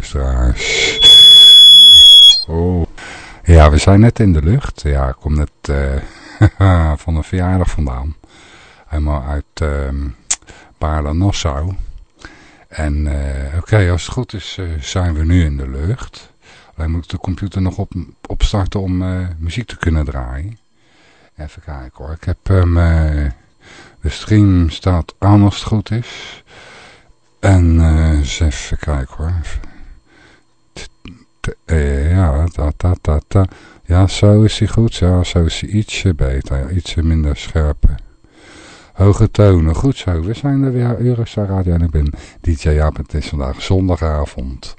luisteraars. Oh. Ja, we zijn net in de lucht. Ja, ik kom net uh, van een verjaardag vandaan. Helemaal uit uh, Baarle-Nassau. En uh, oké, als het goed is uh, zijn we nu in de lucht. Alleen moet de computer nog op, opstarten om muziek te kunnen draaien. Even kijken hoor. Ik heb hem... de stream staat aan als het goed is. En eens even kijken hoor. Ja, ta, ta, ta, ta. ja, zo is hij goed. Ja, zo is hij ietsje beter. Ietsje minder scherp. Hoge tonen, goed zo. We zijn er weer, Eurostar Radio en ik ben DJ Jaap. Het is vandaag zondagavond.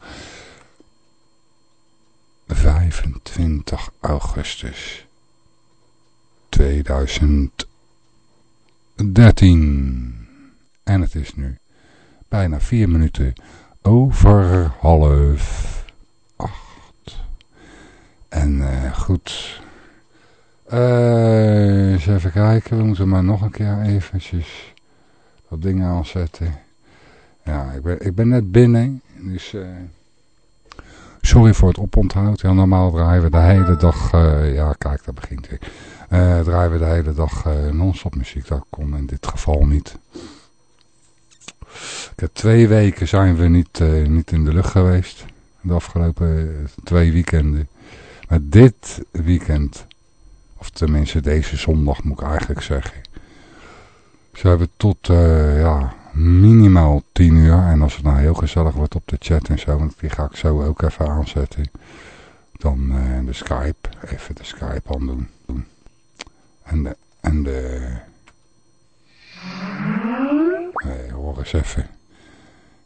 25 augustus 2013. En het is nu bijna vier minuten over half. En uh, goed. Uh, eens even kijken. We moeten maar nog een keer eventjes wat dingen aanzetten. Ja, ik ben, ik ben net binnen. Dus uh, sorry voor het oponthoud. Ja, normaal draaien we de hele dag... ja, kijk, daar begint ik. draaien we de hele dag non-stop muziek. Dat kon in dit geval niet twee weken zijn we niet, niet in de lucht geweest. De afgelopen twee weekenden. Maar dit weekend, of tenminste deze zondag moet ik eigenlijk zeggen. Zijn we tot uh, ja, minimaal 10 uur. En als het nou heel gezellig wordt op de chat en zo. Want die ga ik zo ook even aanzetten. Dan de Skype. Even de Skype aan doen. En de... En de Nee, hoor eens even.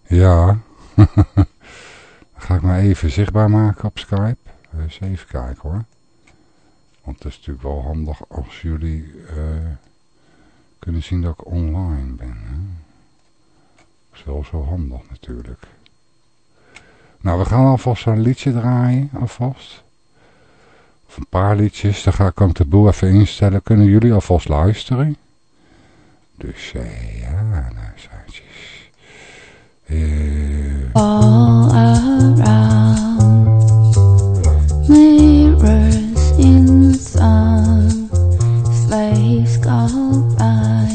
Ja. ga ik maar even zichtbaar maken op Skype. Eens even kijken hoor. Want het is natuurlijk wel handig als jullie uh, kunnen zien dat ik online ben. Hè? Is wel zo handig natuurlijk. Nou, we gaan alvast een liedje draaien, alvast. Of een paar liedjes, dan ga ik de boel even instellen. Kunnen jullie alvast luisteren? Dus ja, nou, zaadjes. Uh, All around Mirrors in sun Slaves go by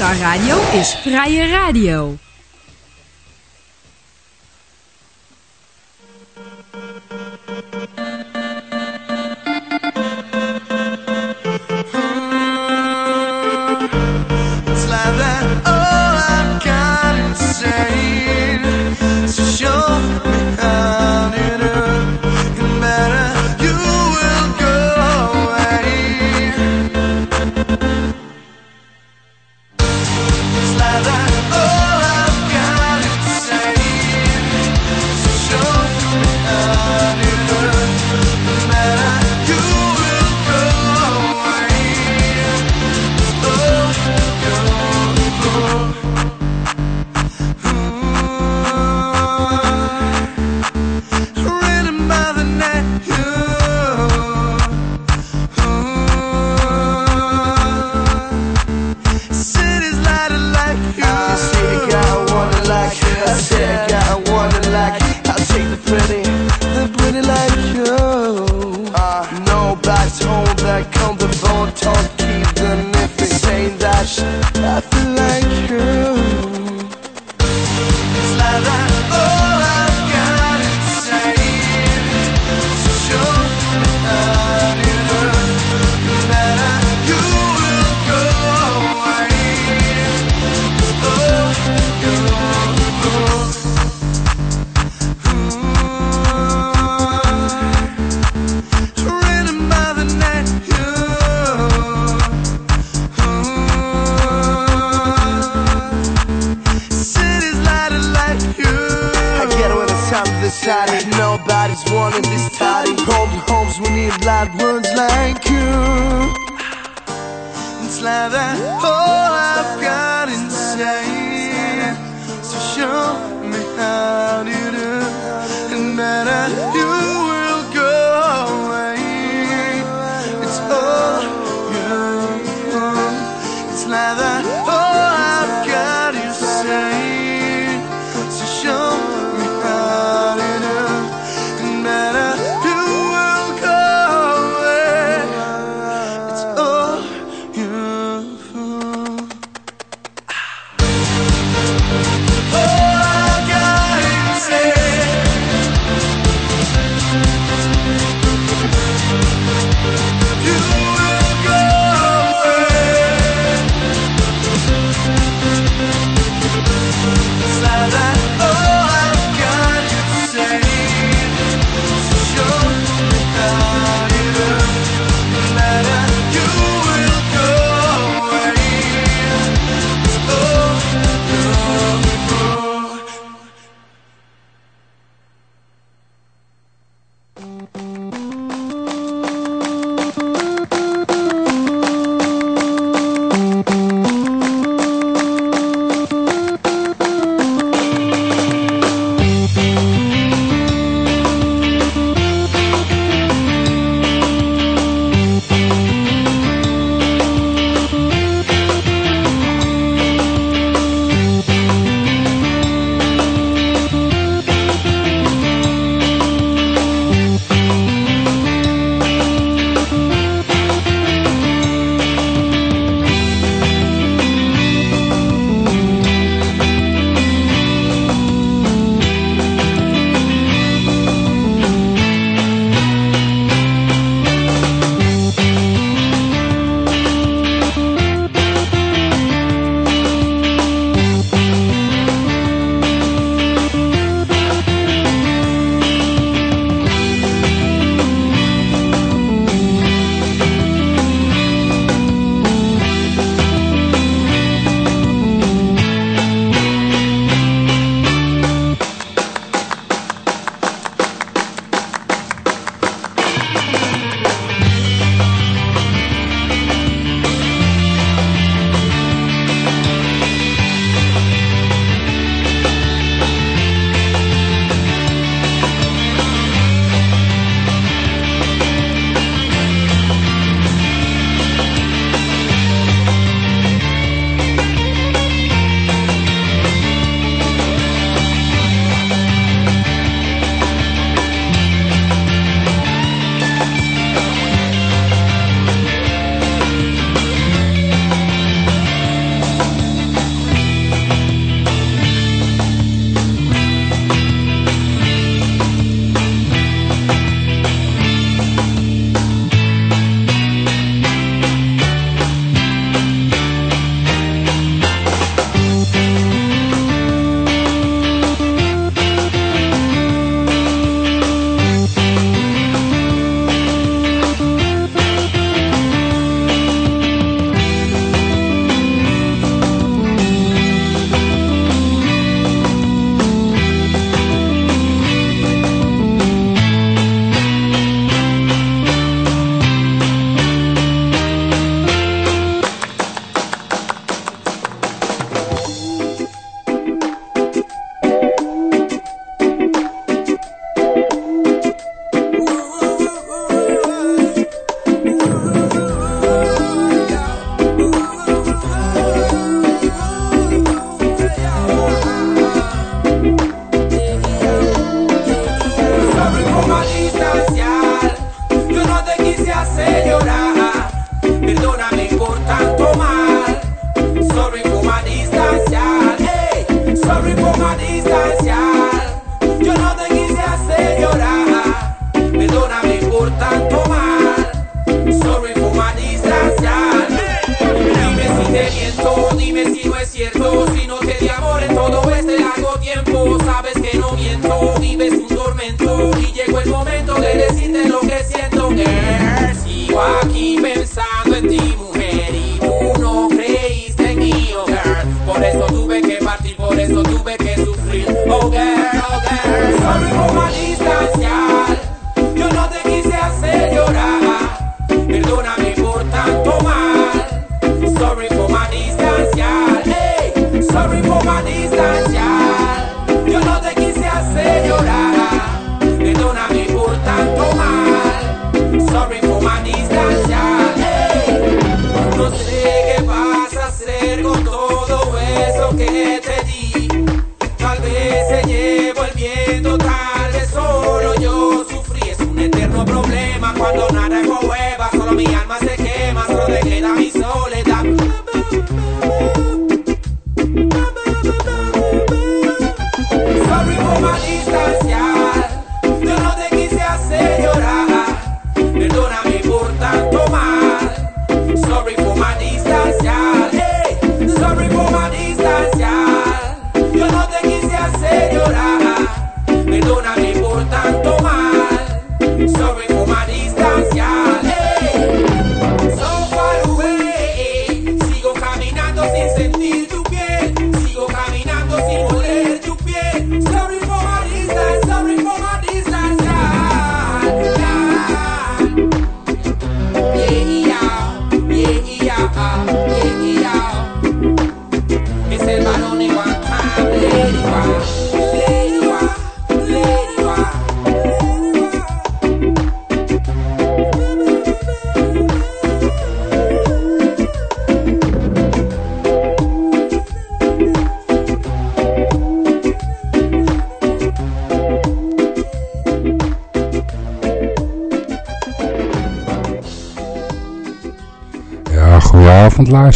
Star Radio is vrije radio. decided nobody's wanting this tidy Home to homes we need loud ones like you. It's like that all I've got inside. So sure.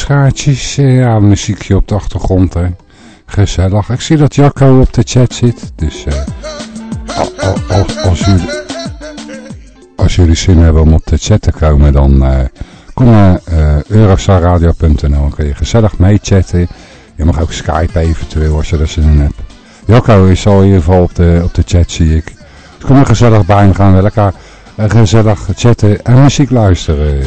schaartjes. Eh, ja, muziekje op de achtergrond. Hè. Gezellig. Ik zie dat Jacco op de chat zit. Dus eh, als, jullie, zin hebben om op de chat te komen, dan eh, kom naar uh, eurostarradio.nl. Dan kun je gezellig meechatten. Je mag ook Skype eventueel als je dat zin in hebt. Jacco is al in ieder geval op de, op de chat, zie ik. Dus kom er gezellig bij en gaan we lekker gezellig chatten en muziek luisteren.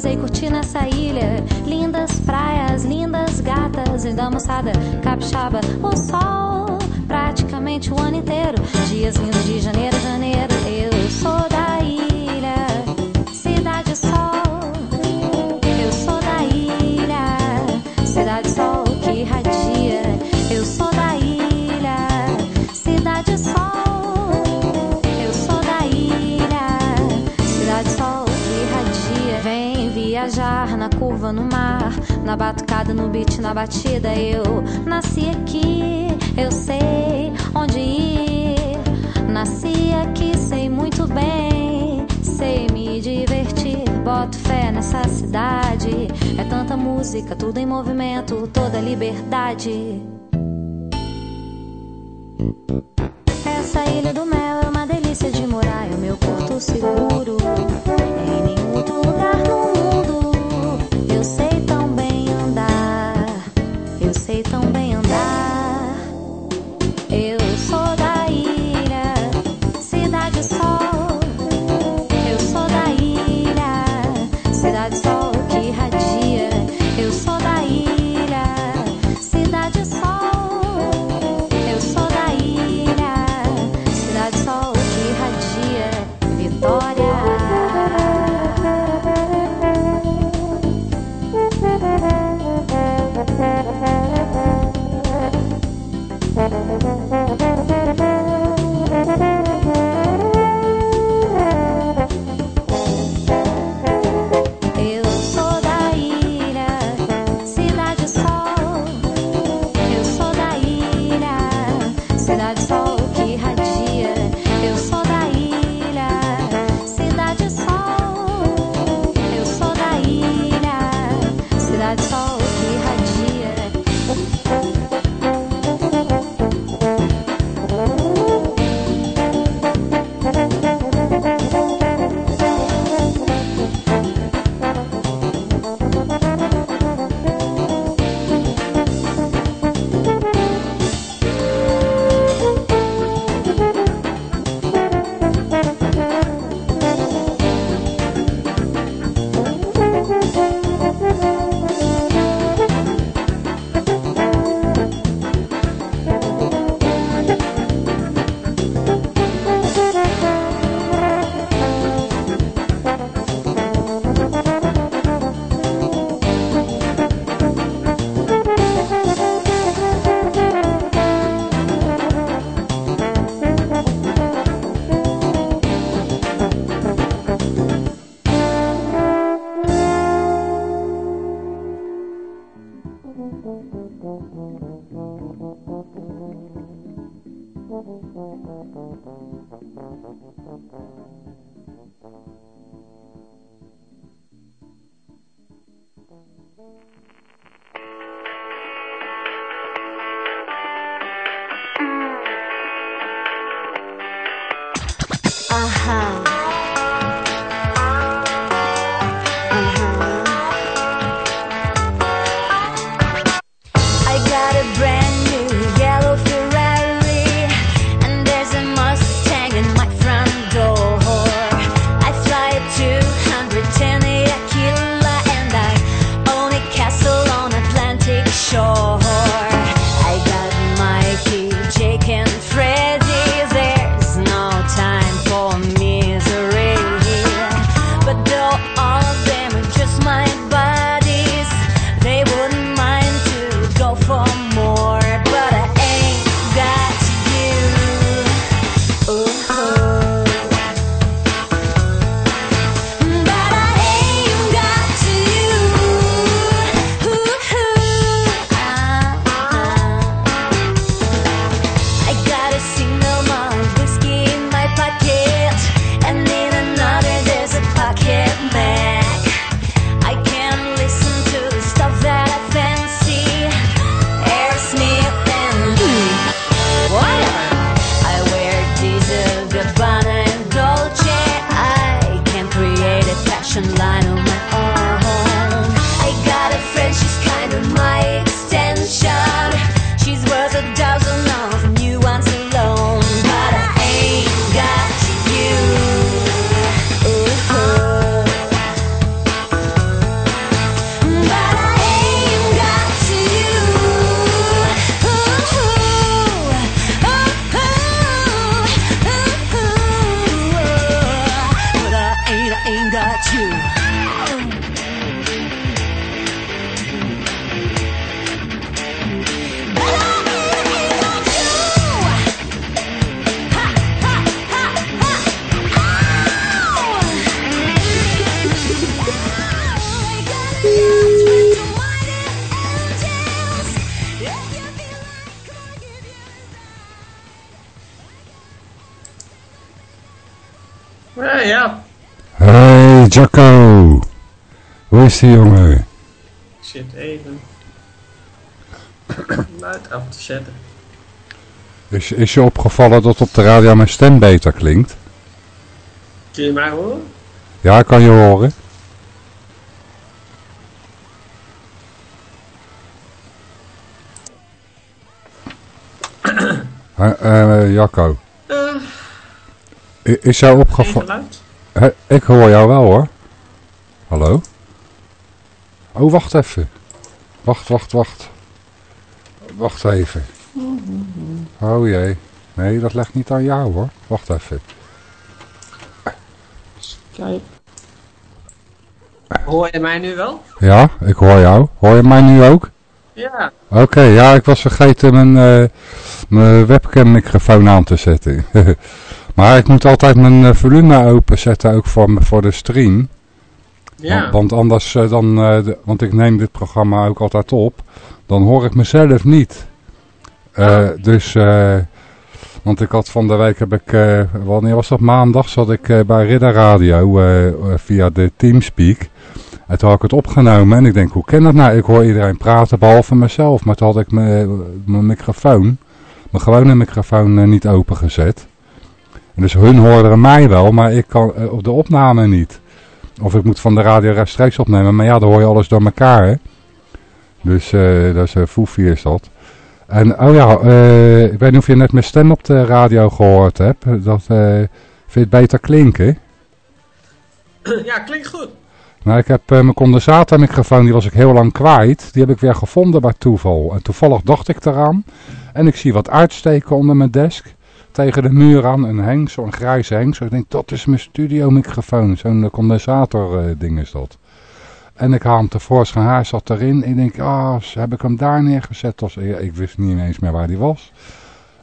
fazer e curtir nessa ilha. Lindas praias, lindas gatas, linda moçada capixaba, o sol ligado no beat, na batida. Eu nasci aqui, eu sei onde ir. Nasci aqui, sei muito bem, sei me divertir. Boto fé nessa cidade. É tanta música, tudo em movimento, toda liberdade. Ja, ja. Hey Jacco. Hoe is die jongen? Ik zit even luid af te zetten. Is, is je opgevallen dat op de radio mijn stem beter klinkt? Kun je mij horen? Ja, ik kan je horen. Eh eh, Jacco, Is jou opgevallen... Ik hoor jou wel hoor. Hallo? Oh, wacht even. Wacht, wacht, wacht. Wacht even. Oh jee. Nee, dat ligt niet aan jou hoor. Wacht even. Kijk. Hoor je mij nu wel? Ja, ik hoor jou. Hoor je mij nu ook? Ja. Oké, ja, ik was vergeten mijn, eh, mijn webcam microfoon aan te zetten. maar ik moet altijd mijn eh, volume openzetten, ook voor, voor de stream. Ja. Want, want anders eh, dan, eh, de- want ik neem dit programma ook altijd op, dan hoor ik mezelf niet. Dus, want ik had van de week heb ik, wanneer was dat maandag, zat ik bij Ridder Radio via de Teamspeak. En toen had ik het opgenomen en ik denk, hoe kan dat nou? Ik hoor iedereen praten behalve mezelf. Maar toen had ik mijn microfoon, mijn gewone microfoon niet opengezet. Dus hun hoorden mij wel, maar ik kan eh, op de opname niet. Of ik moet van de radio rechtstreeks opnemen. Maar ja, dan hoor je alles door elkaar, hè. Dus eh dat is uh, foefie is dat. En, oh ja, ik weet niet of je net mijn stem op de radio gehoord hebt. Dat eh, vind je het beter klinken? ja, klinkt goed. Nou, ik heb mijn condensatormicrofoon, die was ik heel lang kwijt. Die heb ik weer gevonden bij toeval. En toevallig dacht ik eraan. En ik zie wat uitsteken onder mijn desk. Tegen de muur aan, een heng, zo'n grijze heng. Zo, ik denk, dat is mijn studiomicrofoon. Zo'n eh, condensator eh, ding is dat. En ik haal hem tevoorschijn, hij zat erin. Ik denk, ah, heb ik hem daar neergezet? Als, ik, wist niet eens meer waar die was.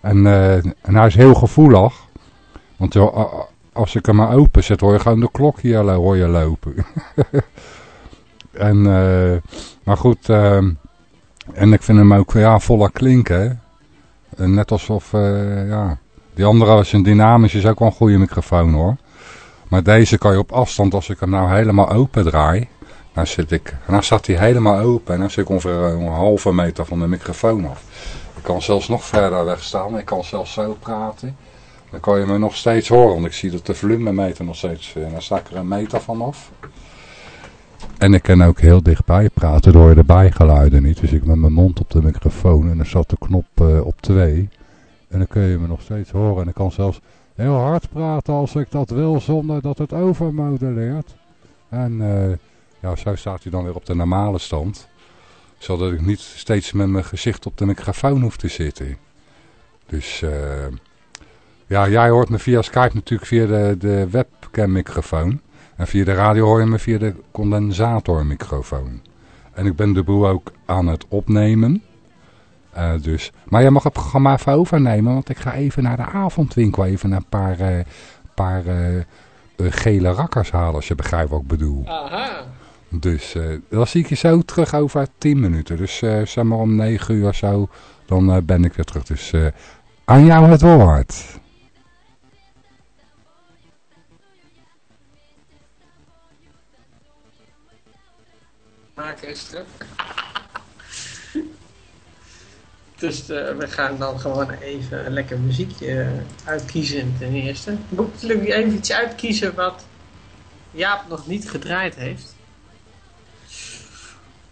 En, eh, en hij is heel gevoelig. Want als ik hem maar open zet, hoor je gewoon de klok hier hoor lopen. en, maar goed, en ik vind hem ook ja, voller klinken. En net alsof, ja, die andere als een dynamisch is ook wel een goede microfoon hoor. Maar deze kan je op afstand, als ik hem nou helemaal open draai, dan zit ik, dan staat hij helemaal open en dan zit ik ongeveer een halve meter van de microfoon af. Ik kan zelfs nog verder weg staan, ik kan zelfs zo praten. Dan kan je me nog steeds horen, want ik zie dat de volumemeter nog steeds, en dan sta ik er een meter vanaf. En ik kan ook heel dichtbij praten door de bijgeluiden niet. Dus ik met mijn mond op de microfoon en dan zat de knop eh, op 2. En dan kun je me nog steeds horen. En ik kan zelfs heel hard praten als ik dat wil zonder dat het overmodelleert. En eh, ja, zo staat hij dan weer op de normale stand. Zodat ik niet steeds met mijn gezicht op de microfoon hoef te zitten. Dus eh, ja, jij hoort me via Skype natuurlijk via de, de webcam microfoon. En via de radio hoor je me via de condensatormicrofoon. En ik ben de boel ook aan het opnemen. Eh, dus. Maar jij mag het programma even overnemen, want ik ga even naar de avondwinkel. Even een paar, eh, paar eh, gele rakkers halen, als je begrijpt wat ik bedoel. Aha. Dus dan zie ik je zo terug over 10 minuten. Dus zeg maar om 9 uur zo, dan ben ik weer terug. Dus aan jou het woord. Maak eens terug. Dus eh, we gaan dan gewoon even een lekker muziekje uitkiezen ten eerste. Ik moet natuurlijk even iets uitkiezen wat Jaap nog niet gedraaid heeft.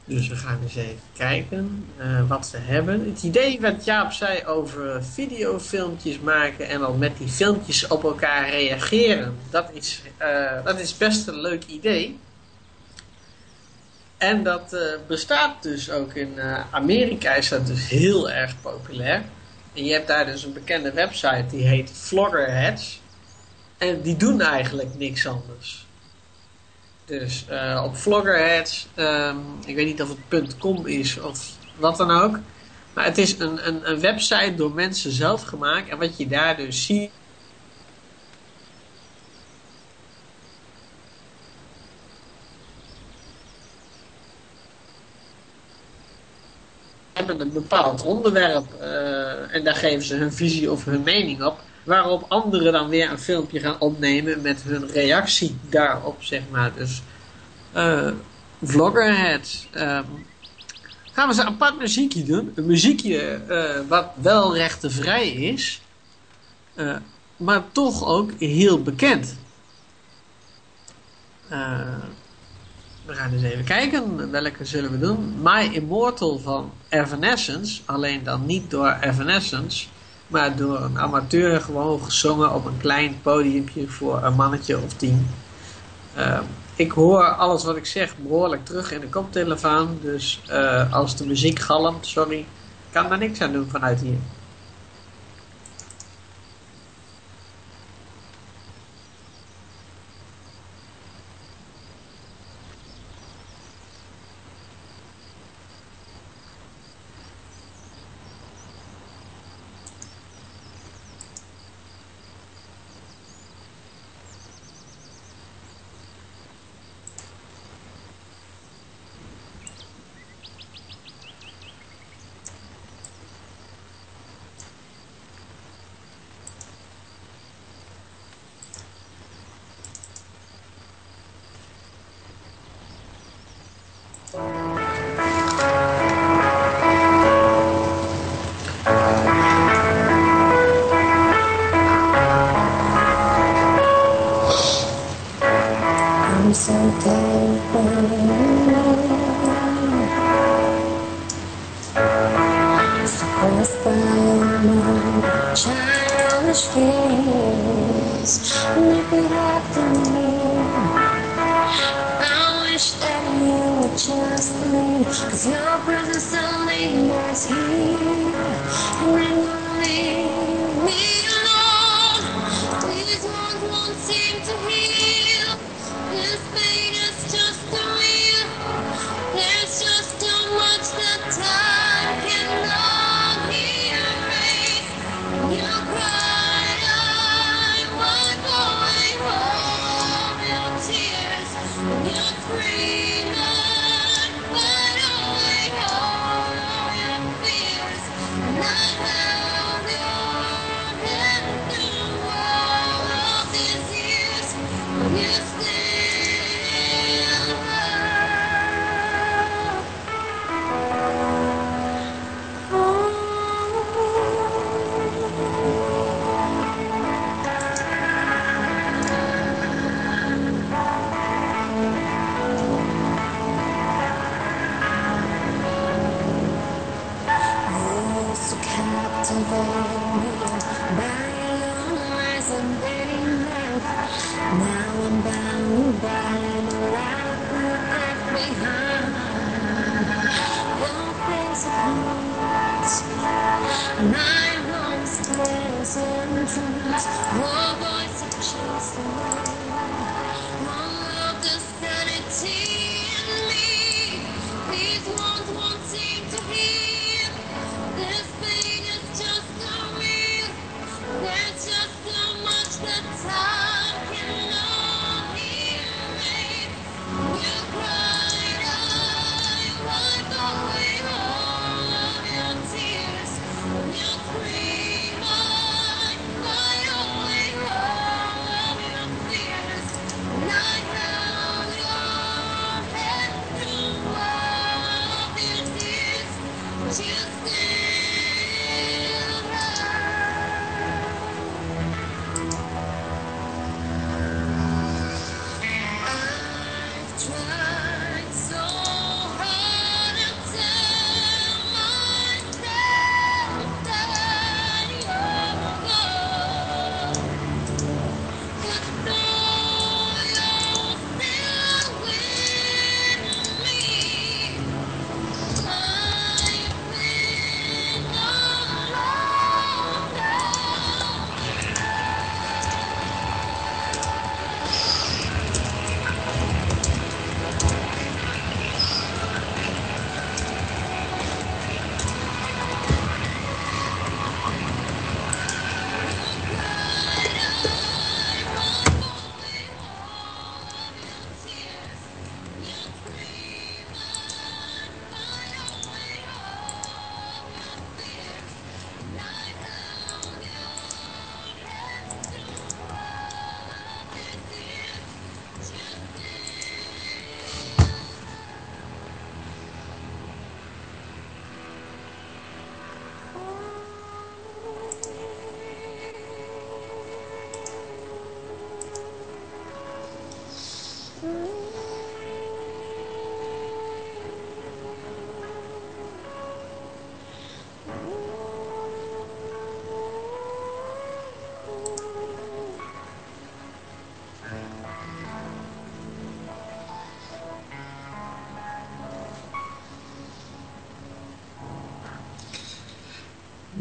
Dus we gaan eens even kijken eh, wat ze hebben. Het idee wat Jaap zei over videofilmpjes maken en dan met die filmpjes op elkaar reageren. Dat is, eh, dat is best een leuk idee. En dat eh, bestaat dus ook in eh, Amerika is dat dus heel erg populair. En je hebt daar dus een bekende website die heet Vloggerheads. En die doen eigenlijk niks anders. Dus eh, op Vloggerheads, ehm, ik weet niet of het .com is of wat dan ook. Maar het is een, een, een website door mensen zelf gemaakt. En wat je daar dus ziet hebben een bepaald onderwerp eh, en daar geven ze hun visie of hun mening op. Waarop anderen dan weer een filmpje gaan opnemen met hun reactie daarop, zeg maar. Dus eh vloggerheads. ehm, gaan we een apart muziekje doen. Een muziekje eh, wat wel rechtenvrij is. maar toch ook heel bekend. Eh, we gaan eens even kijken. Welke zullen we doen? My Immortal van Evanescence. Alleen dan niet door Evanescence. Maar door een amateur gewoon gezongen op een klein podiumpje voor een mannetje of tien. Eh, ik hoor alles wat ik zeg behoorlijk terug in de koptelefoon. Dus eh, als de muziek galmt, sorry, kan daar niks aan doen vanuit hier.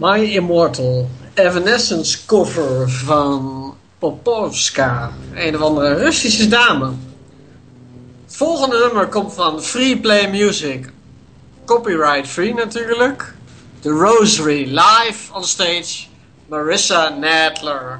My Immortal. Evanescence cover van Popovska. Een of andere Russische dame. Het volgende nummer komt van Free Play Music. Copyright free natuurlijk. The Rosary live on stage. Marissa Nadler.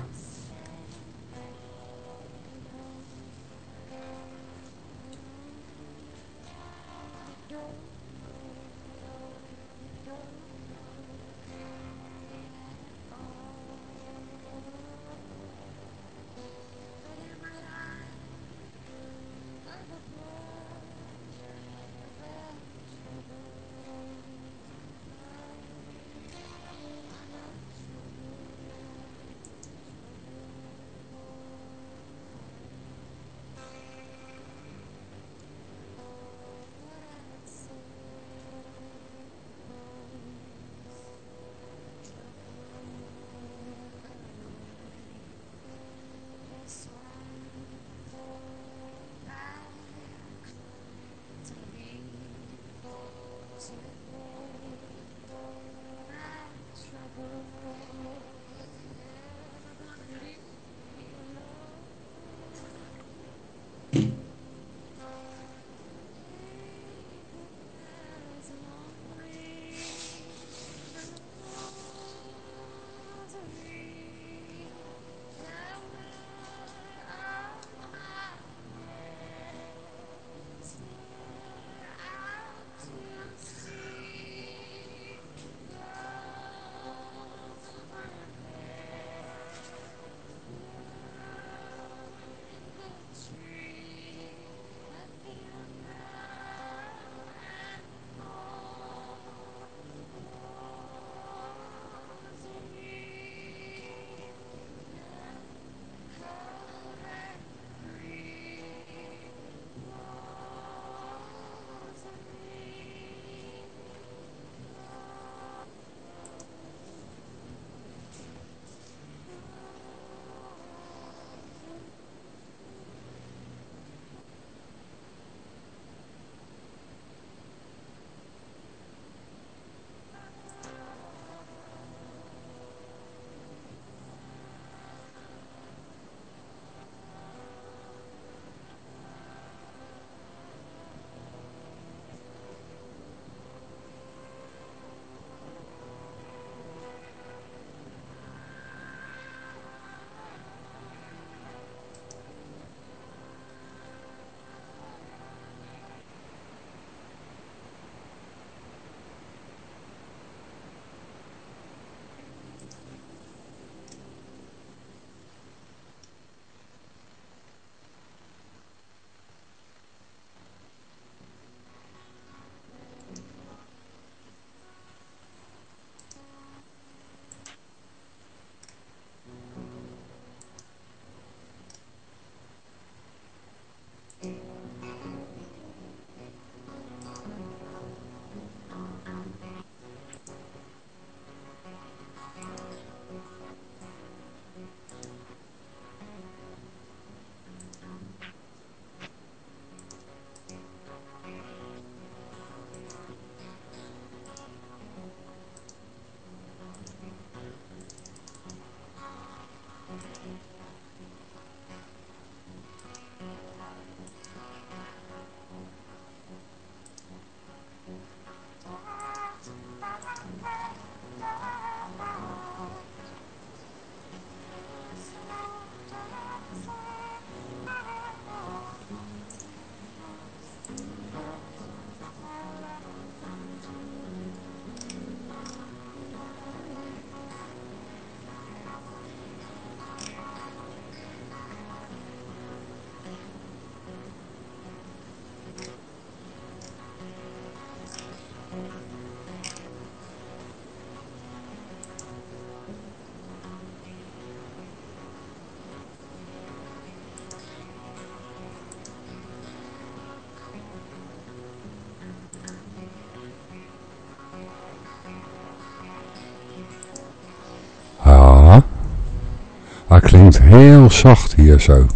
Heel zacht hier zo.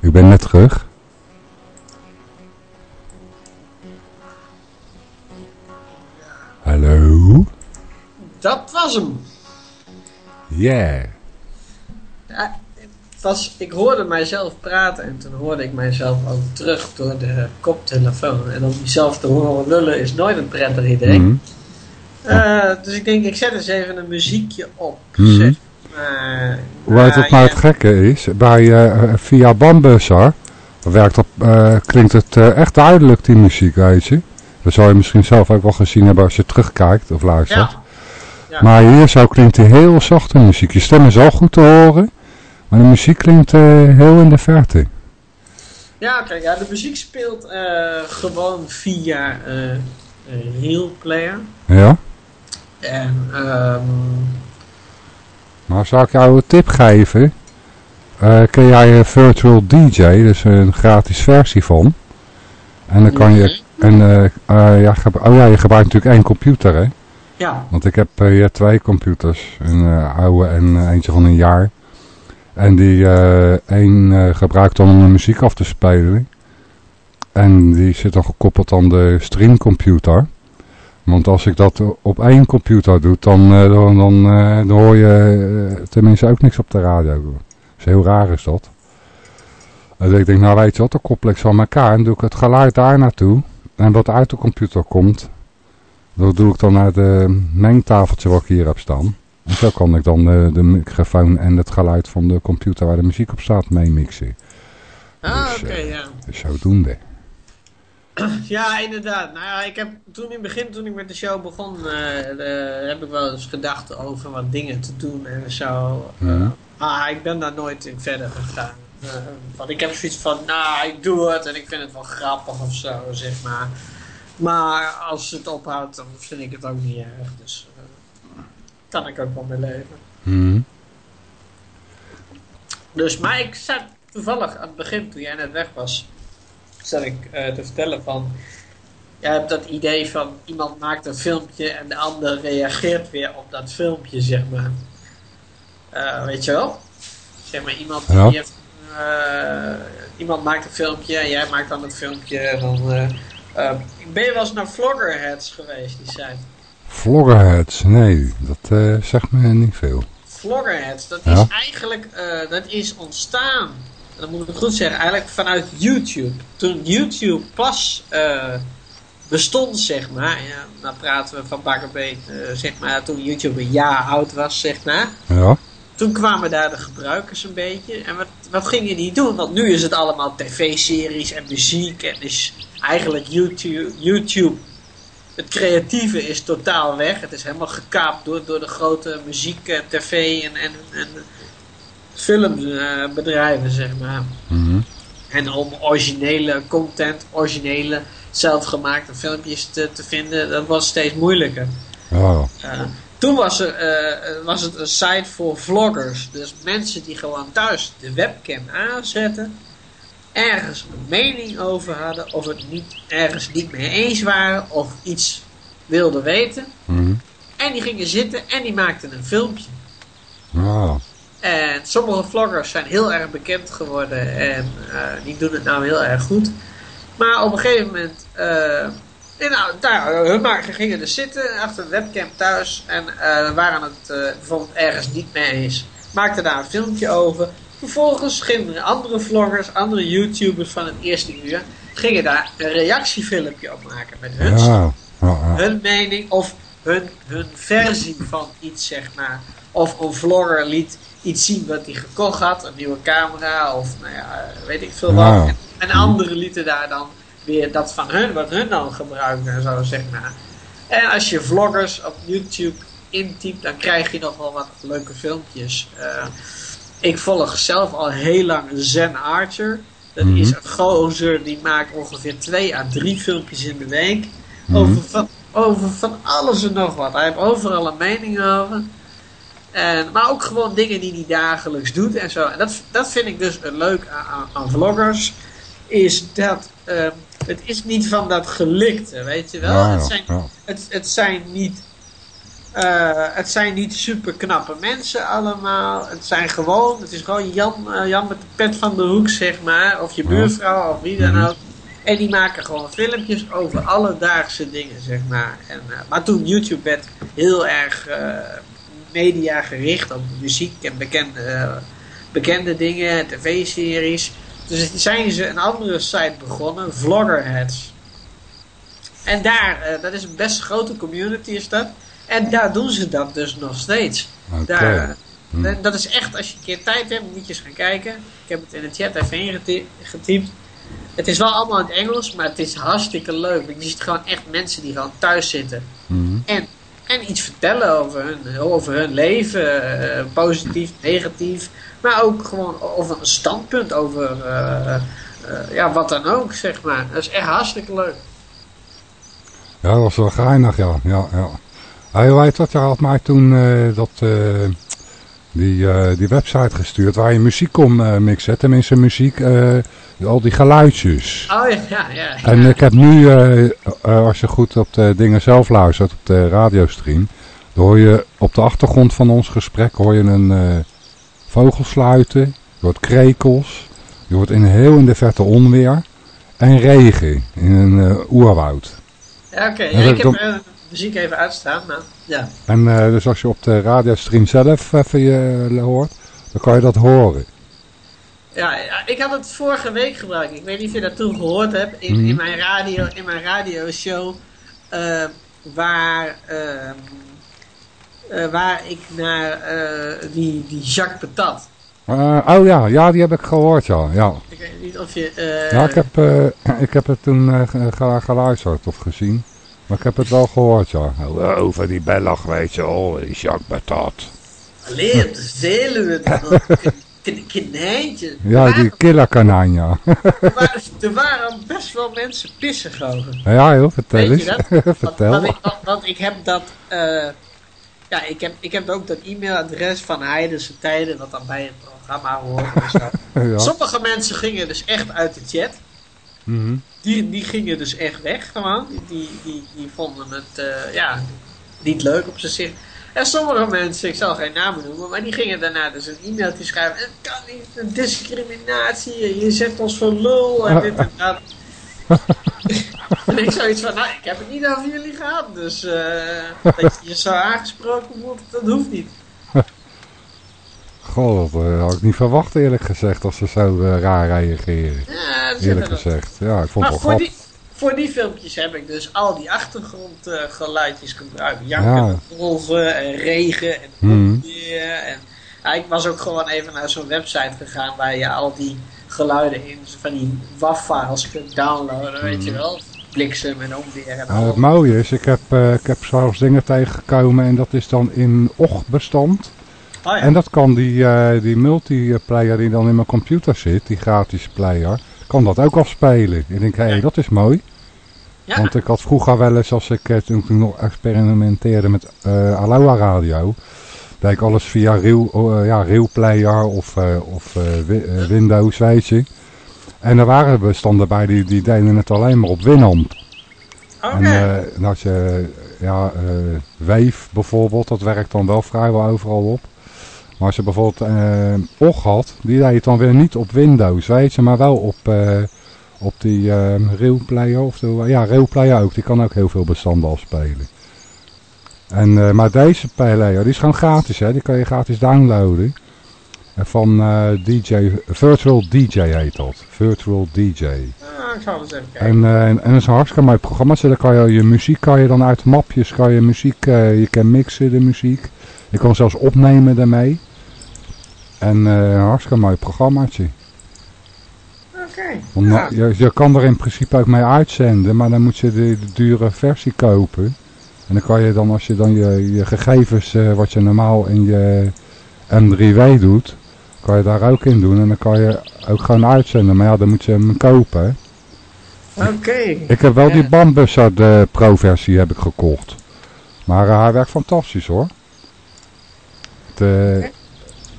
Ik ben net terug. Hallo? Dat was hem. Yeah. Ja, was, ik hoorde mijzelf praten en toen hoorde ik mijzelf ook terug door de koptelefoon. En om jezelf te horen lullen is nooit een prettig idee. Mhm. Eh, dus ik denk, ik zet eens even een muziekje op. Mhm. zeg Ja, wat nou het gekke is? Bij, eh, via Bambussar werkt op, eh, klinkt het eh, echt duidelijk, die muziek, weet je. Dat zou je misschien zelf ook wel gezien hebben als je terugkijkt of luistert. Ja. Ja. Maar hier zo klinkt die heel zachte muziek. Je stem is al goed te horen, maar de muziek klinkt heel in de verte. Ja, oké. ja, de muziek speelt gewoon via een heel player. Ja? En ehm, Maar zou ik jou een tip geven? Eh ken jij een Virtual DJ, dus een gratis versie van. En dan kan je... En, eh, eh, ja, oh ja, je gebruikt natuurlijk één computer, hè? ja, Want ik heb hier twee computers. Een oude en eentje van een jaar. En die één gebruikt dan om de muziek af te spelen. En die zit dan gekoppeld aan de streamcomputer. Want als ik dat op één computer doe, dan, eh, dan, dan, eh, dan hoor je eh, tenminste ook niks op de radio. Dus heel raar is dat. Dus ik denk, nou weet je wat, ze aan elkaar en doe ik het geluid daar naartoe. En wat uit de computer komt, dat doe ik dan naar de mengtafeltje wat ik hier heb staan. En zo kan ik dan eh, de microfoon en het geluid van de computer waar de muziek op staat meemixen. ah, Dus, oké, ja. Dus zodoende. Ja, inderdaad. Nou ja, ik heb toen in het begin, toen ik met de show begon, eh, heb ik wel eens gedacht over wat dingen te doen en zo. Maar ik ben daar nooit in verder gegaan. Eh, want ik heb zoiets van, nou, ik doe het en ik vind het wel grappig of zo, zeg maar. Maar als het ophoudt, dan vind ik het ook niet erg. Dus eh, kan ik ook wel mee leven. Mhm. Dus, maar ik zat toevallig aan het begin, toen jij net weg was, zat ik eh, te vertellen van... Je hebt dat idee van iemand maakt een filmpje en de ander reageert weer op dat filmpje, zeg maar. Eh, weet je wel? Zeg maar, iemand, die heeft, eh, iemand maakt een filmpje en jij maakt dan het filmpje. En dan, ben je wel eens naar Vloggerheads geweest, die site? Vloggerheads, nee, dat zegt me niet veel. Vloggerheads, dat Ja. is eigenlijk dat is ontstaan, dat moet ik goed zeggen, eigenlijk vanuit YouTube. Toen YouTube pas eh, bestond, zeg maar, ja, dan praten we van Bakkerbeet, eh zeg maar, toen YouTube een jaar oud was, zeg maar. Ja? Toen kwamen daar de gebruikers een beetje. En wat, wat gingen die doen? Want nu is het allemaal tv-series en muziek. En is eigenlijk YouTube, YouTube. Het creatieve is totaal weg. Het is helemaal gekaapt door, door de grote muziek, en tv en, en, en filmbedrijven, zeg maar. Mhm. En om originele content, originele zelfgemaakte filmpjes te, te vinden, dat was steeds moeilijker. Ja. Uh, toen was, er, uh, was het een site voor vloggers. Dus mensen die gewoon thuis de webcam aanzetten. Ergens een mening over hadden. Of het niet, ergens niet mee eens waren. Of iets wilden weten. Mhm. En die gingen zitten en die maakten een filmpje. Ja. En sommige vloggers zijn heel erg bekend geworden. En uh, die doen het nou heel erg goed. Maar op een gegeven moment... En nou, daar, hun maar gingen dus zitten achter de webcam thuis en uh, waren het bijvoorbeeld ergens niet mee eens. Maakten daar een filmpje over. Vervolgens gingen andere vloggers, andere YouTubers van het eerste uur, gingen daar een reactiefilmpje op maken met hun, ja, ja, ja. hun mening of hun, hun versie van iets, zeg maar. Of een vlogger liet iets zien wat hij gekocht had, een nieuwe camera of nou ja, weet ik veel wat. En, en anderen lieten daar dan weer dat van hun, wat hun dan gebruiken en zo, zeg maar. En als je vloggers op YouTube intypt, dan krijg je nog wel wat leuke filmpjes. Uh, ik volg zelf al heel lang Zen Archer. Dat mm -hmm. is een gozer die maakt ongeveer twee à drie filmpjes in de week. Mm -hmm. over, van, over van alles en nog wat. Hij heeft overal een mening over. En, maar ook gewoon dingen die hij dagelijks doet en zo. En dat, dat vind ik dus leuk aan, aan vloggers. Is dat uh, het is niet van dat gelikte, weet je wel. Ja, het, zijn, ja. het, het zijn niet... Uh, het zijn niet super knappe mensen allemaal. Het zijn gewoon... Het is gewoon Jan, uh, Jan met de pet van de hoek, zeg maar. Of je buurvrouw, of wie dan ook. En die maken gewoon filmpjes over alledaagse dingen, zeg maar. En, uh, maar toen YouTube werd heel erg media gericht op muziek en bekende, eh, bekende dingen, tv-series. Dus zijn ze een andere site begonnen, Vloggerheads. En daar, eh, dat is een best grote community is dat. En daar doen ze dat dus nog steeds. Daar, Hm. en Dat is echt, als je een keer tijd hebt, moet je eens gaan kijken. Ik heb het in de chat even ingety- getypt. Het is wel allemaal in het Engels, maar het is hartstikke leuk. Je ziet gewoon echt mensen die gewoon thuis zitten. Mhm. En, en iets vertellen over hun, over hun leven. eh, positief, negatief. Maar ook gewoon over een standpunt over eh, eh, ja, wat dan ook, zeg maar. Dat is echt hartstikke leuk. Ja, dat was wel geinig, ja. ja, ja. Hij weet wat, je had mij toen dat, die, eh, die website gestuurd waar je muziek kon eh, mixen. Tenminste muziek, eh, al die geluidjes. Oh ja, ja, ja. En ik heb nu, als je goed op de dingen zelf luistert, op de radiostream, dan hoor je op de achtergrond van ons gesprek hoor je een vogel sluiten, je hoort krekels, je hoort in heel in de verte onweer en regen in een oerwoud. Ja, oké. Ja, ik heb muziek even uitstaan, maar ja. En eh, dus als je op de radiostream zelf even je hoort, dan kan je dat horen. Ja, ik had het vorige week gebruikt. Ik weet niet of je dat toen gehoord hebt. In, Mhm. in mijn radio, in mijn radioshow. eh, waar, ehm, eh, waar ik naar eh, die, die Jacques Patat. Eh, oh ja, ja, die heb ik gehoord, ja. Ja, Ik weet niet of je... eh, ja ik, heb, eh, ik heb het toen eh, ge- ge- geluisterd of gezien. Maar ik heb het wel gehoord, ja. Over die Bellag, weet je wel, die Jacques Patat. Alleen op de Zeeluwe. Een konijntje. Ja, die killerkanijn, ja. Er waren, er waren best wel mensen pissig over. Ja, joh, vertel eens. Want, vertel. want ik, want- want ik heb dat. eh, ja, ik heb, ik heb ook dat e-mailadres van Heidense Tijden, wat dan bij het programma hoort. Ja. Sommige mensen gingen dus echt uit de chat. Mhm. Die, die gingen dus echt weg gewoon. Die, die, die, die vonden het eh, ja, niet leuk op zich. En sommige mensen, ik zal geen namen noemen, maar die gingen daarna dus een e-mailtje schrijven. Het kan niet, een discriminatie, je zet ons voor lul en dit en dat. en ik zoiets van, nou, ik heb het niet over jullie gehad, dus eh, dat je zo aangesproken wordt, dat hoeft niet. Goh, dat eh, had ik niet verwacht eerlijk gezegd, als ze zo eh, raar reageren. Ja, dat Eerlijk gezegd. Ja, ik vond Maar het voor wel die, grappig. voor die filmpjes heb ik dus al die achtergrondgeluidjes gebruikt. Janken, Ja. golven en regen en onweer. En, ja, ik was ook gewoon even naar zo'n website gegaan waar je al die geluiden in van die WAV-files kunt downloaden, weet je wel. Bliksem en onweer en Nou, al. het mooie is, ik heb, eh, ik heb zelfs dingen tegengekomen en dat is dan in OG-bestand. Oh ja. En dat kan die, eh, die multiplayer die dan in mijn computer zit, die gratis player, kan dat ook afspelen. Ik denk, hé, hey, dat is mooi. Ja. Want ik had vroeger wel eens, als ik eh, toen ik nog experimenteerde met eh Aloha Radio, deed ik alles via Real, eh, ja, Player of, of wi- Windows, weet je. En er waren bestanden bij die, die deden het alleen maar op Winamp. En en als je, ja, Wave bijvoorbeeld, dat werkt dan wel vrijwel overal op. Maar als je bijvoorbeeld eh OG had, die deed het dan weer niet op Windows, weet je, maar wel op, eh, op die eh Rail Player. Of de, ja, Rail Player ook, die kan ook heel veel bestanden afspelen. En, eh, maar deze player, die is gewoon gratis, hè, die kan je gratis downloaden. En Van DJ, Virtual DJ heet dat. Virtual DJ. Ah, ik zal eens even kijken. En, en, en dat is een hartstikke mooi programma. Dus dan kan je je muziek kan je dan uit mapjes, kan je muziek, je kan mixen de muziek. Je kan zelfs opnemen daarmee. En eh, een hartstikke mooi programmaatje. Oké. Ja. nou, je, je kan er in principe ook mee uitzenden, maar dan moet je de, de dure versie kopen. En dan kan je dan, als je dan je, je gegevens, eh, wat je normaal in je M3W doet, kan je daar ook in doen. En dan kan je ook gewoon uitzenden. Maar ja, dan moet je hem kopen. Oké. Ik heb wel Ja. die Bambusser, de Pro-versie heb ik gekocht. Maar eh, hij werkt fantastisch hoor. De,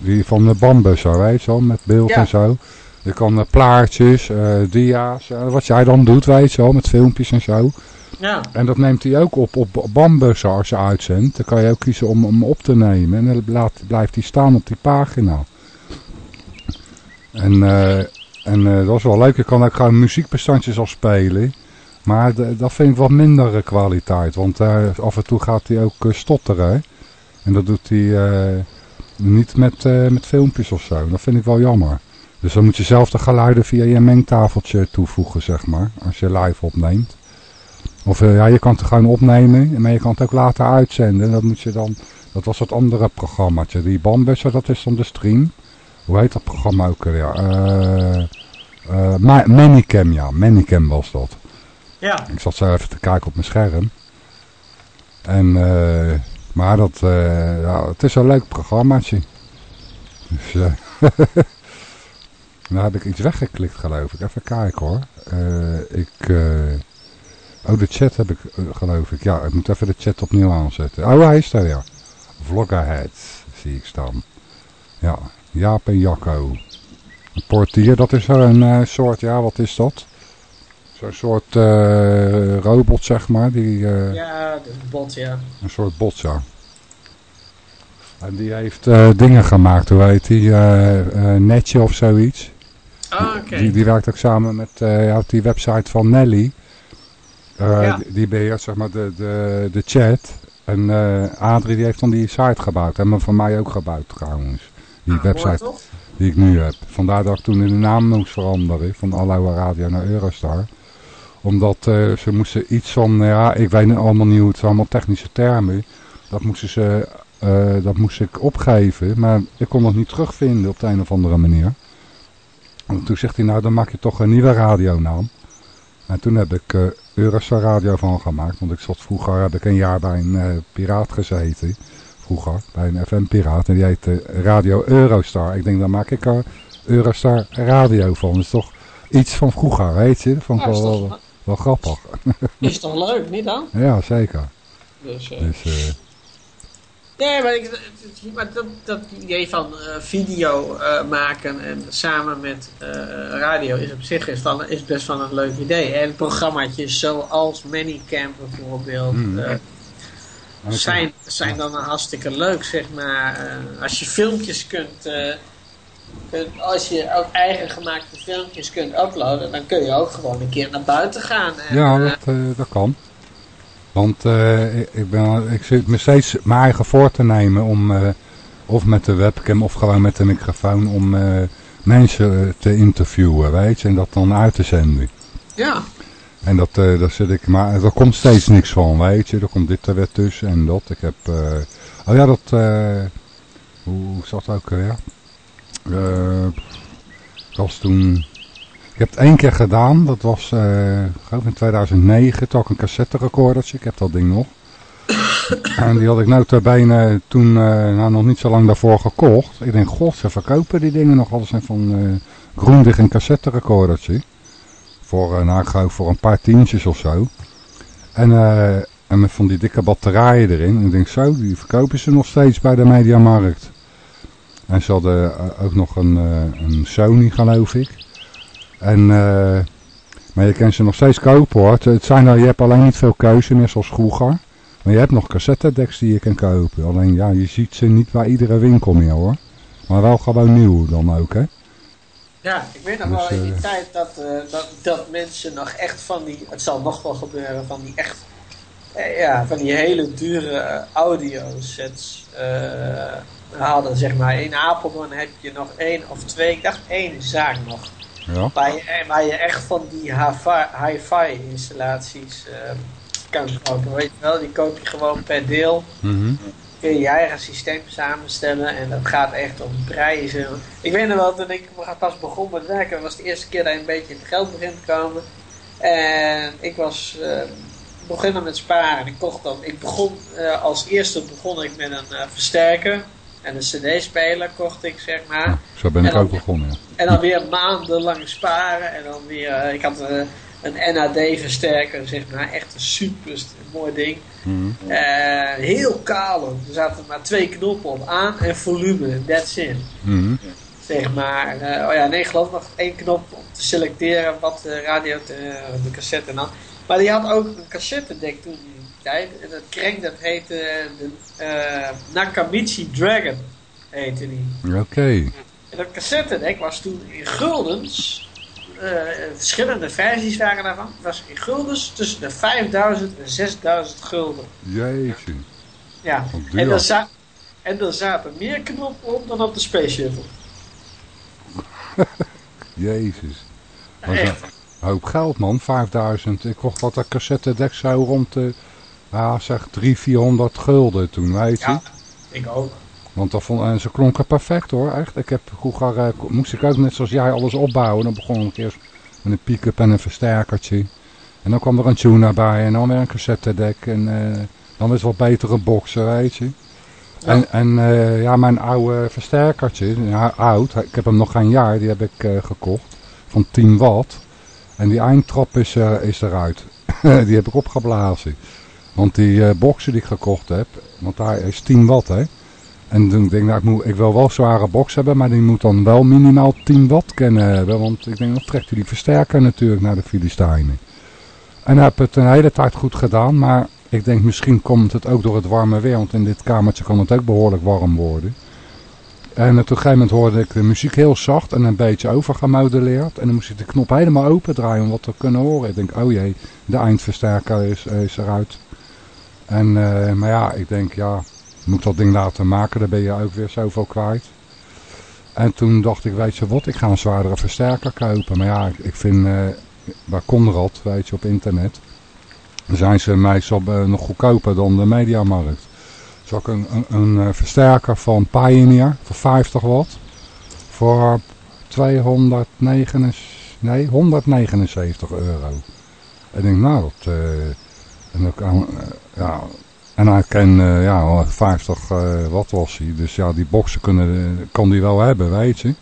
die van de Bambusser, weet je wel, met beeld Ja. en zo. Je kan eh, plaatjes, eh, dia's, eh, wat jij dan doet, weet je wel, met filmpjes en zo. Ja. En dat neemt hij ook op op Bambusser als je uitzendt. Dan kan je ook kiezen om hem op te nemen. En dan laat, blijft hij staan op die pagina. En, en dat is wel leuk. Je kan ook gewoon muziekbestandjes afspelen. Maar dat vind ik wat mindere kwaliteit. Want af en toe gaat hij ook stotteren. En dat doet hij niet met, eh, met filmpjes of zo. Dat vind ik wel jammer. Dus dan moet je zelf de geluiden via je mengtafeltje toevoegen, zeg maar. Als je live opneemt. Of eh, ja, je kan het gewoon opnemen, maar je kan het ook later uitzenden. Dat moet je dan, dat was het andere programmaatje. Die Bambusser, dat is dan de stream. Hoe heet dat programma ook weer? Eh Ma- Manicam, ja. Manicam was dat. Ja. Ik zat zo even te kijken op mijn scherm. En, eh, maar dat, eh, ja, het is een leuk programmaatje. Dus, eh, nou heb ik iets weggeklikt geloof ik. Even kijken hoor. Eh, ik, oh de chat heb ik geloof ik. Ja, ik moet even de chat opnieuw aanzetten. Oh hij is er ja. Vloggerhead zie ik staan. Ja, Jaap en Jacco. Een portier, dat is er een soort, ja wat is dat? Zo'n soort eh, robot, zeg maar. Die, eh, Ja, een bot, ja. Een soort bot, ja. En die heeft eh, dingen gemaakt, hoe heet die? Netje of zoiets. Ah, oké. Die, die werkt ook samen met ja, die website van Nelly. Ja. die, beheert zeg maar de, de, de chat. En Adrie die heeft dan die site gebouwd. En van mij ook gebouwd trouwens. Die Ah, website die ik nu heb. Vandaar dat ik toen de naam moest veranderen. Van Aloha Radio naar Eurostar. Omdat eh, ze moesten iets van, ja ik weet allemaal niet hoe het allemaal technische termen. Dat moesten ze, eh, dat moest ik opgeven. Maar ik kon het niet terugvinden op de een of andere manier. En toen zegt hij, nou dan maak je toch een nieuwe radionaam. En toen heb ik eh Eurostar Radio van gemaakt. Want ik zat vroeger, heb ik een jaar bij een piraat gezeten. Vroeger, bij een FM-piraat. En die heette Radio Eurostar. Ik denk, dan maak ik er Eurostar Radio van. Dat is toch iets van vroeger, weet je? Dat ik Ja, wel, grappig. Is toch leuk, niet dan? ja, zeker. Dus, eh, Dus, eh, Nee, maar, ik, maar dat, dat idee van eh, video maken en samen met radio is op zich is, is best wel een leuk idee. En programmaatjes zoals Manicamp bijvoorbeeld Hmm. zijn, zijn dan hartstikke leuk, zeg maar. Als je filmpjes kunt, kunt, als je ook eigen gemaakte filmpjes kunt uploaden, dan kun je ook gewoon een keer naar buiten gaan. En, ja, eh, dat, eh, dat kan. Want eh, ik, ben, ik zit me steeds mijn eigen voor te nemen om, of met de webcam of gewoon met de microfoon, om mensen te interviewen, weet je, en dat dan uit te zenden. ja. En dat, daar zit ik, maar er komt steeds niks van, weet je. Er komt dit er weer tussen en dat. Ik heb, oh ja, dat, hoe, hoe zat dat ook weer? Dat was toen, ik heb het één keer gedaan. Dat was, ik geloof in 2009, toch een cassette recordertje. Ik heb dat ding nog. en die had ik nou bene toen, eh, nou nog niet zo lang daarvoor gekocht. Ik denk, god, ze verkopen die dingen nog alles zijn van eh Groendig een cassette recordertje. Voor, eh, nou, voor een paar tientjes of zo. En, en met van die dikke batterijen erin. En ik denk zo, die verkopen ze nog steeds bij de Mediamarkt. En ze hadden eh, ook nog een, eh, een Sony, geloof ik. En, eh, maar je kan ze nog steeds kopen hoor. Het, het zijn er, je hebt alleen niet veel keuze meer zoals vroeger. Maar je hebt nog cassettedecks die je kan kopen. Alleen ja, je ziet ze niet bij iedere winkel meer hoor. Maar wel gewoon nieuw dan ook hè. Ja, ik weet nog Dus, wel in die tijd dat, dat, dat mensen nog echt van die, het zal nog wel gebeuren, van die echt, eh, ja, van die hele dure audiosets eh, hadden, zeg maar. In Apeldoorn heb je nog één of twee, ik dacht één zaak nog, Ja. waar je, waar je echt van die hi-fi installaties eh, kan kopen, weet je wel. Die koop je gewoon per deel Mhm. kun je je eigen systeem samenstellen en dat gaat echt om prijzen. Ik weet nog wel, toen ik pas begon met werken, was de eerste keer dat je een beetje in het geld begint te komen. En ik was eh, begonnen met sparen. Ik kocht dan, ik begon, eh, als eerste begon ik met een eh, versterker en een cd-speler kocht ik, zeg maar. Zo ben ik dan- ook begonnen. Ja. En dan weer maandenlang sparen. En dan weer, eh, ik had eh, een NAD-versterker, zeg maar. Echt een super mooi ding. Mhm. Eh, heel kaal. Er zaten maar twee knoppen op. Aan en volume. That's it. Mhm. Zeg maar. oh ja, nee, ik geloof nog één knop om te selecteren wat de radio, te, de cassette en dan. Maar die had ook een cassettedek toen tijd. En dat kring, dat heette de eh, Nakamichi Dragon. Heette die. Oké. En dat cassettedek was toen in guldens. eh, verschillende versies waren daarvan. Het was in guldens tussen de 5000 en 6000 gulden. Jeetje. Ja. En dan, za- En er zaten meer knoppen op dan op de Space Shuttle. Jezus. Dat was Echt. een hoop geld man, 5000. Ik kocht dat een cassettedek zo rond de, ja zeg 300, 400 gulden toen, weet je. Ja, ik ook. Want dat vond, en ze klonken perfect hoor, echt. Ik heb vroeger, eh, moest ik ook net zoals jij alles opbouwen. Dan begon ik eerst met een pick-up en een versterkertje. En dan kwam er een tuner bij en dan weer een cassettedek. En eh, dan weer wat betere boxen, weet je. En, en eh, ja, mijn oude versterkertje, ja, oud, ik heb hem nog geen jaar, die heb ik gekocht. Van 10 watt. En die eindtrap is, is eruit. die heb ik opgeblazen. Want die eh, boxen die ik gekocht heb, want daar is 10 watt hè. En toen denk ik, nou, ik, moet, ik wil wel zware box hebben, maar die moet dan wel minimaal 10 watt kunnen hebben. Want ik denk, dan trekt hij die versterker natuurlijk naar de Filistijnen. En heb het een hele tijd goed gedaan, maar ik denk misschien komt het ook door het warme weer. Want in dit kamertje kan het ook behoorlijk warm worden. En op een gegeven moment hoorde ik de muziek heel zacht en een beetje overgemodelleerd. En dan moest ik de knop helemaal open draaien om wat te kunnen horen. Ik denk, oh jee, de eindversterker is, is eruit. En, eh, maar ja, ik denk, ja, moet dat ding laten maken, dan ben je ook weer zoveel kwijt. En toen dacht ik, weet je wat, ik ga een zwaardere versterker kopen. Maar ja, ik, vind, eh, bij Conrad, weet je, op internet, zijn ze meestal eh, nog goedkoper dan de Mediamarkt. Zal ik een, een, een versterker van Pioneer voor 50 watt voor 279, nee, 179 euro. En ik denk, nou, dat, en, ook, aan, eh, ja, en hij kan, eh, ja, 50 eh, watt was hij. Dus ja, die boxen kunnen, kan die wel hebben, weet je.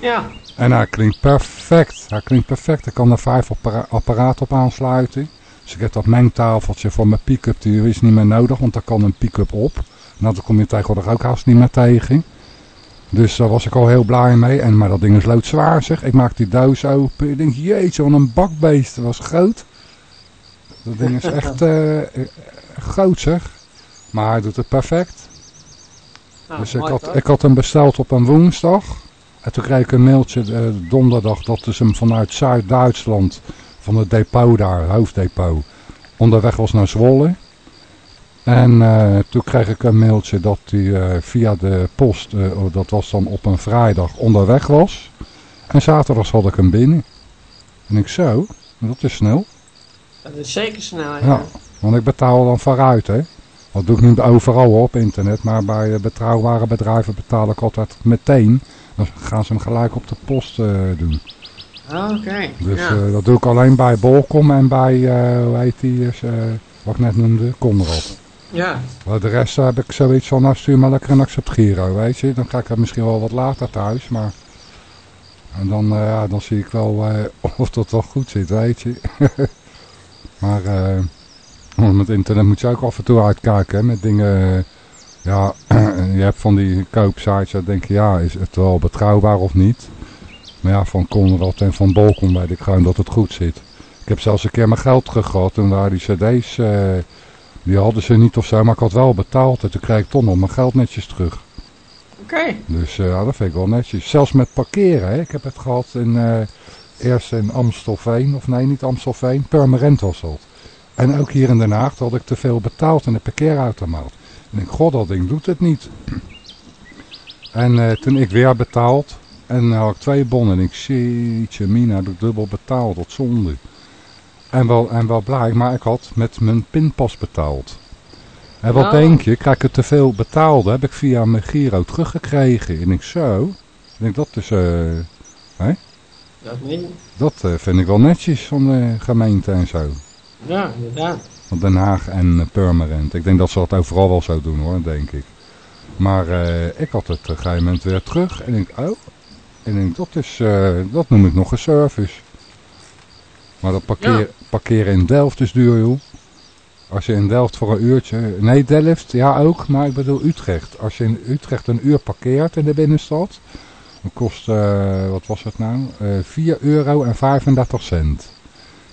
Ja. En hij klinkt perfect. Hij klinkt perfect. Ik kan er vijf appara- apparaten op aansluiten. Dus ik heb dat mengtafeltje voor mijn pick-up, die is niet meer nodig, want daar kan een pick-up op. Nou, daar kom je tegenwoordig ook haast niet meer tegen. Dus daar was ik al heel blij mee. En, maar dat ding is loodzwaar zeg. Ik maak die doos open. Ik denk, jeetje, wat een bakbeest. Dat was groot. Dat ding is echt eh, eh, groot zeg. Maar hij doet het perfect. Nou, dus ik mooi had, ik had hem besteld op een woensdag. En toen kreeg ik een mailtje eh, donderdag dat ze hem vanuit Zuid-Duitsland, van het depot daar, hoofddepot, onderweg was naar Zwolle. En toen kreeg ik een mailtje dat hij via de post, oh, dat was dan op een vrijdag, onderweg was. En zaterdag had ik hem binnen. En ik zo, dat is snel. Dat is zeker snel, ja. Ja, want ik betaal dan vooruit, hè. Dat doe ik niet overal op internet, maar bij eh, betrouwbare bedrijven betaal ik altijd meteen. Dan gaan ze hem gelijk op de post eh, doen. Ah, Oké. Dus ja. eh, dat doe ik alleen bij Bolcom en bij, eh, hoe heet die, wat ik net noemde, Conrad. ja. Maar de rest heb ik zoiets van, nou stuur maar lekker een accept Giro, weet je. Dan krijg ik het misschien wel wat later thuis, maar... En dan, ja, dan zie ik wel of dat wel goed zit, weet je. maar eh, met internet moet je ook af en toe uitkijken, hè, met dingen... eh, ja, je hebt van die koopsites, dan denk je, ja, is het wel betrouwbaar of niet? Maar ja, van Conrad en van Bolcom weet ik gewoon dat het goed zit. Ik heb zelfs een keer mijn geld terug gehad, toen waren die cd's... eh, die hadden ze niet of zo, maar ik had wel betaald. En toen kreeg ik toch nog mijn geld netjes terug. Oké. Dus ja, dat vind ik wel netjes. Zelfs met parkeren. Hè. Ik heb het gehad in, eerst in Amstelveen. Of nee, niet Amstelveen. Purmerend was dat. En ook hier in Den Haag had ik te veel betaald in de parkeerautomaat. En ik, god, dat ding doet het niet. En eh, toen ik weer betaald. En dan had ik twee bonnen. En ik zie, mina, heb ik dubbel betaald. Dat zonde. En wel, en wel blij, maar ik had met mijn pinpas betaald. En wat Oh. denk je, krijg ik het te veel betaalde, heb ik via mijn Giro teruggekregen. En ik zo, ik denk dat is, eh, Dat niet. dat eh, vind ik wel netjes van de gemeente en zo. Ja, inderdaad. Van Den Haag en eh, Purmerend. Ik denk dat ze dat overal wel zo doen hoor, denk ik. Maar eh, ik had het op een gegeven moment weer terug. En ik, oh, en ik denk, dat, is, dat noem ik nog een service. Maar dat parkeer, Ja. parkeren in Delft is duur joh. Als je in Delft voor een uurtje... Nee, Delft, ja ook, maar ik bedoel Utrecht. Als je in Utrecht een uur parkeert in de binnenstad... Dan kost, eh, wat was het nou? Eh 4 euro en 35 cent.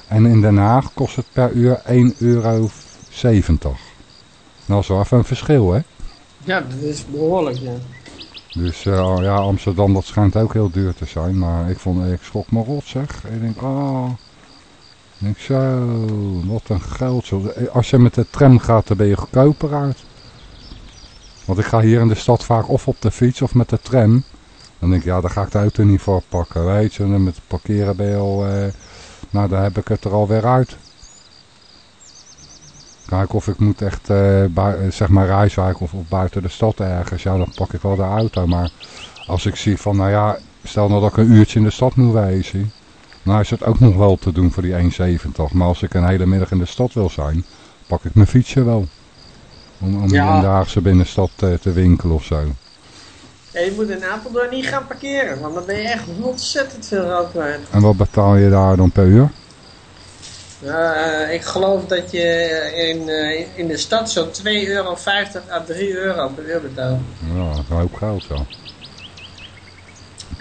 En in Den Haag kost het per uur 1,70 euro. Nou, is wel even een verschil, hè? Ja, dat is behoorlijk, ja. Dus eh, ja, Amsterdam, dat schijnt ook heel duur te zijn. Maar ik, vond, ik schrok me rot, zeg. Ik denk, ah... Ik denk zo, wat een geld. zo. Als je met de tram gaat, dan ben je goedkoper uit. Want ik ga hier in de stad vaak of op de fiets of met de tram. Dan denk ik, ja, daar ga ik de auto niet voor pakken, weet je. En dan met parkeren ben je al... eh, nou, daar heb ik het er alweer uit. Kijk, of ik moet echt, eh, eh, zeg maar, Rijswijk of, of buiten de stad ergens. Ja, dan pak ik wel de auto. Maar als ik zie van, nou ja, stel nou dat ik een uurtje in de stad moet wezen. Nou is het ook nog wel te doen voor die 1,70. Maar als ik een hele middag in de stad wil zijn, pak ik mijn fietsje wel. Om, om Ja. in de Haagse binnenstad eh, te winkelen of zo. Ja, je moet in Apeldoorn niet gaan parkeren, want dan ben je echt ontzettend veel rook kwijt. En wat betaal je daar dan per uur? Eh, ik geloof dat je in, eh, in de stad zo'n 2,50 euro à 3 euro per uur betaalt. Ja, dat is een hoop geld zo.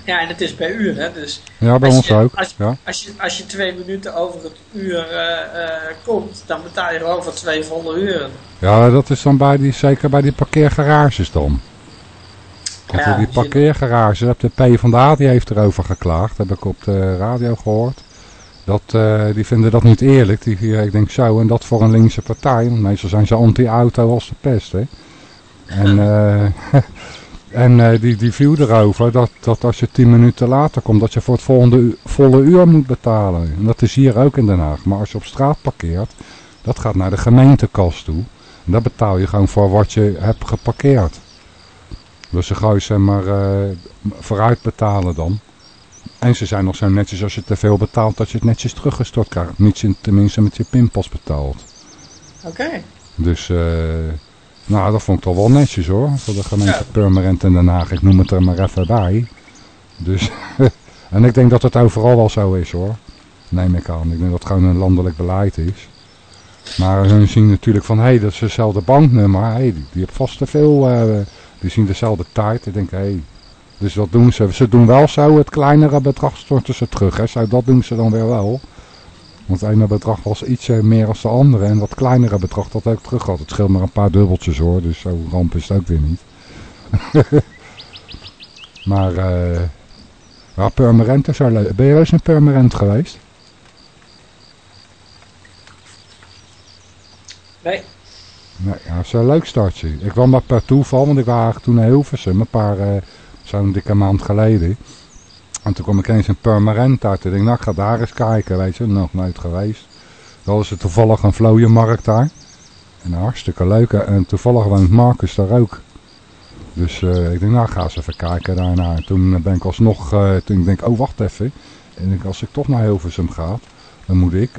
Ja, en het is per uur, hè. Dus Ja, bij ons je, ook. Als, Ja. als, je, als je twee minuten over het uur eh, komt, dan betaal je gewoon voor twee volle uren. Ja, dat is dan bij die, zeker bij die parkeergarages dan. Want Ja, die dus parkeergarages, heb de PvdA, die heeft erover geklaagd, heb ik op de radio gehoord. Dat, eh, die vinden dat niet eerlijk. Die, ik denk zo, en dat voor een linkse partij. Want meestal zijn ze anti-auto als de pest, hè. En, eh, en eh, die, die viel erover dat, dat als je tien minuten later komt, dat je voor het volgende volle uur moet betalen. En dat is hier ook in Den Haag. Maar als je op straat parkeert, dat gaat naar de gemeentekast toe. En daar betaal je gewoon voor wat je hebt geparkeerd. Dus ze je zeg maar eh, vooruit betalen dan. En ze zijn nog zo netjes als je te veel betaalt dat je het netjes teruggestort krijgt. Niet tenminste met je pinpas betaalt. Oké. Dus eh, nou dat vond ik toch wel netjes hoor. Voor de gemeente Ja. Purmerend en Den Haag. Ik noem het er maar even bij. Dus, en ik denk dat het overal wel zo is hoor. Neem ik aan. Ik denk dat het gewoon een landelijk beleid is. Maar hun zien natuurlijk van, hé, hey, dat is dezelfde banknummer. Hé, hey, die, die heeft vast te veel. eh, die zien dezelfde tijd. Ik denk, hé. Hey. Dus dat doen ze. Ze doen wel zo, het kleinere bedrag storten ze terug. Hè. Zo, dat doen ze dan weer wel. Want het ene bedrag was iets eh, meer als de andere. En dat kleinere bedrag dat ik terug gehad. Het scheelt maar een paar dubbeltjes hoor. Dus zo ramp is het ook weer niet. maar, eh ja, Purmerend is wel leuk. Ben je wel eens in Purmerend geweest? Nee. Nee, ja, dat is een leuk startje. Ik kwam maar per toeval, want ik was toen naar Hilversum, een paar, eh, zo'n dikke maand geleden. En toen kwam ik eens in Purmerend uit. Ik dacht, nou, ik ga daar eens kijken, weet je, nog nooit geweest. Dan was er toevallig een vlooienmarkt daar. En hartstikke leuk. En toevallig woont Marcus daar ook. Dus eh, ik denk, nou, ga eens even kijken daarna. En toen ben ik alsnog, eh toen denk ik, oh, wacht even. En ik, als ik toch naar Hilversum ga, dan moet ik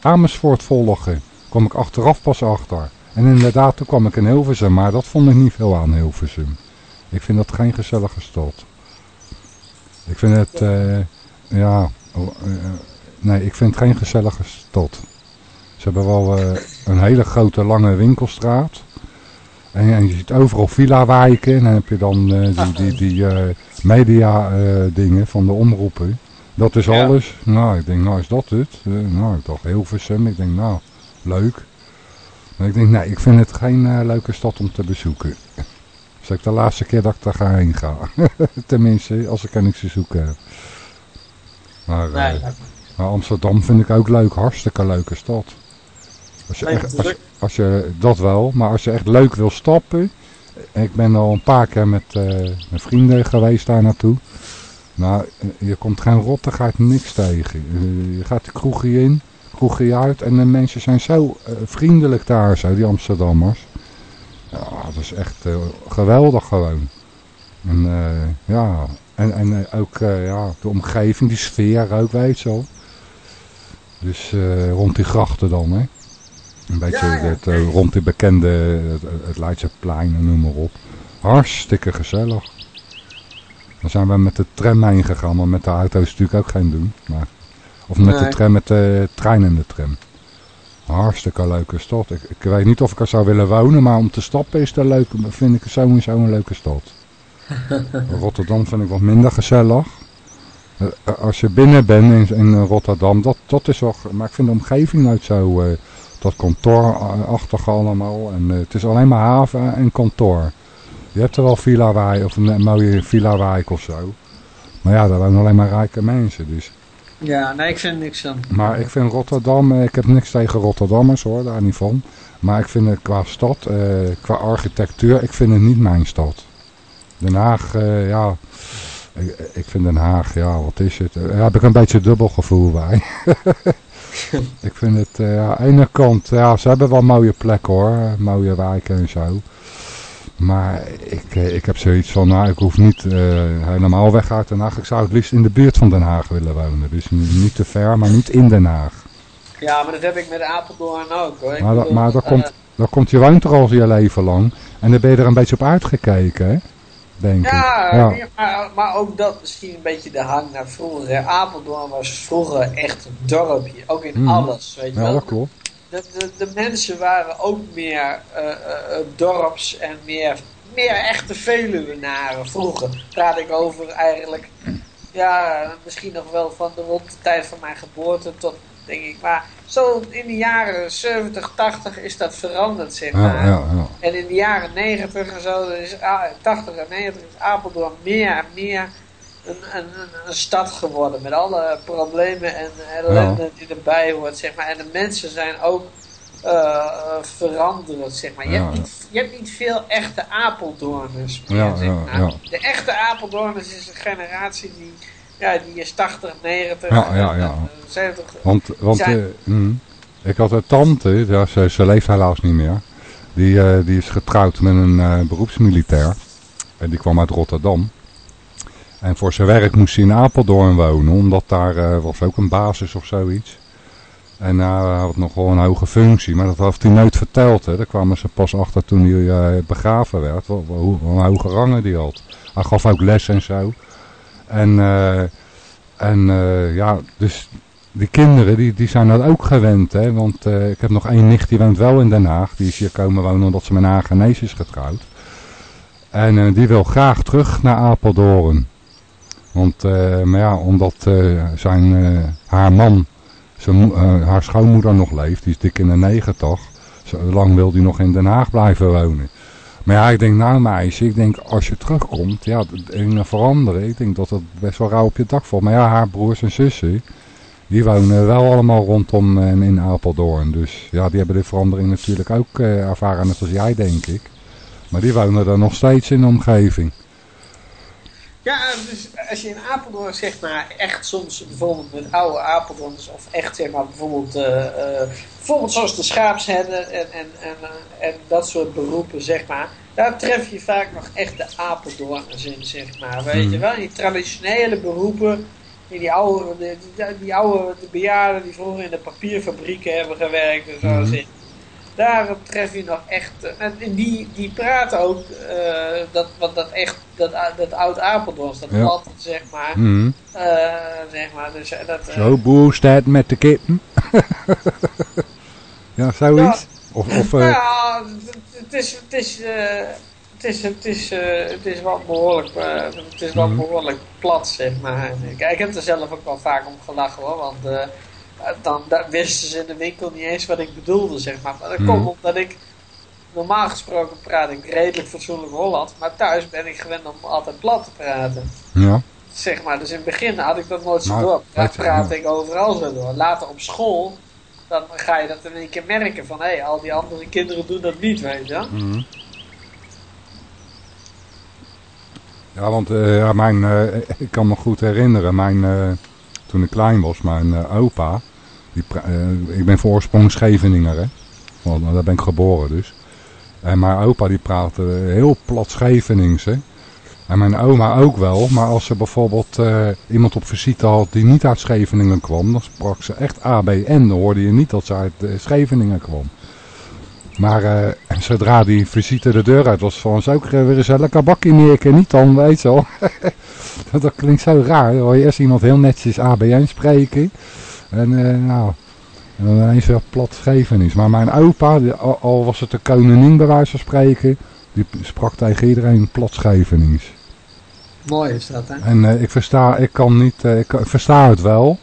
Amersfoort volgen. Kom ik achteraf pas achter. En inderdaad, toen kwam ik in Hilversum, maar dat vond ik niet veel aan Hilversum. Ik vind dat geen gezellige stad. Ik vind het, eh, ja, oh, eh, nee, ik vind het geen gezellige stad. Ze hebben wel eh, een hele grote lange winkelstraat. En, en je ziet overal villa-wijken. En dan heb je dan die, die, die eh, media eh, dingen van de omroepen. Dat is Ja. alles. Nou, ik denk, nou is dat het? Nou, ik dacht Hilversum. Ik denk, nou, leuk. Maar ik denk, nee, ik vind het geen eh, leuke stad om te bezoeken. Dat is ook de laatste keer dat ik daar ga heen ga. Tenminste, als ik er niks te zoeken heb. Maar, eh, Nee, maar Amsterdam vind ik ook leuk. Hartstikke leuke stad. Als je, echt, als, je dat wel, maar als je echt leuk wil stappen. Ik ben al een paar keer met eh, mijn vrienden geweest daar naartoe. Nou, je komt geen rottigheid, niks tegen. Je gaat de kroegje in, kroegje uit en de mensen zijn zo eh, vriendelijk daar, zo, die Amsterdammers. Ja, dat is echt eh, geweldig gewoon. En eh, ja, en, en ook ja, de omgeving, die sfeer ook, weet je wel. Dus rond die grachten dan, hè. Een beetje Ja, ja. Het, rond die bekende, het, het Leidseplein en noem maar op. Hartstikke gezellig. Dan zijn we met de tram heen gegaan, maar met de auto is natuurlijk ook geen doen. Maar, of met de tram, met de trein en de tram. Hartstikke leuke stad. Ik, ik weet niet of ik er zou willen wonen, maar om te stappen is een leuke, vind ik sowieso een leuke stad. Rotterdam vind ik wat minder gezellig. Eh, eh, Als je binnen bent in, in Rotterdam, dat, dat is wel... Maar ik vind de omgeving nooit zo... eh, dat kantoorachtige allemaal. En het is alleen maar haven en kantoor. Je hebt er wel villa-wijk of een mooie villa-wijk of zo. Maar ja, daar wonen alleen maar rijke mensen. Dus Ja, nee, ik vind niks aan. Maar ik vind Rotterdam, eh, ik heb niks tegen Rotterdammers hoor, daar niet van. Maar ik vind het qua stad, eh, qua architectuur, ik vind het niet mijn stad. Den Haag, eh, ja, ik, vind Den Haag, ja, wat is het? Daar heb ik een beetje dubbel gevoel bij. ik vind het, eh, ja, aan de ene kant, ja, ze hebben wel mooie plekken hoor, mooie wijken en zo. Maar ik, eh, ik heb zoiets van, nou, ik hoef niet eh, helemaal weg uit Den Haag. Ik zou het liefst in de buurt van Den Haag willen wonen. Dus niet te ver, maar niet in Den Haag. Ja, maar dat heb ik met Apeldoorn ook hoor. Ik Maar, dat, bedoel, maar dat, eh, komt, dat komt, je woont er al je leven lang. En dan ben je er een beetje op uitgekeken, hè? Denk Ja, ik. Ja, Maar, maar ook dat misschien een beetje de hang naar vroeger. hè. Apeldoorn was vroeger echt een dorpje, ook in Mhm. alles, weet je ja wel. dat klopt. De, de, de mensen waren ook meer eh, eh, eh, dorps en meer, meer echte Veluwenaren vroeger. Praat ik over eigenlijk, ja, misschien nog wel van de rond de tijd van mijn geboorte tot, denk ik. Maar zo in de jaren 70, 80 is dat veranderd, zeg maar. ja, ja. En in de jaren 90 en zo, is, A- 80 en 90 is Apeldoorn meer en meer een, een, een, een stad geworden. Met alle problemen en ellende die erbij hoort, zeg maar. En de mensen zijn ook eh, eh, veranderd, zeg maar. Je, Ja, hebt niet, je hebt niet veel echte Apeldoorners meer, Ja, zeg maar. ja. De echte Apeldoorners is een generatie die, ja, die is 80, 90, Ja, ja, en, ja. en 70. Want, want zijn- eh, mm, ik had een tante, ja, ze, ze leeft helaas niet meer. Die, eh, die is getrouwd met een eh, beroepsmilitair. En die kwam uit Rotterdam. En voor zijn werk moest hij in Apeldoorn wonen, omdat daar eh, was ook een basis of zoiets. En hij had nog wel een hoge functie, maar dat heeft hij nooit verteld. Hè. Daar kwamen ze pas achter toen hij eh, begraven werd, wat, hoe hoge rangen die had. Hij gaf ook les en zo. En, eh, en ja, dus die kinderen die, die zijn dat ook gewend. Hè? Want ik heb nog één nicht die woont wel in Den Haag. Die is hier komen wonen omdat ze met een Hagenees is getrouwd. En die wil graag terug naar Apeldoorn. Want, eh, maar ja, omdat eh, zijn, eh, haar man, haar schoonmoeder nog leeft. Die is dik in de negentig. Lang wil die nog in Den Haag blijven wonen. Maar ja, ik denk, nou meisje, ik denk als je terugkomt, ja, dingen veranderen. Ik denk dat het best wel rauw op je dak valt. Maar ja, haar broers en zussen, die wonen wel allemaal rondom en in Apeldoorn. Dus ja, die hebben de verandering natuurlijk ook ervaren, net als jij, denk ik. Maar die wonen er nog steeds in de omgeving. Ja, dus als je in Apeldoorn zeg maar echt soms bijvoorbeeld met oude Apeldoorns of echt zeg maar bijvoorbeeld, eh, eh, bijvoorbeeld zoals de schaapsherder en, en, en, eh, en dat soort beroepen zeg maar, daar tref je vaak nog echt de Apeldoorners in zeg maar, weet Hmm. je wel, die traditionele beroepen, in die oude, die, die, die oude de bejaarden die vroeger in de papierfabrieken hebben gewerkt en zo zeg. Daar tref je nog echt. eh, En die, die praten ook eh, dat, wat dat echt, dat, dat oud Apeldoorns, dat Ja. plat, zeg maar. Eh, zeg maar, dus eh, dat. eh, Zo, boer staat met de kippen. ja, zoiets. Of, of eh, ja, het- is, het is, het is, het is, het is wel behoorlijk, eh, het is wel Mhm. behoorlijk plat, zeg maar. En Ik, heb er zelf ook wel vaak om gelachen hoor, want dan, dan wisten ze in de winkel niet eens wat ik bedoelde, zeg maar. Maar dat Mhm. komt omdat ik, normaal gesproken praat ik redelijk fatsoenlijk Holland, maar thuis ben ik gewend om altijd plat te praten. ja. Zeg maar, dus in het begin had ik dat nooit zo door. Daar praat ik overal zo door. Later op school, dan ga je dat in één keer merken van, hé, al die andere kinderen doen dat niet, weet je. Mhm. Ja, want eh, ja, mijn, eh, ik kan me goed herinneren, mijn, eh, toen ik klein was, mijn opa, die, ik ben van oorsprong Scheveninger, hè. Want, daar ben ik geboren dus. En mijn opa die praatte heel plat Schevenings. En mijn oma ook wel, maar als ze bijvoorbeeld eh, iemand op visite had die niet uit Scheveningen kwam, dan sprak ze echt ABN, dan hoorde je niet dat ze uit eh, Scheveningen kwam. Maar eh, zodra die visite de deur uit was, van ze ook weer eens een lekker bakje niet dan, weet je wel. dat, klinkt zo raar. Dan hoor je eerst iemand heel netjes ABN spreken. En nou, en dan ineens weer plat Schevenings. Maar mijn opa, die- al, al was het de koningin bij wijze van spreken, die sprak tegen iedereen plat Schevenings. Mooi is dat, hè? En eh, ik versta, ik kan niet, eh, ik, versta het wel.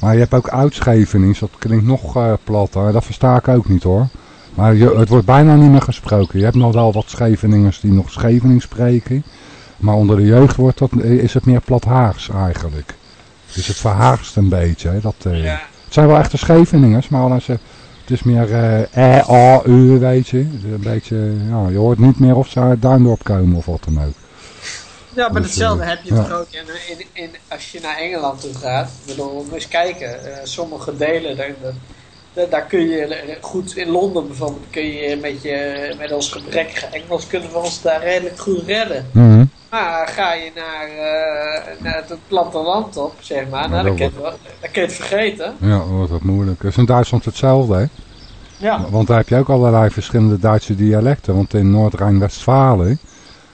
Maar je hebt ook uitschevenings, dat klinkt nog eh platter. Dat versta ik ook niet hoor. Maar je, het wordt bijna niet meer gesproken. Je hebt nog wel wat Scheveningers die nog Schevenings spreken. Maar onder de jeugd wordt dat, is het meer plat Haags eigenlijk. Dus het verhaagst een beetje. Hè, dat, eh, Ja. Het zijn wel echte Scheveningers, maar als ze, het is meer eh E, A, U, weet je. Een beetje, ja, je hoort niet meer of ze uit Duindorp komen of wat dan ook. Ja, maar Dus, hetzelfde eh, heb je ja. toch ook in, in, in, als je naar Engeland toe gaat. Bedoel, eens kijken. eh, sommige delen, daar, daar, kun je goed in Londen bijvoorbeeld, kun je met, je met ons gebrekkige Engels kunnen we ons daar redelijk goed redden. Mhm. Maar ga je naar, eh, naar het platteland op, zeg maar, nou, dat dan, kun je, het je vergeten. Ja, dan wordt wat moeilijk. Het is in Duitsland hetzelfde, hè? Ja. Want daar heb je ook allerlei verschillende Duitse dialecten. Want in Noord-Rijn-Westfalen,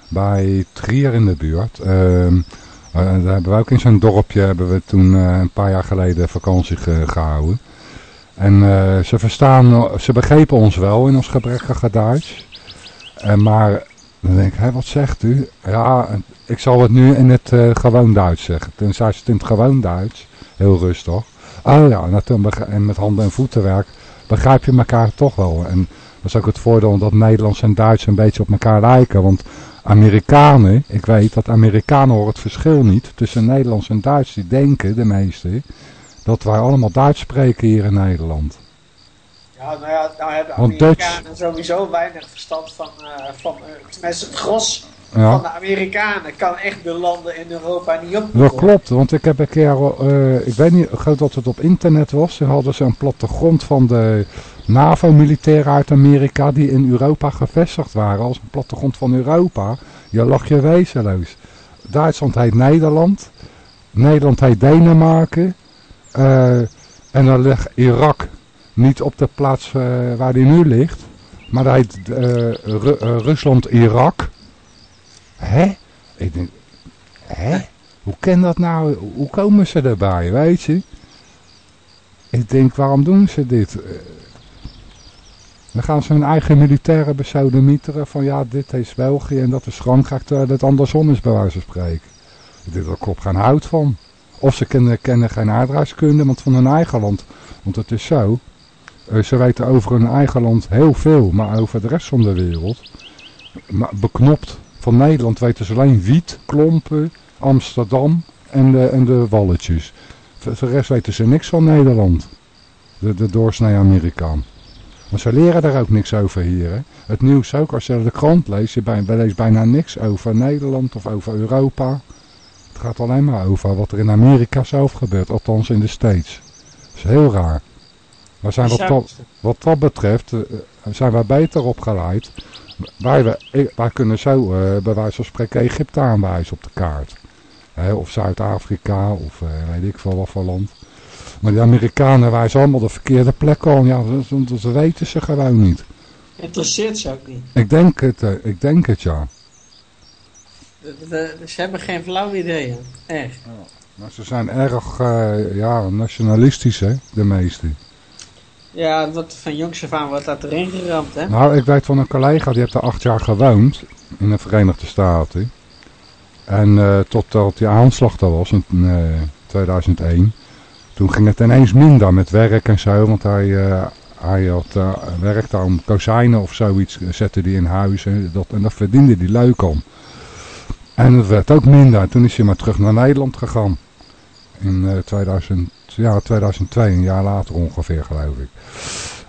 bij Trier in de buurt, ehm, eh, daar hebben we ook in zo'n dorpje hebben we toen eh, een paar jaar geleden vakantie ge- gehouden. En ze verstaan, ze begrepen ons wel in ons gebrekkige Duits. Maar dan denk ik, hé, wat zegt u? Ja, ik zal het nu in het eh, gewoon Duits zeggen. Toen zei ze het in het gewoon Duits, heel rustig. Oh ja, toen beg- en met handen en voetenwerk begrijp je elkaar toch wel. En dat is ook het voordeel dat Nederlands en Duits een beetje op elkaar lijken. Want Amerikanen, ik weet dat Amerikanen horen het verschil niet tussen Nederlands en Duits. Die denken, de meesten, dat wij allemaal Duits spreken hier in Nederland. Ja, nou ja, nou hebben Amerikanen sowieso weinig verstand van, eh van eh, tenminste het gros Ja. van de Amerikanen kan echt de landen in Europa niet op. Dat klopt, want ik heb een keer, eh, ik weet niet hoe groot dat het op internet was. Ze hadden ze een plattegrond van de NAVO-militairen uit Amerika die in Europa gevestigd waren. Als een plattegrond van Europa. Je lag je wezenloos. Duitsland heet Nederland. Nederland heet Denemarken. en dan ligt Irak niet op de plaats eh, waar die nu ligt. Maar dat heet eh, Ru- eh, Rusland-Irak. Hè? Ik denk, hè? Hoe kan dat nou? Hoe komen ze erbij, weet je? Ik denk, waarom doen ze dit? Dan gaan ze hun eigen militairen besodemieteren van ja, dit is België en dat is Frankrijk, terwijl het andersom is bij wijze van spreken. Ik denk, daar klopt geen hout van. Of ze kennen, kennen geen aardrijkskunde, want van hun eigen land. Want het is zo, ze weten over hun eigen land heel veel, maar over de rest van de wereld, maar beknopt van Nederland weten ze alleen wiet, klompen, Amsterdam en de, en de walletjes. Voor de rest weten ze niks van Nederland. De, de doorsnee Amerikaan. Maar ze leren daar ook niks over hier. Hè? Het nieuws ook, als je de krant leest, je bij- leest bijna niks over Nederland of over Europa. Het gaat alleen maar over wat er in Amerika zelf gebeurt, althans in de States. Dat is heel raar. Maar zijn wat, dat, wat dat betreft eh, zijn wij beter opgeleid. Wij, wij, kunnen zo eh, bij wijze van spreken Egypte aanwijzen op de kaart. Hè, of Zuid-Afrika of eh, weet ik veel wat voor land. Maar die Amerikanen wijzen allemaal de verkeerde plek aan. Ja, dat, weten ze gewoon niet. Interesseert ze ook niet. Ik denk het, eh, ik denk het ja. De- de- de- ze hebben geen flauw idee. Echt. Maar ze zijn erg eh, ja, nationalistisch hè, de meesten. Ja, wat van jongs af aan wordt dat erin geramd, hè? Nou, ik weet van een collega, die heeft er acht jaar gewoond in de Verenigde Staten. En eh totdat die aanslag er was in eh, 2001, toen ging het ineens minder met werk en zo, want hij, eh, hij had uh, werkte aan kozijnen of zoiets, eh, zette hij in huis en dat, en dat verdiende hij leuk om. En het werd ook minder, toen is hij maar terug naar Nederland gegaan. In eh, 2000, ja, 2002, een jaar later ongeveer geloof ik.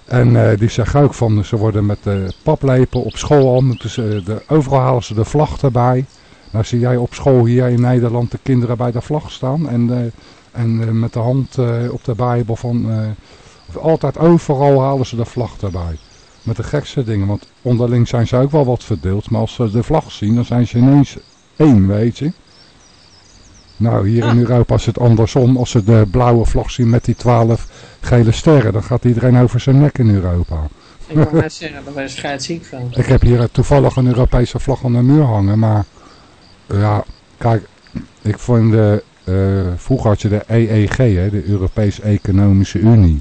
En eh, die zeggen ook van, ze worden met de paplepel op school al, ze de, overal halen ze de vlag erbij. Nou zie jij op school hier in Nederland de kinderen bij de vlag staan en, eh, en eh, met de hand eh, op de bijbel van, eh, altijd overal halen ze de vlag erbij. Met de gekste dingen, want onderling zijn ze ook wel wat verdeeld, maar als ze de vlag zien, dan zijn ze ineens één, weet je. Nou, hier in Europa is het andersom. Als ze de blauwe vlag zien met die twaalf gele sterren, dan gaat iedereen over zijn nek in Europa. Ik kan net zeggen, daar ben je scheidsziek van. Ik heb hier toevallig een Europese vlag aan de muur hangen, maar ja, kijk, ik vond de, eh, vroeger had je de EEG, hè, de Europese Economische Unie.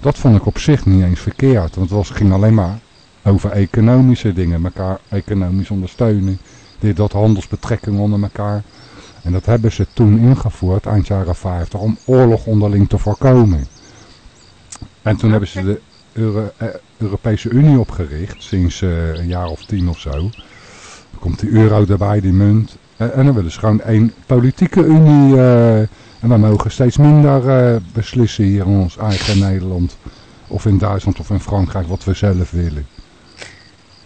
Dat vond ik op zich niet eens verkeerd, want het was, ging alleen maar over economische dingen, elkaar economisch ondersteunen, dit, dat handelsbetrekkingen onder elkaar. En dat hebben ze toen ingevoerd, eind jaren 50, om oorlog onderling te voorkomen. En toen hebben ze de eh, Europese Unie opgericht, sinds eh, een jaar of tien of zo. Dan komt die euro erbij, die munt. Eh, en dan willen ze gewoon één politieke unie En we mogen steeds minder beslissen hier in ons eigen Nederland. Of in Duitsland of in Frankrijk wat we zelf willen.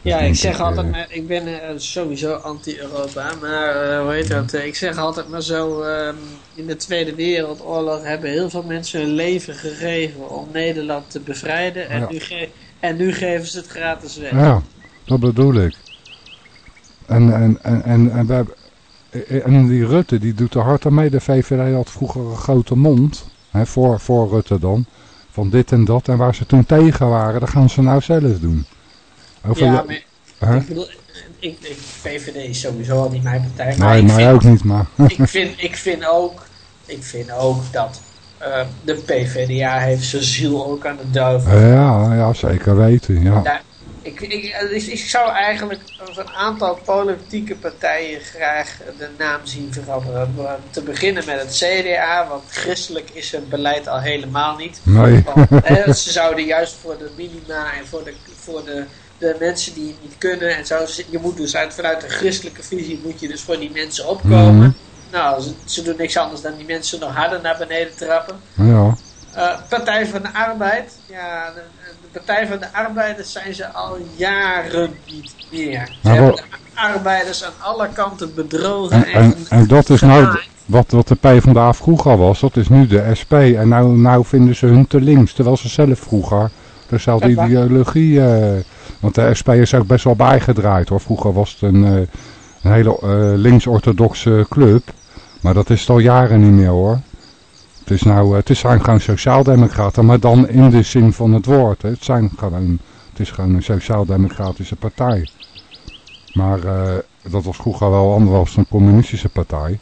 Ja, ik zeg ik, altijd eh, maar, ik ben eh, sowieso anti-Europa, maar eh, hoe heet dat? ik zeg altijd maar zo, ehm, in de Tweede Wereldoorlog hebben heel veel mensen hun leven gegeven om Nederland te bevrijden en, Ja. nu, ge- en nu geven ze het gratis weg. Ja, dat bedoel ik. En, en, en, en, en, hebben- en die Rutte, die doet er hard aan mee. De VVD had vroeger een grote mond, hè, voor, voor Rutte dan, van dit en dat. En waar ze toen tegen waren, dat gaan ze nou zelf doen. Over Ja, je- maar ik bedoel, ik, ik, VVD is sowieso al niet mijn partij, maar Nee, ik mij vind, ook niet, maar... ik vind, ik vind ook, ik vind ook dat eh, de PvdA heeft zijn ziel ook aan de duivel. Ja, ja, zeker weten, ja. Ja, ik, ik, ik, ik zou eigenlijk als een aantal politieke partijen graag de naam zien veranderen. Maar Te beginnen met het CDA, want christelijk is hun beleid al helemaal niet. Nee. Want, eh, ze zouden juist voor de minima en voor de, voor de, de mensen die het niet kunnen en zo. Je moet dus uit, vanuit een christelijke visie moet je dus voor die mensen opkomen. Mhm. Nou, ze, ze doen niks anders dan die mensen nog harder naar beneden trappen. Ja, Eh, Partij van de Arbeid. Ja, de, de Partij van de Arbeiders zijn ze al jaren niet meer. Ze hebben de arbeiders aan alle kanten bedrogen. en, en, en dat is nou wat, wat de PvdA vroeger was, dat is nu de SP. En nou, nou vinden ze hun te links, terwijl ze zelf vroeger dezelfde waar- ideologie... eh, want de SP is ook best wel bijgedraaid hoor. Vroeger was het een, eh, een hele eh, links-orthodoxe club. Maar dat is het al jaren niet meer hoor. Het, is nou, eh, het zijn gewoon sociaaldemocraten, maar dan in de zin van het woord. Het, zijn gewoon, het is gewoon een sociaaldemocratische partij. Maar dat was vroeger wel anders was een communistische partij.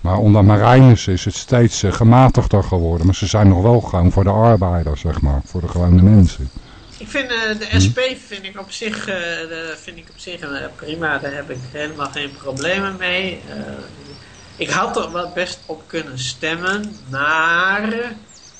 Maar onder Marijnissen is het steeds gematigder geworden. Maar ze zijn nog wel gewoon voor de arbeiders, zeg maar. Voor de gewone mensen. Ik vind eh, de SP vind ik op zich, eh, de- vind ik op zich eh, prima. Daar heb ik helemaal geen problemen mee. Ik had er wel best op kunnen stemmen, maar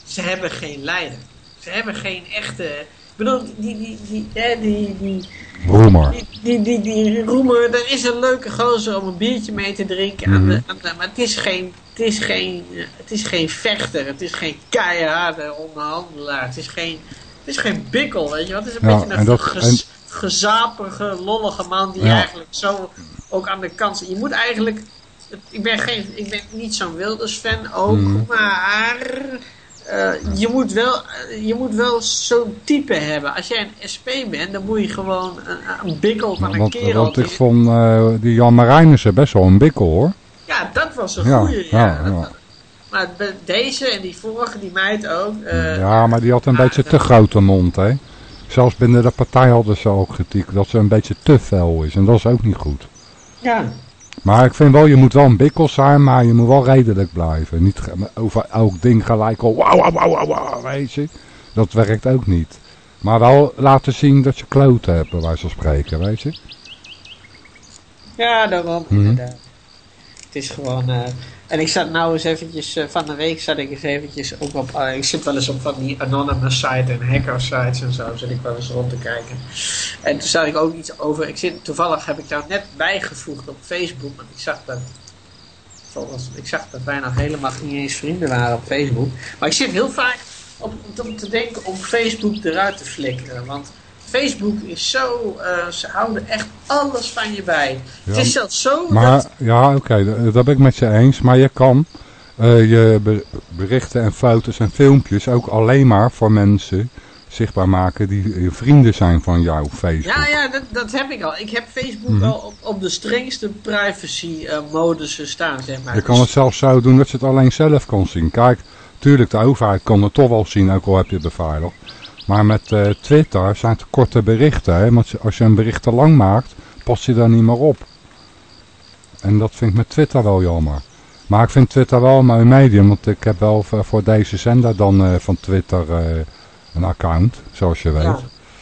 ze hebben geen leider. Ze hebben geen echte. Ik bedoel, die, die, die, hè, die, die, Roemer. die, die, die, die roemer, dat is een leuke gozer om een biertje mee te drinken. aan de, aan de- maar het is, geen, het, is geen, het is geen vechter, het is geen keiharde onderhandelaar, het is geen, is geen bikkel, weet je wat? Het is een Ja, beetje en een dat- ges- en- gezapige, lollige man die Ja. eigenlijk zo ook aan de kant zit. Je moet eigenlijk, ik ben, geen, ik ben niet zo'n Wilders fan ook, Mhm. maar... eh, je, moet wel, je moet wel zo'n type hebben. Als jij een SP bent, dan moet je gewoon een, een bikkel van een Want, kerel. want ik vond eh, die Jan Marijnissen best wel een bikkel hoor. ja, dat was een Ja, goeie. Ja, ja, ja. Dat- Maar deze en die vorige, die meid ook. eh, Ja, maar die had een maar, beetje te grote mond, hè. Zelfs binnen de partij hadden ze ook kritiek dat ze een beetje te fel is. En dat is ook niet goed. Ja, Maar ik vind wel, je moet wel een bikkel zijn, maar je moet wel redelijk blijven. Niet over elk ding gelijk al wauw, wauw, wauw, wauw, wauw, weet je. Dat werkt ook niet. Maar wel laten zien dat je kloten hebt, bij wijze van spreken, weet je. ja daarom Mhm. inderdaad. Het is gewoon... eh, en ik zat nou eens eventjes... eh, van de week zat ik eens eventjes ook op... eh, ik zit wel eens op van die anonymous site en hacker sites en zo. Zit ik wel eens rond te kijken. En toen zag ik ook iets over... Ik zit, toevallig heb ik daar net bijgevoegd op Facebook. Want ik zag dat... Volgens, ik zag dat wij nog helemaal niet eens vrienden waren op Facebook. Maar ik zit heel vaak om te denken om Facebook eruit te flikkeren. Want Facebook is zo... eh, ze houden echt alles van je bij. het is zelfs zo Maar dat... ja, oké, dat- dat ben ik met je eens. Maar je kan eh, je be- berichten en foto's en filmpjes ook alleen maar voor mensen zichtbaar maken die eh, vrienden zijn van jou, Facebook. Ja, ja, dat, dat heb ik al. Ik heb Facebook Mhm. al op, op de strengste privacy eh, modus staan, zeg maar. Je kan het zelfs zo doen dat je het alleen zelf kan zien. Kijk, tuurlijk, de overheid kan het toch wel zien, ook al heb je het beveiligd. Maar met eh, Twitter zijn het korte berichten. Hè? Want als je een bericht te lang maakt, past je daar niet meer op. En dat vind ik met Twitter wel jammer. Maar ik vind Twitter wel een medium. Want ik heb wel voor deze zender dan eh, van Twitter eh, een account, zoals je weet.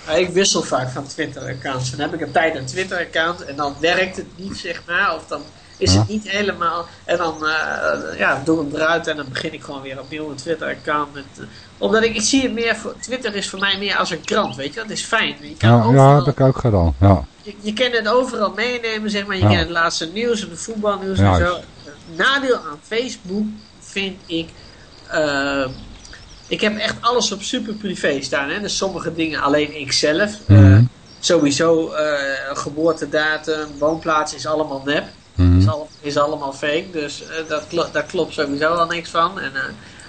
Ja, Ik wissel vaak van Twitter-accounts. Dan heb ik een tijd een Twitter-account en dan werkt het niet, zeg maar. Of dan is het niet helemaal. En dan eh, ja, doe ik hem eruit en dan begin ik gewoon weer opnieuw een Twitter-account. Eh, omdat ik, ik zie het meer, voor, Twitter is voor mij meer als een krant, weet je. Dat is fijn. Je kan, Ja, ja, overal, heb ik ook gedaan. Ja. je, je kan het overal meenemen, zeg maar. Je Ja. kan het laatste nieuws en het voetbalnieuws Ja, en zo. Het nadeel aan Facebook vind ik... eh, ik heb echt alles op super privé staan. Hè? Dus sommige dingen alleen ik zelf. Eh, Mhm. sowieso geboortedatum, woonplaats is allemaal nep. Mhm. Is, al, is allemaal fake. Dus eh, dat, daar klopt sowieso al niks van. En eh,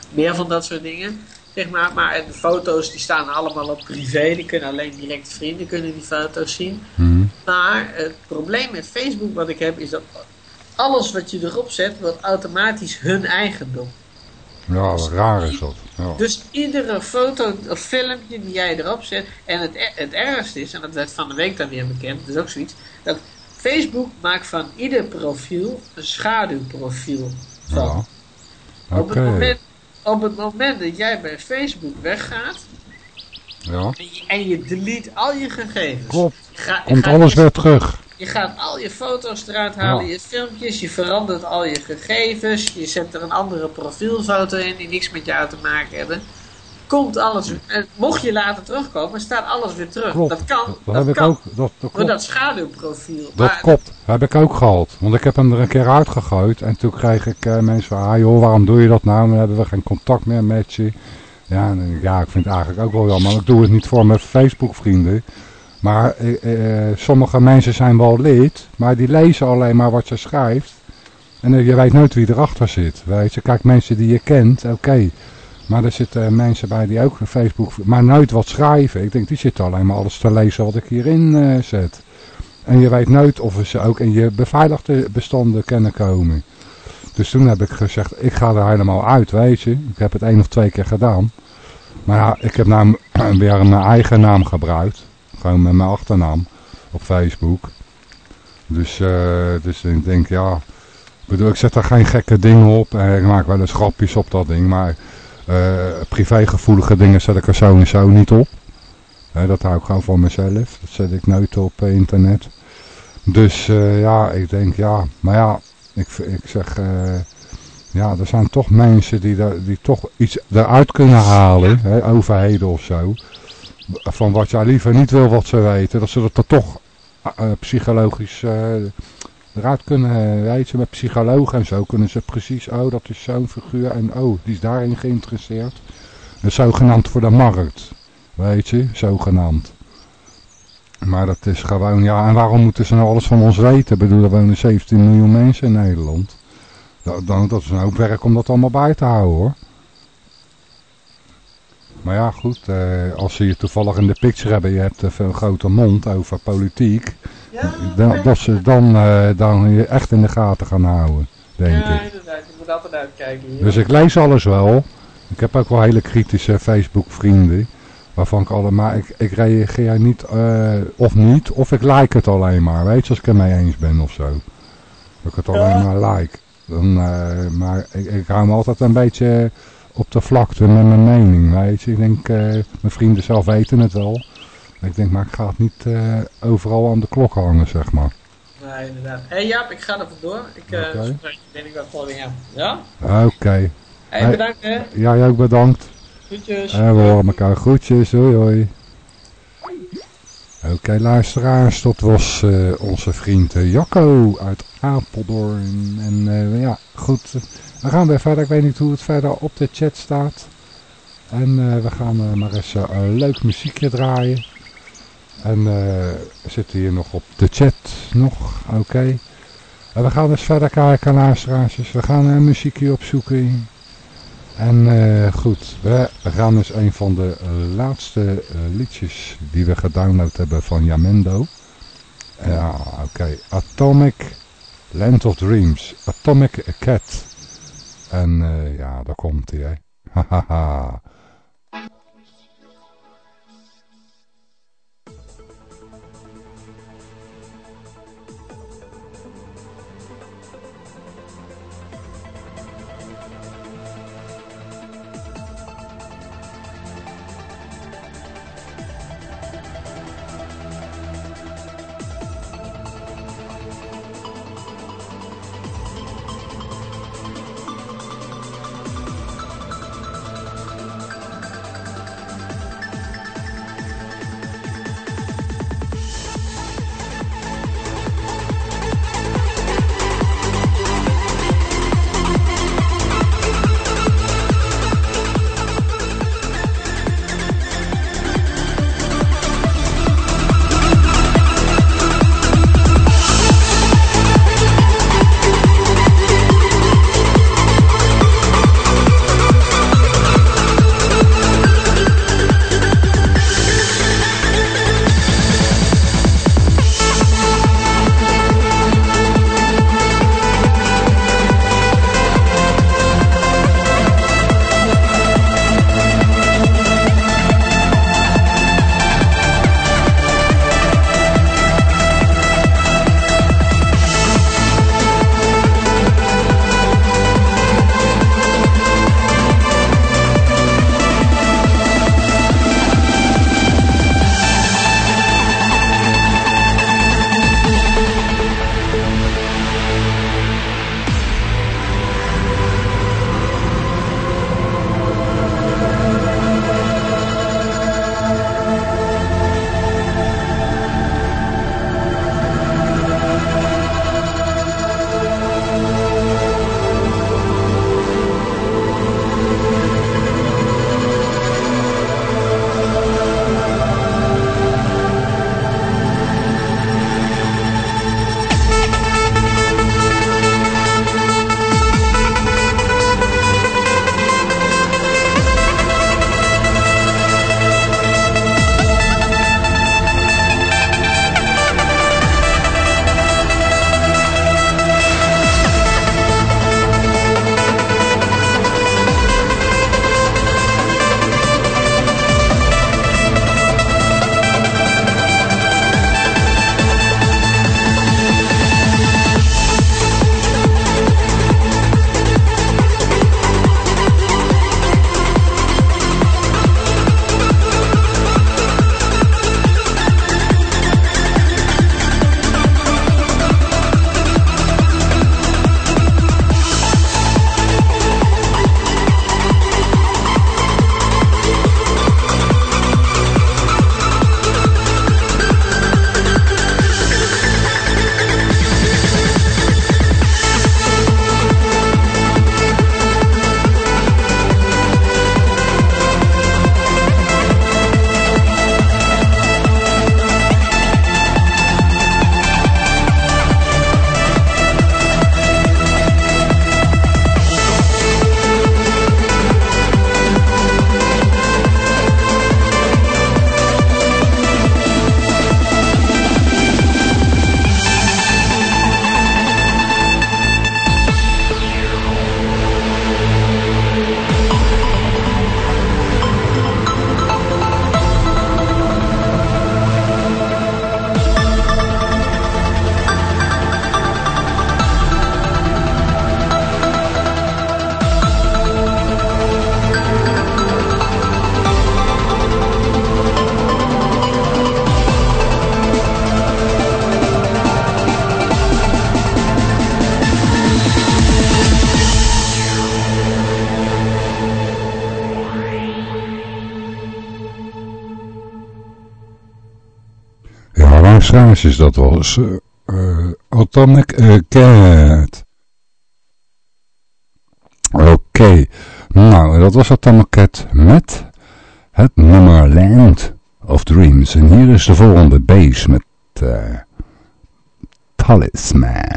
meer van dat soort dingen. Zeg maar, maar de foto's die staan allemaal op privé. Die kunnen alleen direct vrienden kunnen die foto's zien. Mhm. Maar het probleem met Facebook wat ik heb is dat alles wat je erop zet wordt automatisch hun eigendom. Ja, wat raar is dat. Ja. Dus iedere foto of filmpje die jij erop zet. En het, er- het ergste is, en dat werd van de week dan weer bekend, dat is ook zoiets. Dat Facebook maakt van ieder profiel een schaduwprofiel. van. Ja. Op, het moment, op het moment dat jij bij Facebook weggaat Ja. en je, en je delete al je gegevens. Klopt. Ga- Komt gaat alles je- weer terug. Je gaat al je foto's eruit halen, Ja. je filmpjes, je verandert al je gegevens, je zet er een andere profielfoto in die niks met jou te maken hebben. Komt alles, en mocht je later terugkomen, staat alles weer terug. Klopt. Dat kan, Dat, dat, heb ik kan ook. Dat, dat dat schaduwprofiel. Dat Maar klopt, heb ik ook gehad. Want ik heb hem er een keer uitgegooid en toen kreeg ik eh, mensen van, ah joh, waarom doe je dat nou? Dan hebben we geen contact meer met je. Ja, en ik, ja, ik vind het eigenlijk ook wel jammer. maar Ik doe het niet voor mijn Facebook vrienden. Maar eh, eh, sommige mensen zijn wel lid, maar die lezen alleen maar wat je schrijft. En eh, je weet nooit wie erachter zit. Weet je, kijk, mensen die je kent, oké. Maar er zitten mensen bij die ook Facebook, maar nooit wat schrijven. Ik denk, die zitten alleen maar alles te lezen wat ik hierin eh, zet. En je weet nooit of ze ook in je beveiligde bestanden kunnen komen. Dus toen heb ik gezegd, ik ga er helemaal uit, weet je. Ik heb het één of twee keer gedaan. Maar ja, ik heb nou weer mijn eigen naam gebruikt. Gewoon met mijn achternaam op Facebook. Dus, eh, dus ik denk, ja... Ik bedoel, ik zet er geen gekke dingen op. En ik maak wel eens grapjes op dat ding. Maar eh privégevoelige dingen zet ik er sowieso niet op. Hè, dat hou ik gewoon voor mezelf. Dat zet ik nooit op eh, internet. Dus eh, ja, ik denk ja. Maar ja, ik, ik zeg... eh, ja, er zijn toch mensen die, daar- die toch iets eruit kunnen halen. Hè, overheden of zo. Van wat jij liever niet wil wat ze weten. Dat ze dat er toch eh, psychologisch eh, eruit kunnen. eh, je, met psychologen en zo kunnen ze precies. Oh, dat is zo'n figuur. En oh, die is daarin geïnteresseerd. Zogenaamd voor de markt. Weet je, zogenaamd. Maar dat is gewoon, ja, en waarom moeten ze nou alles van ons weten? Ik bedoel, er wonen 17 miljoen mensen in Nederland. Dat, dan, dat is een hoop werk om dat allemaal bij te houden hoor. Maar ja, goed, eh, als ze je toevallig in de picture hebben, je hebt een grote mond over politiek. Dat ze dan, eh, dan je echt in de gaten gaan houden, denk ja, ik. inderdaad, je moet altijd uitkijken hier. Dus ik lees alles wel. Ik heb ook wel hele kritische Facebook vrienden. Waarvan ik alle, maar ik, ik reageer niet eh, of niet, of ik like het alleen maar. Weet je, als ik het mee eens ben of zo. Dat ik het alleen maar like. Dan, eh, maar ik, ik hou me altijd een beetje op de vlakte met mijn mening, weet je. Ik denk, mijn vrienden zelf weten het wel. Ik denk, maar ik ga het niet eh, overal aan de klok hangen, zeg maar. Nee, inderdaad. Hé hey Jaap, ik ga er vandoor. Ik eh Oké. zo ben ik wel weer aan. Ja? Oké. Hé, Hey. bedankt hè. Jij ook bedankt. Groetjes. En we horen elkaar groetjes. Hoi hoi. Oké luisteraars, dat was eh, onze vriend eh, Jacco uit Apeldoorn. En eh, ja, goed. We gaan weer verder. Ik weet niet hoe het verder op de chat staat. En eh, we gaan eh, maar eens eh, een leuk muziekje draaien. En eh, we zitten hier nog op de chat nog. Oké. En we gaan eens verder kijken luisteraars. Dus we gaan een muziekje opzoeken. En eh, goed, we gaan dus een van de eh, laatste eh, liedjes die we gedownload hebben van Jamendo. Ja, oké. Atomic Land of Dreams. Atomic Cat. En eh, ja, daar komt hij, hè. Hahaha. Luisteraars, dat was uh, uh, Atomic uh, Cat. Oké, nou dat was Atomic Cat met het nummer Land of Dreams. En hier is de volgende bass met Talisman.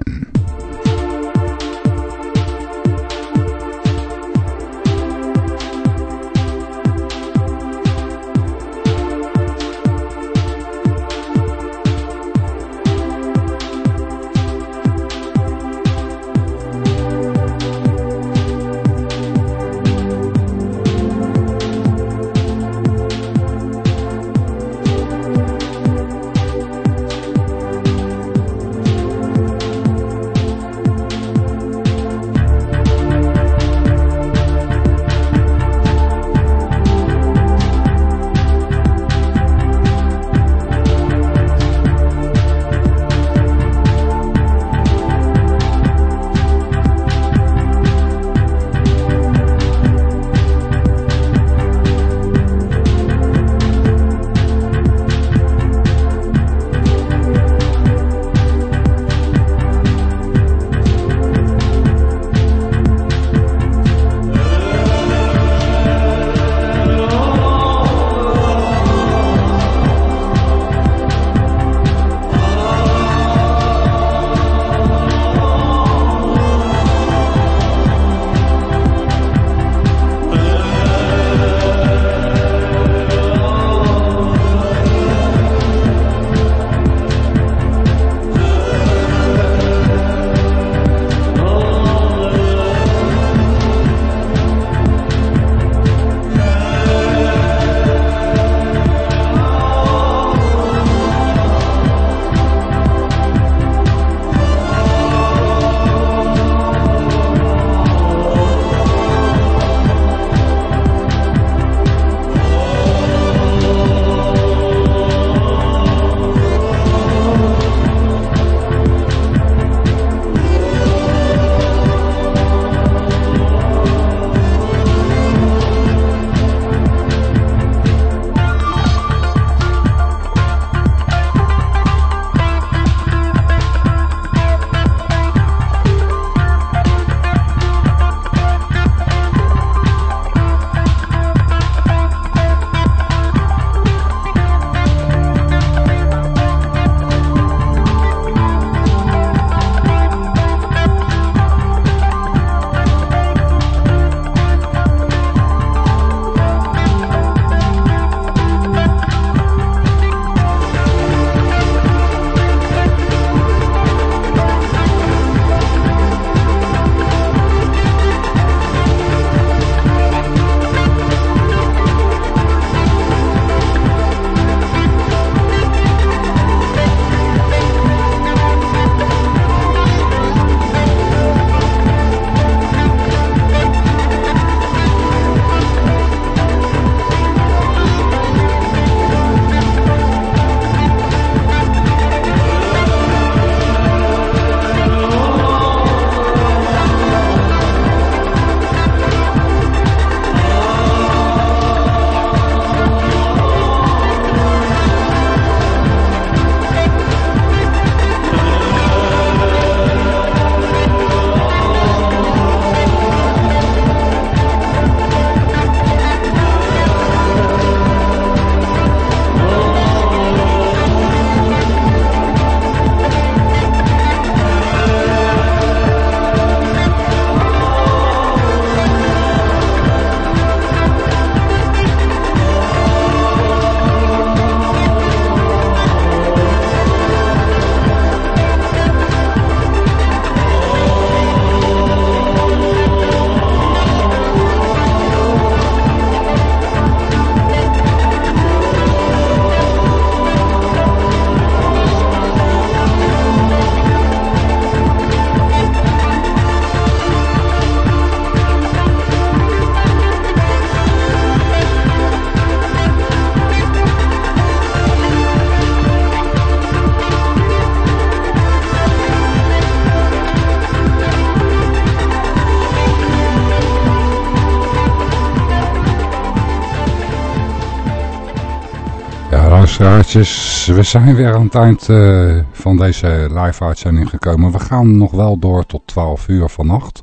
Luisteraartjes, we zijn weer aan het eind uh, van deze live uitzending gekomen. We gaan nog wel door tot 12 uur vannacht.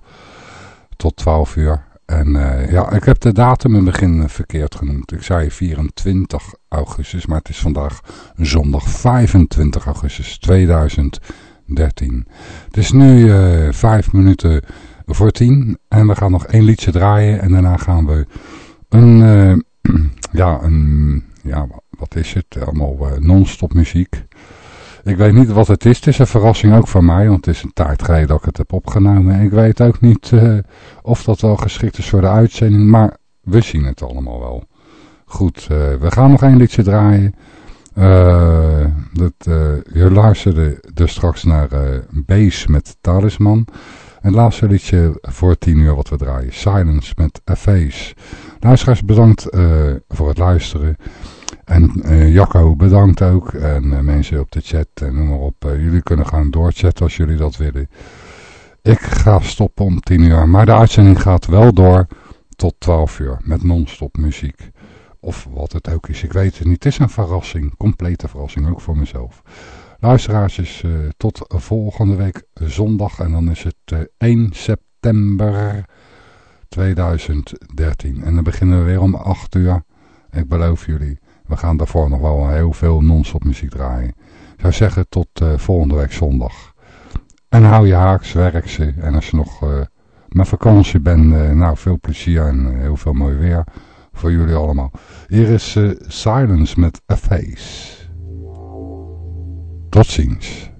Tot 12 uur. En uh, ja, ik heb de datum in het begin verkeerd genoemd. Ik zei 24 augustus, maar het is vandaag zondag 25 augustus 2013. Het is nu uh, 5 minuten voor 10 en we gaan nog één liedje draaien en daarna gaan we een, ja, een, is het? Allemaal uh, non-stop muziek. Ik weet niet wat het is. Het is een verrassing ook voor mij, want het is een tijd dat ik het heb opgenomen. Ik weet ook niet uh, of dat wel geschikt is voor de uitzending, maar we zien het allemaal wel. Goed, uh, we gaan nog één liedje draaien. dat, je luisterde dus straks naar Base met Talisman. En het laatste liedje voor tien uur wat we draaien. Silence met Face. Luisteraars, bedankt voor het luisteren. En uh, Jacco, bedankt ook. En uh, mensen op de chat en noem maar op. Jullie kunnen gaan doorchatten als jullie dat willen. Ik ga stoppen om 10 uur. Maar de uitzending gaat wel door tot 12 uur. Met non-stop muziek. Of wat het ook is. Ik weet het niet. Het is een verrassing. Complete verrassing. Ook voor mezelf. Luisteraarsjes, tot volgende week zondag. En dan is het 1 september 2013. En dan beginnen we weer om 8 uur. Ik beloof jullie. We gaan daarvoor nog wel heel veel non-stop muziek draaien. Ik zou zeggen tot uh, volgende week zondag. En hou je haaks, werk ze. En als je nog uh, met vakantie bent, uh, nou veel plezier en heel veel mooi weer voor jullie allemaal. Hier is Silence met A Face. Tot ziens.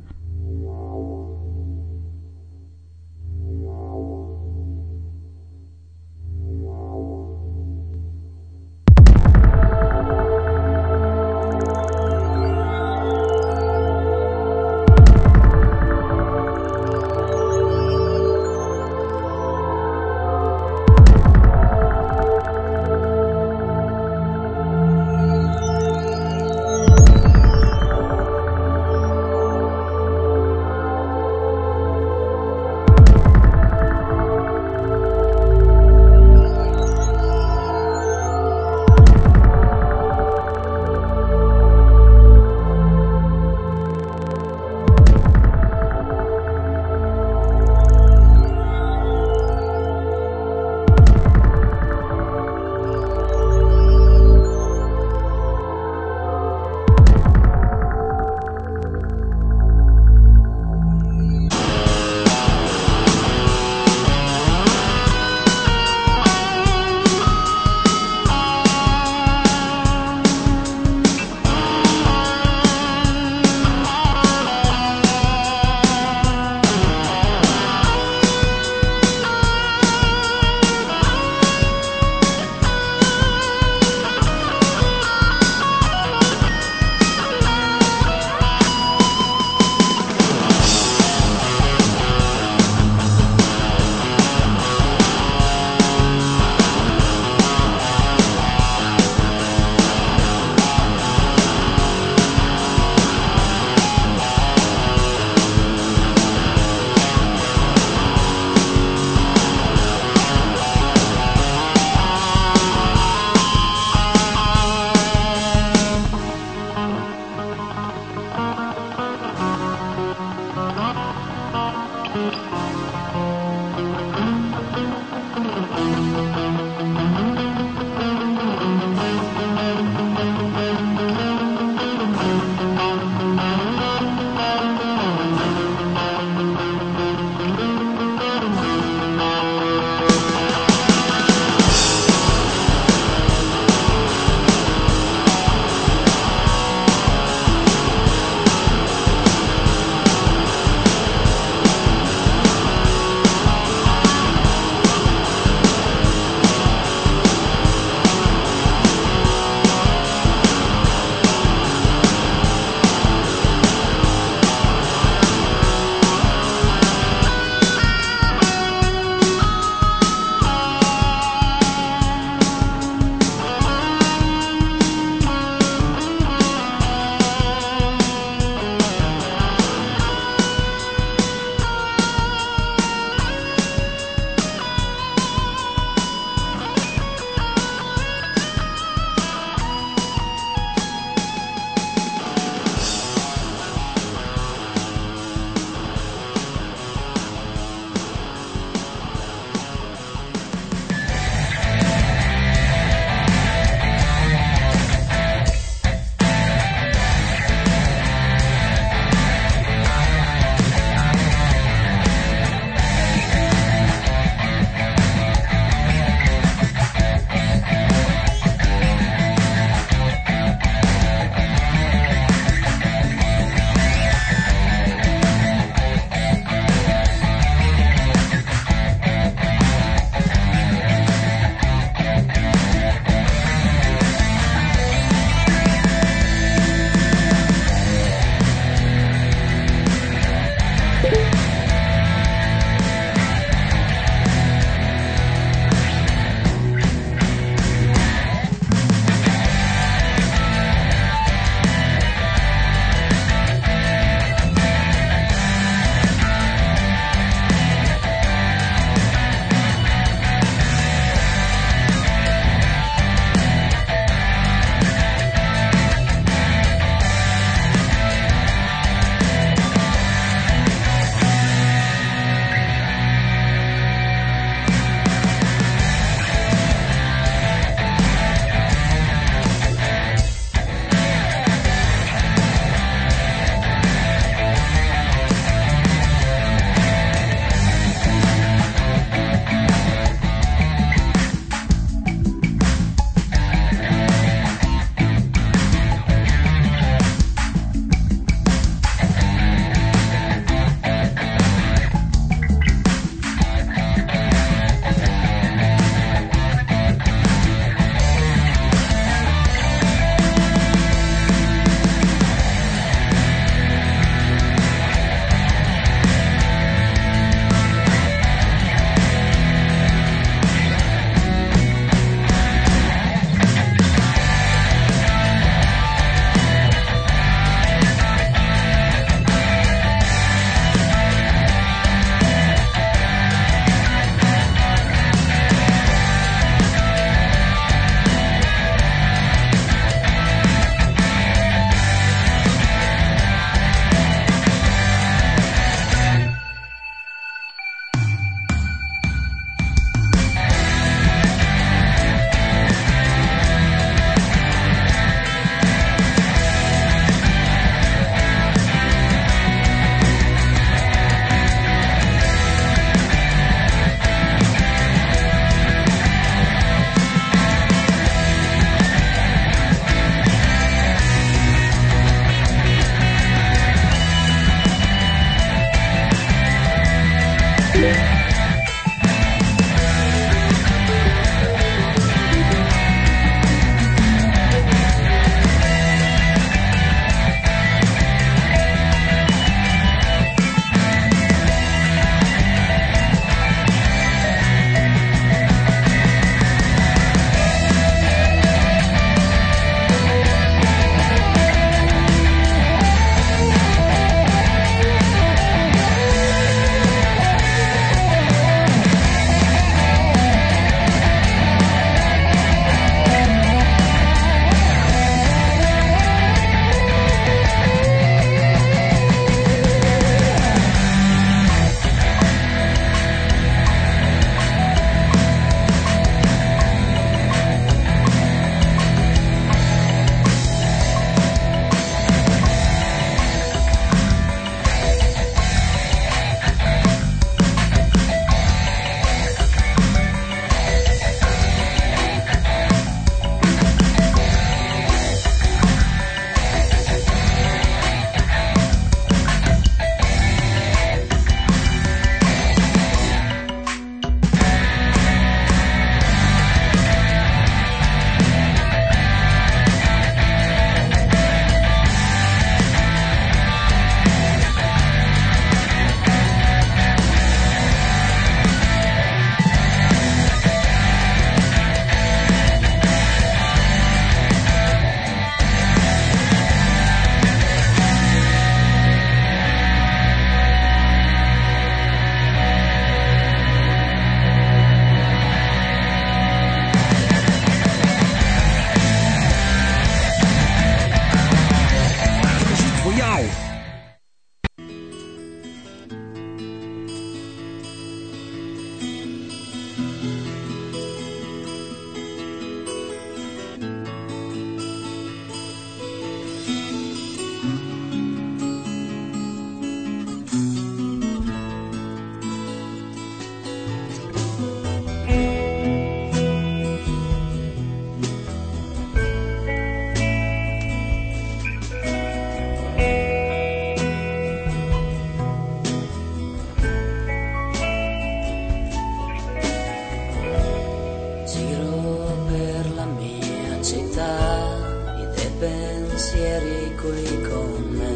Qui con me,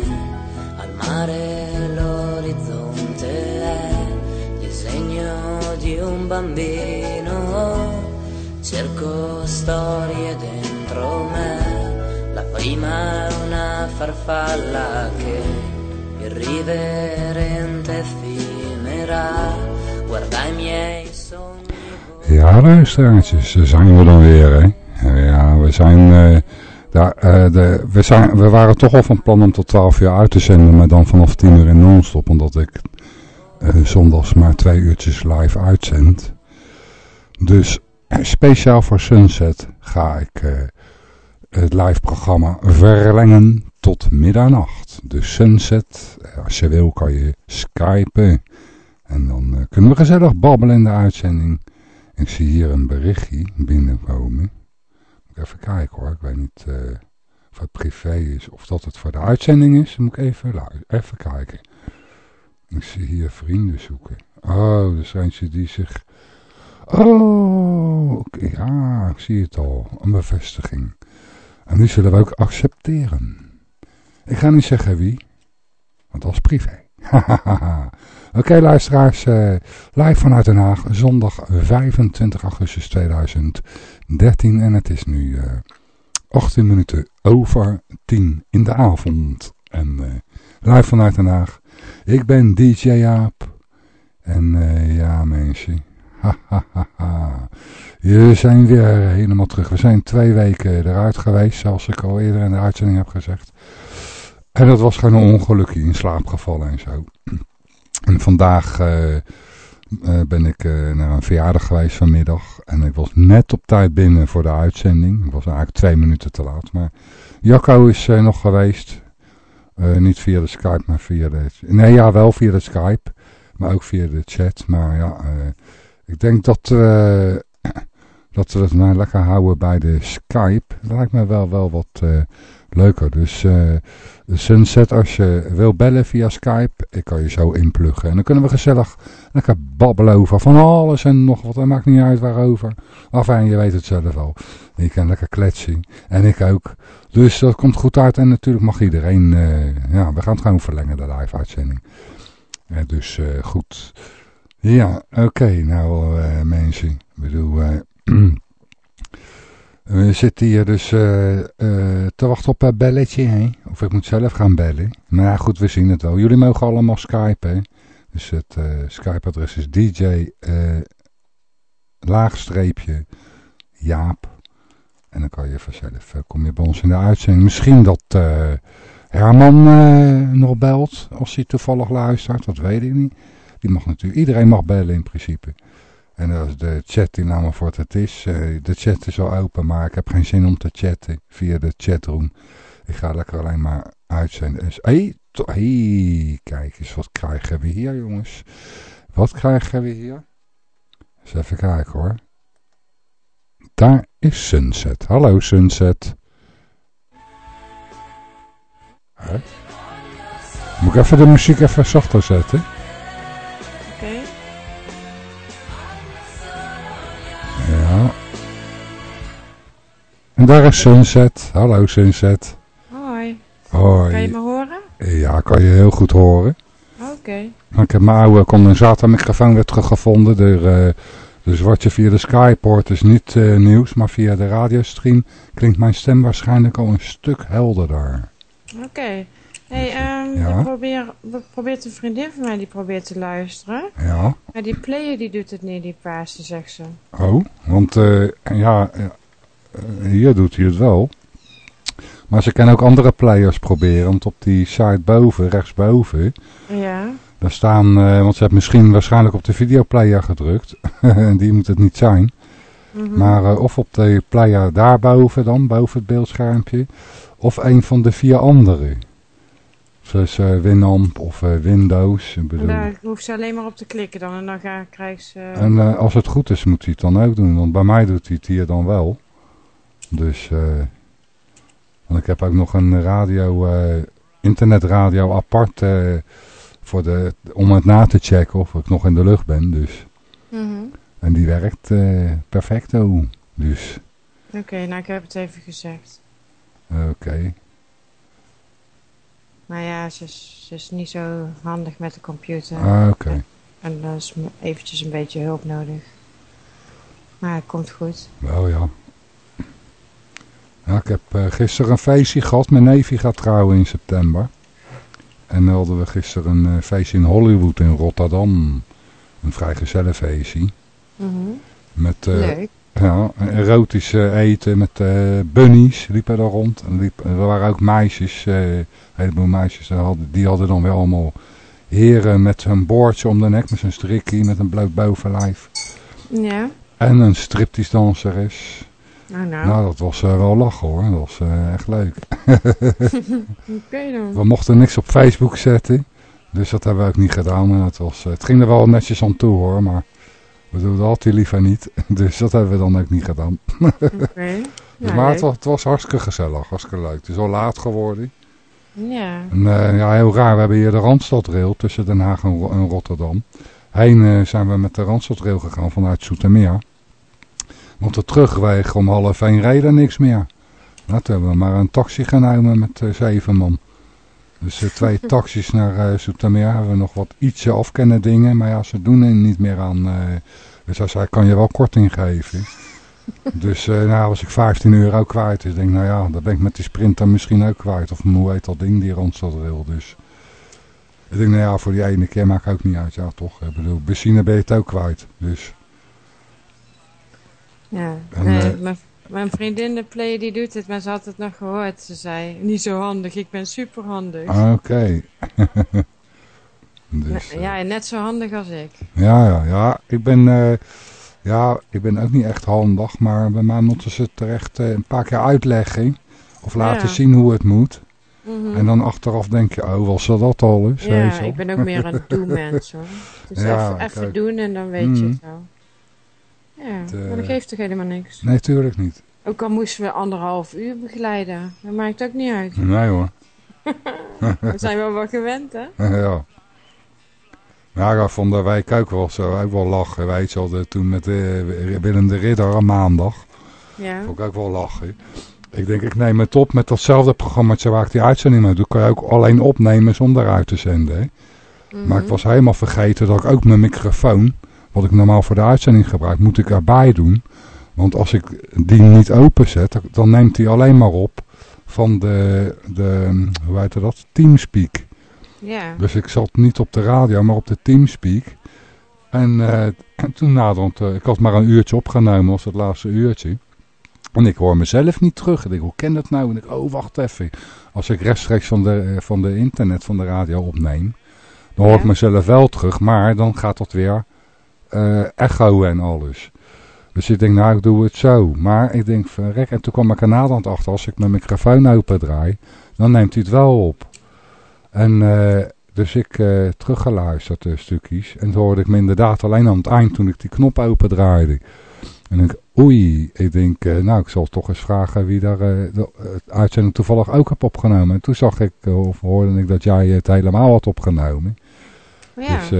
al mare l'orizzonte è disegno di un bambino, cerco storie dentro me, la prima è una farfalla che irriverente effimera, guarda i miei sogni. Ja, luisteraartjes, daar zijn we dan weer, hè. Ja, we zijn, daar, eh, de, we zijn, we waren toch al van plan om tot 12 uur uit te zenden, maar dan vanaf 10 uur in non-stop, omdat ik eh, zondags maar twee uurtjes live uitzend. Dus eh, speciaal voor Sunset ga ik het live programma verlengen tot middernacht. Dus Sunset, als je wil kan je skypen en dan kunnen we gezellig babbelen in de uitzending. Ik zie hier een berichtje binnenkomen. Even kijken hoor. Ik weet niet eh, of het privé is of dat het voor de uitzending is. Dan moet ik even, even kijken. Ik zie hier vrienden zoeken. Oh, er zijn ze die zich... Oh. Ja, ik zie het al. Een bevestiging. En die zullen we ook accepteren. Ik ga niet zeggen wie. Want dat is privé. Oké luisteraars, eh, live vanuit Den Haag, zondag 25 augustus 2013 en het is nu eh 18 minuten over 10 in de avond. En eh, live vanuit Den Haag, ik ben DJ Jaap en eh, ja mensen, jullie zijn weer helemaal terug. We zijn twee weken eruit geweest, zoals ik al eerder in de uitzending heb gezegd. En dat was gewoon een ongelukje in slaap gevallen en zo. En vandaag eh, eh, ben ik eh, naar een verjaardag geweest vanmiddag. En ik was net op tijd binnen voor de uitzending. Ik was eigenlijk twee minuten te laat. Maar Jacco is nog geweest. Niet via de Skype, maar via de... Nee, ja, wel via de Skype. Maar ook via de chat. Maar ja, ik denk dat, dat we het maar lekker houden bij de Skype. Dat lijkt me wel, wel wat leuker. Dus... Sunset, als je wil bellen via Skype, ik kan je zo inpluggen. En dan kunnen we gezellig lekker babbelen over van alles en nog wat. Het maakt niet uit waarover. Enfin, je weet het zelf al. Je kan lekker kletsen. En ik ook. Dus dat komt goed uit. En natuurlijk mag iedereen, eh, ja, we gaan het gewoon verlengen, de live uitzending. Eh, dus eh, goed. Ja, oké. nou mensen, ik bedoel... eh, We zitten hier dus eh, eh, te wachten op een belletje, hè? Of ik moet zelf gaan bellen. Maar ja, goed, we zien het wel. Jullie mogen allemaal skypen? Dus het eh, Skype-adres is DJ eh, laagstreepje Jaap. En dan kan je vanzelf, eh, kom je bij ons in de uitzending. Misschien dat eh, Herman eh, nog belt, als hij toevallig luistert. Dat weet ik niet. Die mag natuurlijk, iedereen mag bellen in principe. En als de chat die maar voor wat het is. eh, de chat is al open, maar ik heb geen zin om te chatten via de chatroom. Ik ga lekker alleen maar uitzenden. Hé, hey, to- hey, kijk eens, wat krijgen we hier jongens? Wat krijgen we hier? Eens even kijken hoor. Daar is Sunset. Hallo Sunset. Hè? Moet ik even de muziek even zachter zetten? En daar is Sunset. Hallo Sunset. Hoi. Hoi. Kan je me horen? Ja, kan je heel goed horen. Oké. Ik heb mijn oude condensatormicrofoon weer teruggevonden. De, eh, dus wat je via de Skype hoort is niet eh, nieuws, maar via de radiostream klinkt mijn stem waarschijnlijk al een stuk helderder. Oké. hey, Ja? ik probeer, probeert een vriendin van mij die probeert te luisteren. Ja. Maar die player die doet het niet, die paarse, zegt ze. Oh, want eh, ja, hier doet hij het wel. Maar ze kan ook andere players proberen, want op die site boven, rechtsboven, Ja. daar staan, eh, want ze heeft misschien waarschijnlijk op de videoplayer gedrukt, en die moet het niet zijn. Mhm. Maar eh, of op de player daarboven dan, boven het beeldschermpje, of een van de vier andere. Zoals eh, Winamp of eh, Windows. Ik En bedoel. daar hoeft ze alleen maar op te klikken dan en dan ga, krijgt ze... En eh, als het goed is, moet hij het dan ook doen. Want bij mij doet hij het hier dan wel. Dus, eh want ik heb ook nog een radio, eh, internetradio apart eh, voor de, om het na te checken of ik nog in de lucht ben. Dus. Mhm. En die werkt perfecto. Dus, Oké, nou ik heb het even gezegd. oké. Maar ja, ze is, ze is niet zo handig met de computer. Ah, oké. En dan is eventjes een beetje hulp nodig. Maar het komt goed. Wel ja. Ja, ik heb eh, gisteren een feestje gehad. Mijn neefje gaat trouwen in september. En dan hadden we gisteren een eh, feestje in Hollywood in Rotterdam. Een vrijgezellenfeestje. Mhm. Met eh, Leuk. ja, een erotisch eten met bunnies liepen daar rond. En liep, er waren ook meisjes, een heleboel meisjes, die hadden, die hadden dan weer allemaal heren met een boordje om de nek, met zo'n strikkie, met een bloot bovenlijf. Ja. En een striptease danseres. Nou, nou. Dat was eh, wel lachen hoor. Dat was eh, echt leuk. Dan. We mochten niks op Facebook zetten. Dus dat hebben we ook niet gedaan. En het, was, eh, het ging er wel netjes aan toe hoor. Maar we doen dat altijd liever niet. Dus dat hebben we dan ook niet gedaan. Dus Ja, maar het was, het was hartstikke gezellig. Hartstikke leuk. Het is al laat geworden. Ja. En, ja, heel raar. We hebben hier de Randstadrail tussen Den Haag en, Ro- en Rotterdam. Heen zijn we met de Randstadrail gegaan vanuit Zoetermeer. Want de terugweg om half één reden niks meer. Nou, toen hebben we maar een taxi genomen met eh, zeven man. Dus eh, twee taxis naar Zoetermeer hebben we nog wat ietsje afkennen dingen. Maar ja, ze doen er niet meer aan. dus hij zei, kan je wel korting geven. Dus nou was ik 15 euro kwijt. Ik denk, nou ja, dat ben ik met die sprinter misschien ook kwijt. Of hoe heet dat ding, die Randstadrail. Dus ik denk, nou ja, voor die ene keer maakt ook niet uit. Ja, toch. Ik bedoel, benzine ben je het ook kwijt. Dus Ja. En, nee, eh, mijn, mijn vriendin de play die doet het, maar ze had het nog gehoord. Ze zei, niet zo handig, ik ben super handig. ah, oké. dus, ja, net zo handig als ik. Ja, ja, ja. Ik ben, eh, ja, ik ben ook niet echt handig, maar bij mij moeten ze het er echt eh, een paar keer uitleggen. Of laten Ja. zien hoe het moet. Mhm. En dan achteraf denk je, oh, was dat dat al eens? Ja, ik ben ook meer een do-mens hoor. Dus Ja, even, doen en dan weet je Mhm. het wel. Ja, eh, maar dat geeft toch helemaal niks. Nee, tuurlijk niet. Ook al moesten we anderhalf uur begeleiden. Dat maakt ook niet uit. Nee hoor. We zijn wel wat gewend hè. ja. Ja, ik vond de wijk ook wel zo, ook wel lachen. Wel, de- toen met eh, Willem de Ridder aan maandag. Ja. Vond ik ook wel lachen. Ik denk, ik neem het op met datzelfde programmaatje waar ik die uitzending mee doe. Kan je ook alleen opnemen zonder uit te zenden. hè. Mhm. Maar ik was helemaal vergeten dat ik ook mijn microfoon, wat ik normaal voor de uitzending gebruik, moet ik erbij doen. Want als ik die niet openzet, dan- neemt hij alleen maar op van de, de hoe heet dat, Teamspeak. Ja. Dus ik zat niet op de radio, maar op de Teamspeak. En, eh, en toen naderhand, eh, ik had maar een uurtje opgenomen, was het laatste uurtje. En ik hoor mezelf niet terug. Ik denk, hoe ken dat nou? En ik, oh, wacht even. Als ik rechtstreeks van de, eh, van de internet, van de radio opneem, dan hoor ik mezelf wel terug. Maar dan gaat dat weer eh echo en alles. Dus ik denk, nou, ik doe het zo. Maar ik denk, verrek. En toen kwam ik er naderhand achter, als ik mijn microfoon open draai, dan neemt hij het wel op. En eh, dus ik eh teruggeluisterd de stukjes. En toen hoorde ik me inderdaad alleen aan het eind toen ik die knop open draaide. En ik, oei, ik denk, nou ik zal toch eens vragen wie daar de het uitzending toevallig ook heb opgenomen. En toen zag ik, of hoorde ik dat jij het helemaal had opgenomen. Ja. Dus,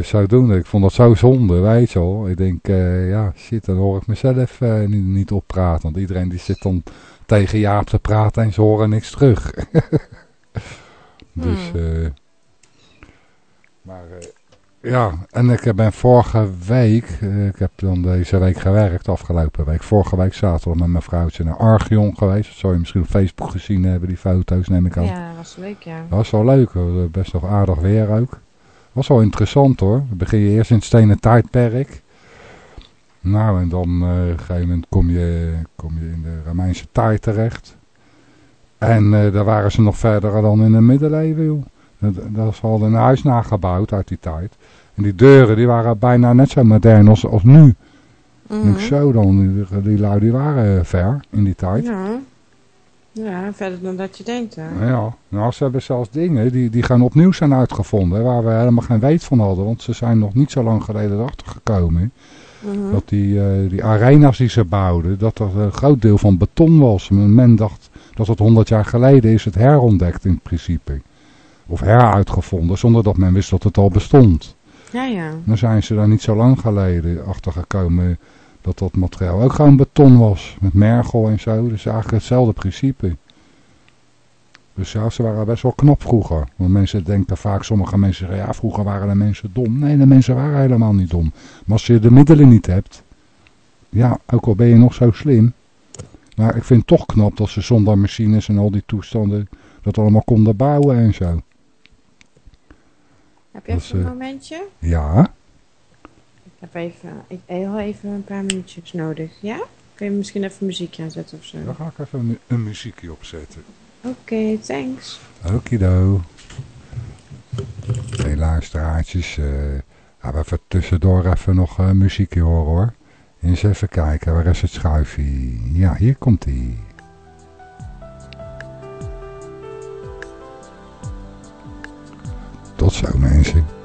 dus zodoende, ik vond dat zo zonde, weet je wel. Ik denk, eh, ja shit, dan hoor ik mezelf eh, niet, niet oppraten. Want iedereen die zit dan tegen Jaap te praten en ze horen niks terug. dus, Hmm. eh, maar ja, en ik ben vorige week, ik heb dan deze week gewerkt, afgelopen week. Vorige week zaten we met mijn vrouwtje naar Archeon geweest. Dat zou je misschien op Facebook gezien hebben, die foto's neem ik aan. Ja, dat was leuk ja. Dat was wel leuk best nog aardig weer ook. Was wel interessant hoor. Dan begin je eerst in het stenen tijdperk. Nou en dan eh, op een gegeven moment kom je, kom je in de Romeinse tijd terecht. En eh, daar waren ze nog verder dan in de middeleeuwen. Dat, dat is al een huis nagebouwd uit die tijd. En die deuren die waren bijna net zo modern als, als nu. En ik zo dan, die, die lui die waren ver in die tijd. Ja. Ja, verder dan dat je denkt hè. Ja, nou ze hebben zelfs dingen die, die gaan opnieuw zijn uitgevonden, hè, waar we helemaal geen weet van hadden. Want ze zijn nog niet zo lang geleden erachter gekomen. Mhm. Dat die, eh, die arena's die ze bouwden, dat dat een groot deel van beton was. Men, men dacht dat het 100 jaar geleden is het herontdekt in principe. Of heruitgevonden, zonder dat men wist dat het al bestond. Ja, ja. Dan zijn ze daar niet zo lang geleden achter gekomen dat dat materiaal ook gewoon beton was. Met mergel en zo. Dus eigenlijk hetzelfde principe. Dus ja, ze waren best wel knap vroeger. Want mensen denken vaak, sommige mensen zeggen, ja, vroeger waren de mensen dom. Nee, de mensen waren helemaal niet dom. Maar als je de middelen niet hebt, ja, ook al ben je nog zo slim. Maar ik vind het toch knap dat ze zonder machines en al die toestanden dat allemaal konden bouwen en zo. Heb je even een eh, momentje? Ja, heb even, ik, heel even een paar minuutjes nodig. Ja? Kun je misschien even muziek aanzetten of zo? dan ga ik even een, een muziekje opzetten. Oké, thanks. Okido. Hey luisteraartjes, eh gaan we even tussendoor even nog eh, muziekje horen hoor. Eens even kijken, waar is het schuifje? Ja, hier komt ie. Tot zo mensen.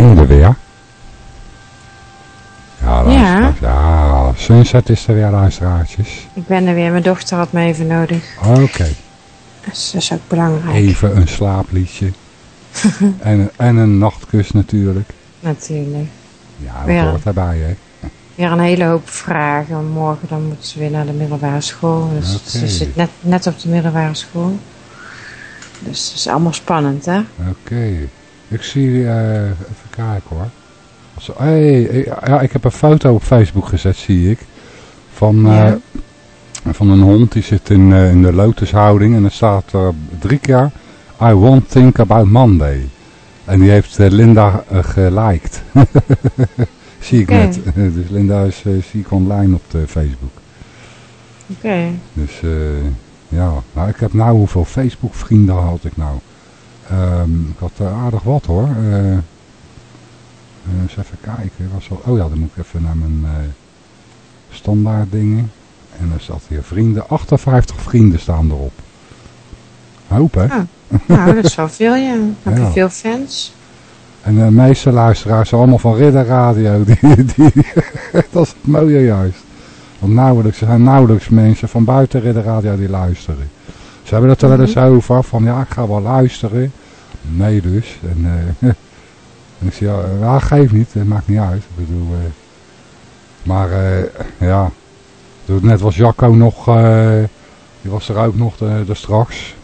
Er weer? Ja, Ja. luisteraars, ja, Sunset is er weer luisteraartjes. Ik ben er weer. Mijn dochter had me even nodig. Oké, Dus dat is ook belangrijk. even een slaapliedje. en, een- en een nachtkus natuurlijk. Natuurlijk. Ja, dat hoort erbij, hè. Weer een hele hoop vragen. Morgen dan moet ze weer naar de middelbare school. Dus ze zit net, net op de middelbare school. Dus het is allemaal spannend, hè? Oké. Ik zie, eh, even kijken hoor. Zo, hey, ik- ja, ik heb een foto op Facebook gezet, zie ik. Van, eh, Ja. van een hond die zit in, eh, in de lotushouding. En er staat er drie keer, I won't think about Monday. En die heeft eh, Linda eh, geliked. zie ik Oké. net. dus Linda is, eh, zie ik online op de Facebook. Oké. Dus eh, ja, nou, ik heb nou hoeveel Facebook vrienden had ik nou. Ehm, ik had er aardig wat hoor. Eh, eh, eens even kijken. Was al, oh ja, dan moet ik even naar mijn eh, standaard dingen. En er staat hier vrienden. 58 vrienden staan erop. Hoop hè? Ah, nou, dat is wel veel, ja. Heb Ja. je veel fans? En de meeste luisteraars zijn allemaal van Ridder Radio. Die, die, dat is het mooie juist. Want nauwelijks, er zijn nauwelijks mensen van buiten Ridder Radio die luisteren. Ze hebben het er wel eens over van ja, ik ga wel luisteren. Nee dus. En, eh, en ik zeg ja, ja, geef niet, het maakt niet uit. Ik bedoel, eh, maar eh, ja, net was Jacco nog, eh, die was er ook nog de straks.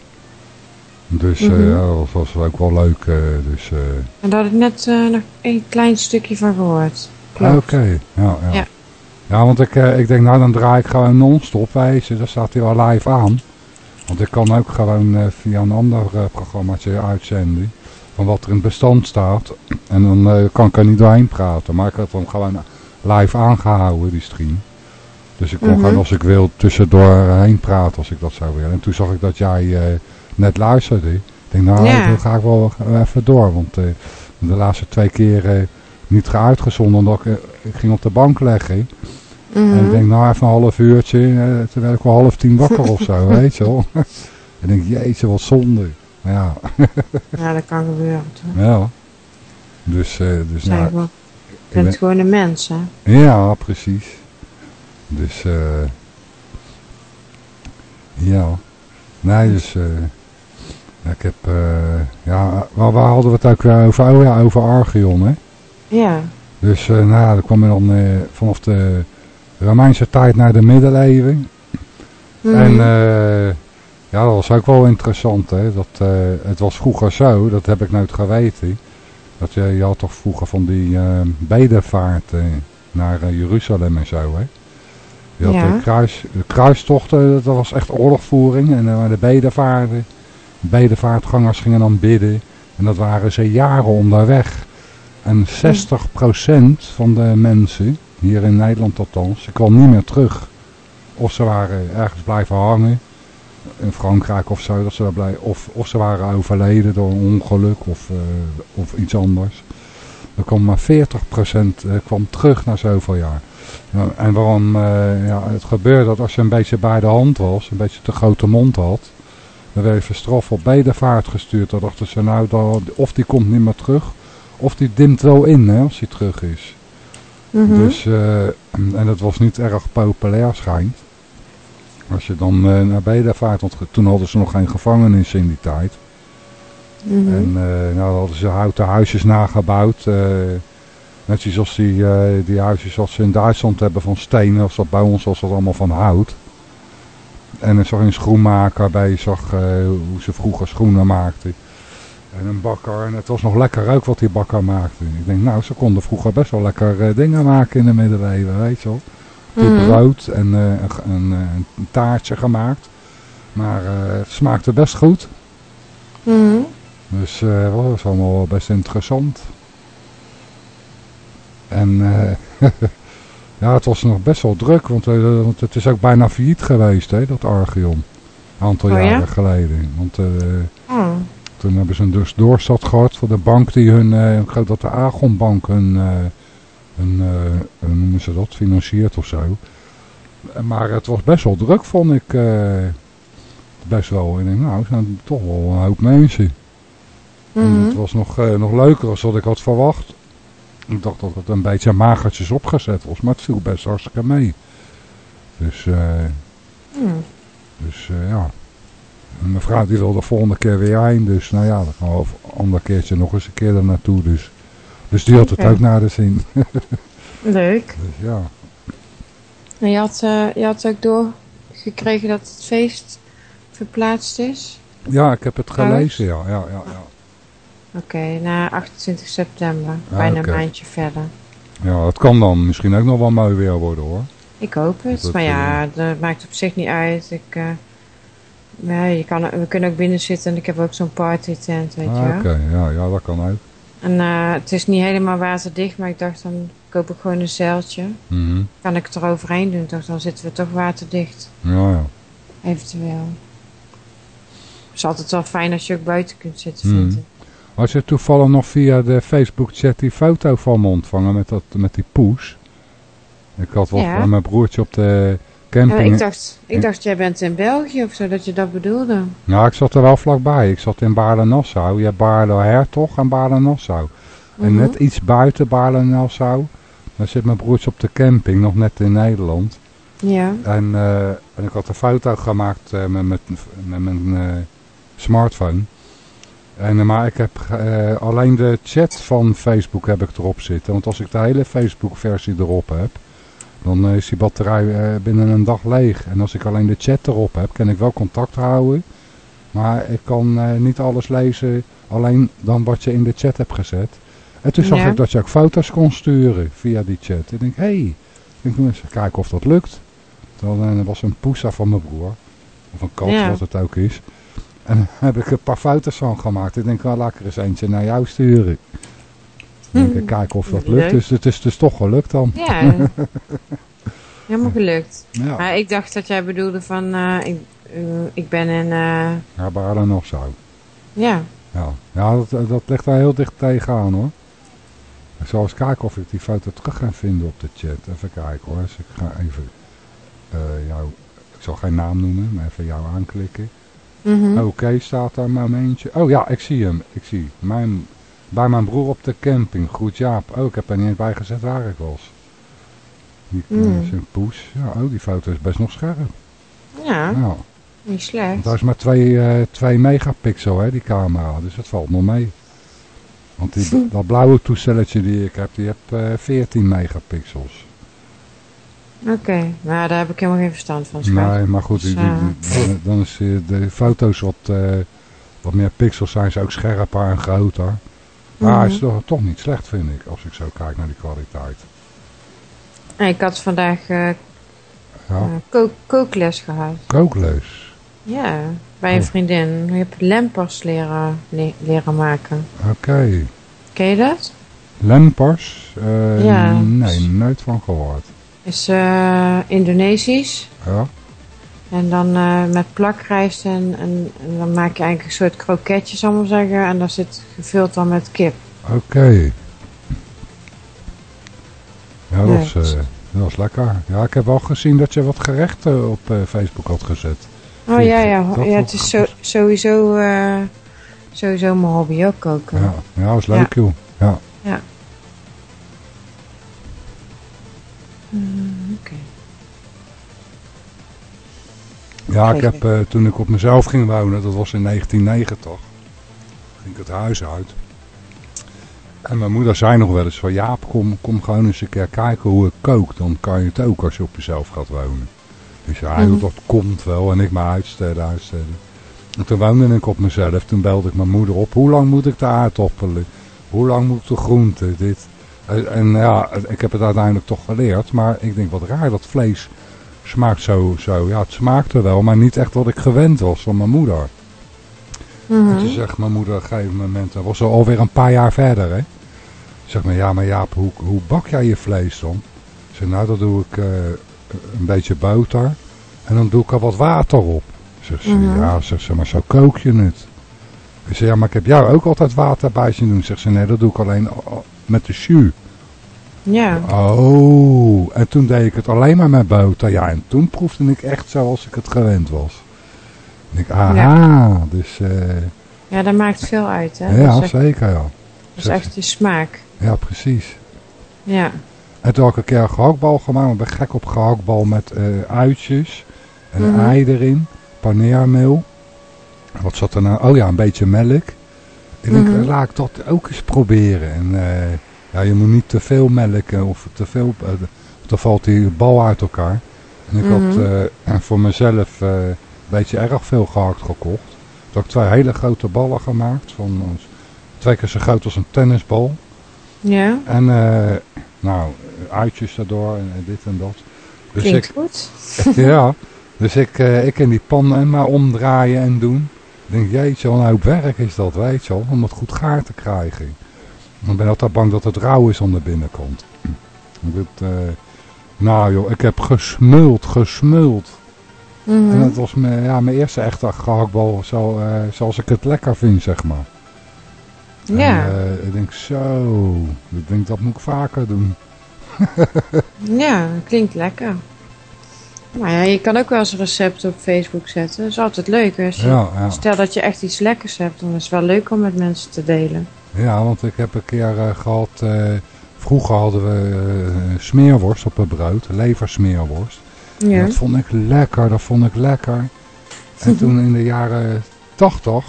Dus eh, Mhm. ja, dat was ook wel leuk. eh, dus, eh, En daar had ik net eh, nog een klein stukje van gehoord. Oké, ja, ja. Ja. Ja, want ik, eh, ik denk, nou dan draai ik gewoon non-stop wijzen. Dan staat hij wel live aan. Want ik kan ook gewoon eh, via een ander eh, programmaatje uitzenden. Van wat er in het bestand staat. En dan eh, kan ik er niet doorheen praten. Maar ik heb hem gewoon live aangehouden, die stream. Dus ik kon Mhm. gewoon als ik wil tussendoor heen praten als ik dat zou willen. En toen zag ik dat jij net luisterde. Ik denk, nou, Ja. dan ga ik wel even door. Want eh, de laatste twee keer eh, niet uitgezonden. Omdat ik, ik ging op de bank leggen. Mhm. En ik denk, nou even een half uurtje. eh, toen werd ik wel half tien wakker of zo, weet je wel. en ik denk, jeetje, wat zonde. Maar ja, Ja, dat kan gebeuren. toch? ja. Dus, eh, dus nou, Je bent ben- gewoon een mens, hè? ja, precies. Dus, eh ja. Nee, dus, eh ik heb, eh ja, waar, waar hadden we het ook over? Oh ja, over Archeon, hè. Ja. Dus, eh nou ja, dan kwam je dan vanaf de Romeinse tijd naar de middeleeuwen. Mhm. En eh, ja, dat was ook wel interessant. Hè? Dat, eh, het was vroeger zo, dat heb ik nooit geweten. Dat je, je had toch vroeger van die eh bedevaart eh, naar Jeruzalem en zo. Hè? Je had Ja. de, kruis, de kruistochten, dat was echt oorlogvoering. En dan de bedevaarten. Bedevaartgangers gingen dan bidden. En dat waren ze jaren onderweg. En 60% van de mensen, hier in Nederland althans, ze kwam niet meer terug. Of ze waren ergens blijven hangen, in Frankrijk of zo, dat ze daar blij, of, of ze waren overleden door een ongeluk of, eh, of iets anders. Er kwam maar 40% eh, kwam terug na zoveel jaar. Ja, en waarom eh, ja, het gebeurde dat als je een beetje bij de hand was, een beetje te grote mond had, dan werd verstraft op bedevaart gestuurd. Dan dachten ze nou, dat, of die komt niet meer terug, of die dimt wel in hè, als hij terug is. Mhm. Dus, eh, en dat was niet erg populair schijnt. Als je dan eh, naar bedevaart, want toen hadden ze nog geen gevangenis in die tijd. Mhm. En eh nou hadden ze houten huisjes nagebouwd. net zoals die, die huisjes wat ze in Duitsland hebben van stenen. Of dat bij ons was dat allemaal van hout. En er zag een schoenmaker bij, je zag hoe ze vroeger schoenen maakten. En een bakker. En het was nog lekker ook wat die bakker maakte. Ik denk, nou, ze konden vroeger best wel lekker eh, dingen maken in de middeleeuwen, weet je wel. Goed Mhm. brood en eh, een, een, eh, een taartje gemaakt. Maar het smaakte best goed. Mhm. Dus dat was allemaal best interessant. En ja, het was nog best wel druk, want, want het is ook bijna failliet geweest, hè, dat Archeon. Een aantal Oh ja? jaren geleden. Want Oh. Toen hebben ze een dus doorstad gehad voor de bank die hun, eh, ik geloof dat de Agonbank hun, eh, hun eh, hoe noemen ze dat, financiert of zo. Maar het was best wel druk, vond ik. best wel. En ik denk, nou, er zijn toch wel een hoop mensen. En Mhm. het was nog, nog leuker dan wat ik had verwacht. Ik dacht dat het een beetje magertjes opgezet was, maar het viel best hartstikke mee. Dus, Hmm. dus ja. Mijn vrouw die wil de volgende keer weer heen, dus nou ja, dan gaan we een ander keertje nog eens een keer er naartoe. Dus, dus die had het ook naar de zin. Leuk. dus ja. En je had, eh, je had ook doorgekregen dat het feest verplaatst is? ja, ik heb het gelezen, ja. ja, ja, ja. Oké, na 28 september. Ah, bijna een maandje verder. Ja, het kan dan misschien ook nog wel mooi weer worden hoor. Ik hoop het. Dat, maar ja, eh, dat maakt op zich niet uit. Ik, eh, ja, je kan, we kunnen ook binnen zitten en ik heb ook zo'n party tent, weet je wel. Oké, ja, ja, dat kan ook. En eh, het is niet helemaal waterdicht, maar ik dacht dan koop ik gewoon een zeiltje. Mhm. Kan ik het eroverheen doen, toch? Dan zitten we toch waterdicht. Ja, ja. Eventueel. Het is altijd wel fijn als je ook buiten kunt zitten, vind ik. Als je toevallig nog via de Facebook chat die foto van me ontvangen met, dat, met die poes. Ik had wat Ja. van mijn broertje op de Ja, ik, dacht, ik dacht, jij bent in België of zo, dat je dat bedoelde. Nou, ik zat er wel vlakbij. Ik zat in Baarle-Nassau. Je hebt Baarle-Hertog en Baarle-Nassau. En Mhm. net iets buiten Baarle-Nassau. Daar zit mijn broertje op de camping, nog net in Nederland. Ja. En, eh, en ik had een foto gemaakt eh, met, met, met mijn eh, smartphone. En, maar ik heb alleen de chat van Facebook heb ik erop zitten. Want als ik de hele Facebook versie erop heb, dan eh, is die batterij eh, binnen een dag leeg. En als ik alleen de chat erop heb, kan ik wel contact houden. Maar ik kan eh, niet alles lezen, alleen dan wat je in de chat hebt gezet. En toen zag Ja. ik dat je ook foto's kon sturen via die chat. Ik denk, hé, hey, ik moet eens kijken of dat lukt. Dan was een poesa van mijn broer. Of een kat, Ja. wat het ook is. En daar heb ik een paar foto's van gemaakt. Ik denk, wel laat ik er eens eentje naar jou sturen. Denk, kijken of dat lukt. Dus het is dus toch gelukt dan. Ja. Helemaal gelukt. Ja. Maar ik dacht dat jij bedoelde van, eh, ik, eh, ik ben in, eh, Ja, Baarle nog zo. ja. Ja, ja dat, dat ligt daar heel dicht tegenaan hoor. Ik zal eens kijken of ik die foto terug ga vinden op de chat. Even kijken hoor. Dus ik ga even eh, jou, ik zal geen naam noemen, maar even jou aanklikken. Mhm. Oké, staat daar een momentje. Oh ja, ik zie hem. Ik zie mijn, bij mijn broer op de camping. Groet Jaap. Oh, ik heb er niet eens bij gezet waar ik was. Die Mm. een poes. Ja, oh, die foto is best nog scherp. Ja, Ja. niet slecht. Want hij is maar 2 2 megapixel, hè, die camera. Dus dat valt nog mee. Want die, dat blauwe toestelletje die ik heb, die heeft eh 14 megapixels. Oké, maar daar heb ik helemaal geen verstand van. schat. Nee, maar goed, die, die- eh, die- dan, dan is eh, de foto's wat, eh, wat meer pixels zijn, ze ook scherper en groter. Maar hij is Mhm. toch, toch niet slecht, vind ik, als ik zo kijk naar die kwaliteit. Ik had vandaag Ja, kook- kookles gehad. kookleus. Ja, bij een Oh. vriendin. Je hebt lempers leren, le- leren maken. Oké. Ken je dat? Lempers? Eh, Ja. Nee, nooit van gehoord. Is Indonesisch. Ja, En dan eh, met plakrijst en, en, en dan maak je eigenlijk een soort kroketjes, zal ik maar zeggen. En dat zit gevuld dan met kip. oké. Ja, dat is, Ja. eh, dat is lekker. Ja, ik heb wel gezien dat je wat gerechten op eh, Facebook had gezet. Oh ja, ja. ja het is zo, sowieso, sowieso mijn hobby ook koken. Ja, ja dat is leuk joh. Ja. Ja. Mm, Oké. Ja, ik heb eh, toen ik op mezelf ging wonen, dat was in 1990, ging ik het huis uit. En mijn moeder zei nog wel eens van Jaap, kom, kom gewoon eens een keer kijken hoe ik kook. Dan kan je het ook als je op jezelf gaat wonen. Dus ja, Mhm. dat komt wel en ik maar uitstellen, uitstellen. En toen woonde ik op mezelf, toen belde ik mijn moeder op. Hoe lang moet ik de aardappelen? Hoe lang moet ik de groenten? Dit. En, en ja, ik heb het uiteindelijk toch geleerd. Maar ik denk wat raar, dat vlees smaakt zo, zo. Ja, het smaakte wel, maar niet echt wat ik gewend was van mijn moeder. En toen zegt mijn moeder op een gegeven moment, dat was ze alweer een paar jaar verder hè. Zeg maar, ja maar Jaap, hoe, hoe bak jij je vlees dan? Ik zeg, nou dat doe ik eh, een beetje boter en dan doe ik er wat water op. Zegt ze, Mhm. ja, zegt ze, maar zo kook je het. Ik zeg, ja maar ik heb jou ook altijd water bij zien doen. Zegt ze, nee dat doe ik alleen al- met de jus. Ja. Oh, en toen deed ik het alleen maar met boter. Ja, en toen proefde ik echt zoals ik het gewend was. En ik, aha, dus eh, ja, dat maakt veel uit, hè? ja, echt, zeker ja. dat is echt je smaak. Ja, precies. Ja. En toen had ik een keer een gehaktbal gemaakt. Ik ben gek op gehaktbal met eh, uitjes. En Mhm. ei erin. Paneermeel. Wat zat er nou? Oh ja, een beetje melk. Ik denk, Mhm. laat ik dat ook eens proberen. En eh, ja, je moet niet te veel melk eh, of te veel... eh, dan valt die bal uit elkaar. En ik had Mhm. eh, voor mezelf eh, een beetje erg veel gehakt gekocht. Toen heb ik twee hele grote ballen gemaakt. Van twee keer zo groot als een tennisbal. Ja. En nou, uitjes daardoor en dit en dat. Dus Klinkt ik, goed. ja, dus ik, ik in die pan en maar omdraaien en doen. Ik denk, jeetje, wat een hoop werk is dat, weet je wel, om het goed gaar te krijgen. Dan ben ik altijd bang dat het rauw is aan de binnenkant. Ik weet, eh, nou joh, ik heb gesmuld, gesmuld. Mhm. En dat was mijn, ja, mijn eerste echte gehaktbal zo, eh, zoals ik het lekker vind, zeg maar. Ja. En, eh, ik denk, zo, ik denk dat moet ik vaker doen. Ja, klinkt lekker. Maar ja, je kan ook wel eens recepten op Facebook zetten. Dat is altijd leuk. Als je, Ja, ja. Stel dat je echt iets lekkers hebt, dan is het wel leuk om met mensen te delen. Ja, want ik heb een keer eh, gehad, eh, vroeger hadden we eh, smeerworst op het brood, leversmeerworst. En Ja. Dat vond ik lekker, dat vond ik lekker. En toen in de jaren tachtig,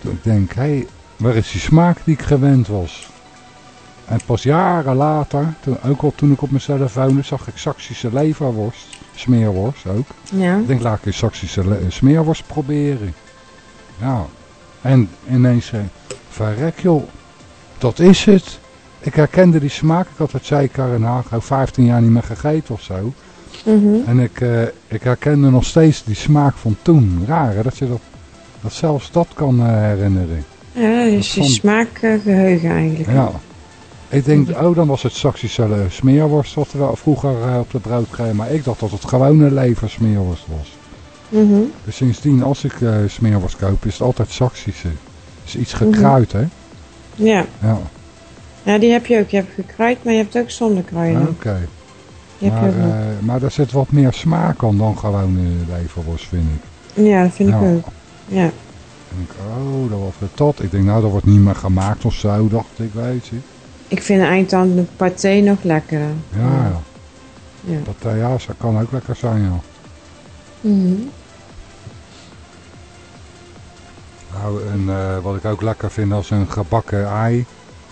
toen ik denk, hé, hey, waar is die smaak die ik gewend was? En pas jaren later, toen, ook al toen ik op mezelf woonde, zag ik Saksische leverworst, smeerworst ook. Ja. Ik denk, laat ik een Saksische smeerworst proberen. Ja, en ineens, verrek joh, dat is het. Ik herkende die smaak, ik had het zeker nou, gauw 15 jaar niet meer gegeten of zo. Mhm. En ik, eh, ik herkende nog steeds die smaak van toen. Raar hè, dat je dat, dat zelfs dat kan eh, herinneren. Ja, dat is je smaakgeheugen eigenlijk. Ja. Ik denk, oh dan was het Saksische eh, smeerworst wat we vroeger eh, op de brood kregen. Maar ik dacht dat het gewone leversmeerworst was. Mhm. Dus sindsdien als ik eh, smeerworst koop is het altijd Saksische. Is iets gekruid hè. Ja. Ja, ja, die heb je ook. Je hebt gekruid, maar je hebt ook zonder kruiden. oké. Maar, eh, maar daar zit wat meer smaak aan dan gewone leverworst vind ik. Ja, dat vind ik ja. ook. Ja. Ik denk, oh, dat was tot. Ik denk, nou, dat wordt niet meer gemaakt of zo, dacht ik, weet je. Ik vind eindstand de paté nog lekkerder. Ja, ja. Ja. Eh, ja, dat kan ook lekker zijn, ja. Mhm. Nou, en eh, wat ik ook lekker vind, als een gebakken ei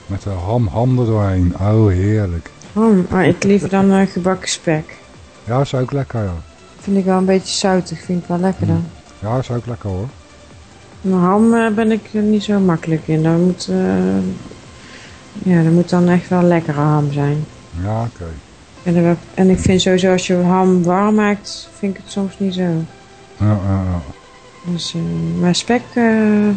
met een ham, ham er doorheen. Oh, heerlijk. Ham. Maar ik liever dan eh, gebakken spek. Ja, is ook lekker, ja. Vind ik wel een beetje zoutig. Vind ik wel lekker dan. Ja, is ook lekker, hoor. Maar ham eh, ben ik er niet zo makkelijk in. Dat moet, eh, ja, dat moet dan echt wel lekkere ham zijn. Ja, oké. En, en ik vind sowieso als je ham warm maakt, vind ik het soms niet zo. Ja, ja, ja. Dus, eh, maar spek eh,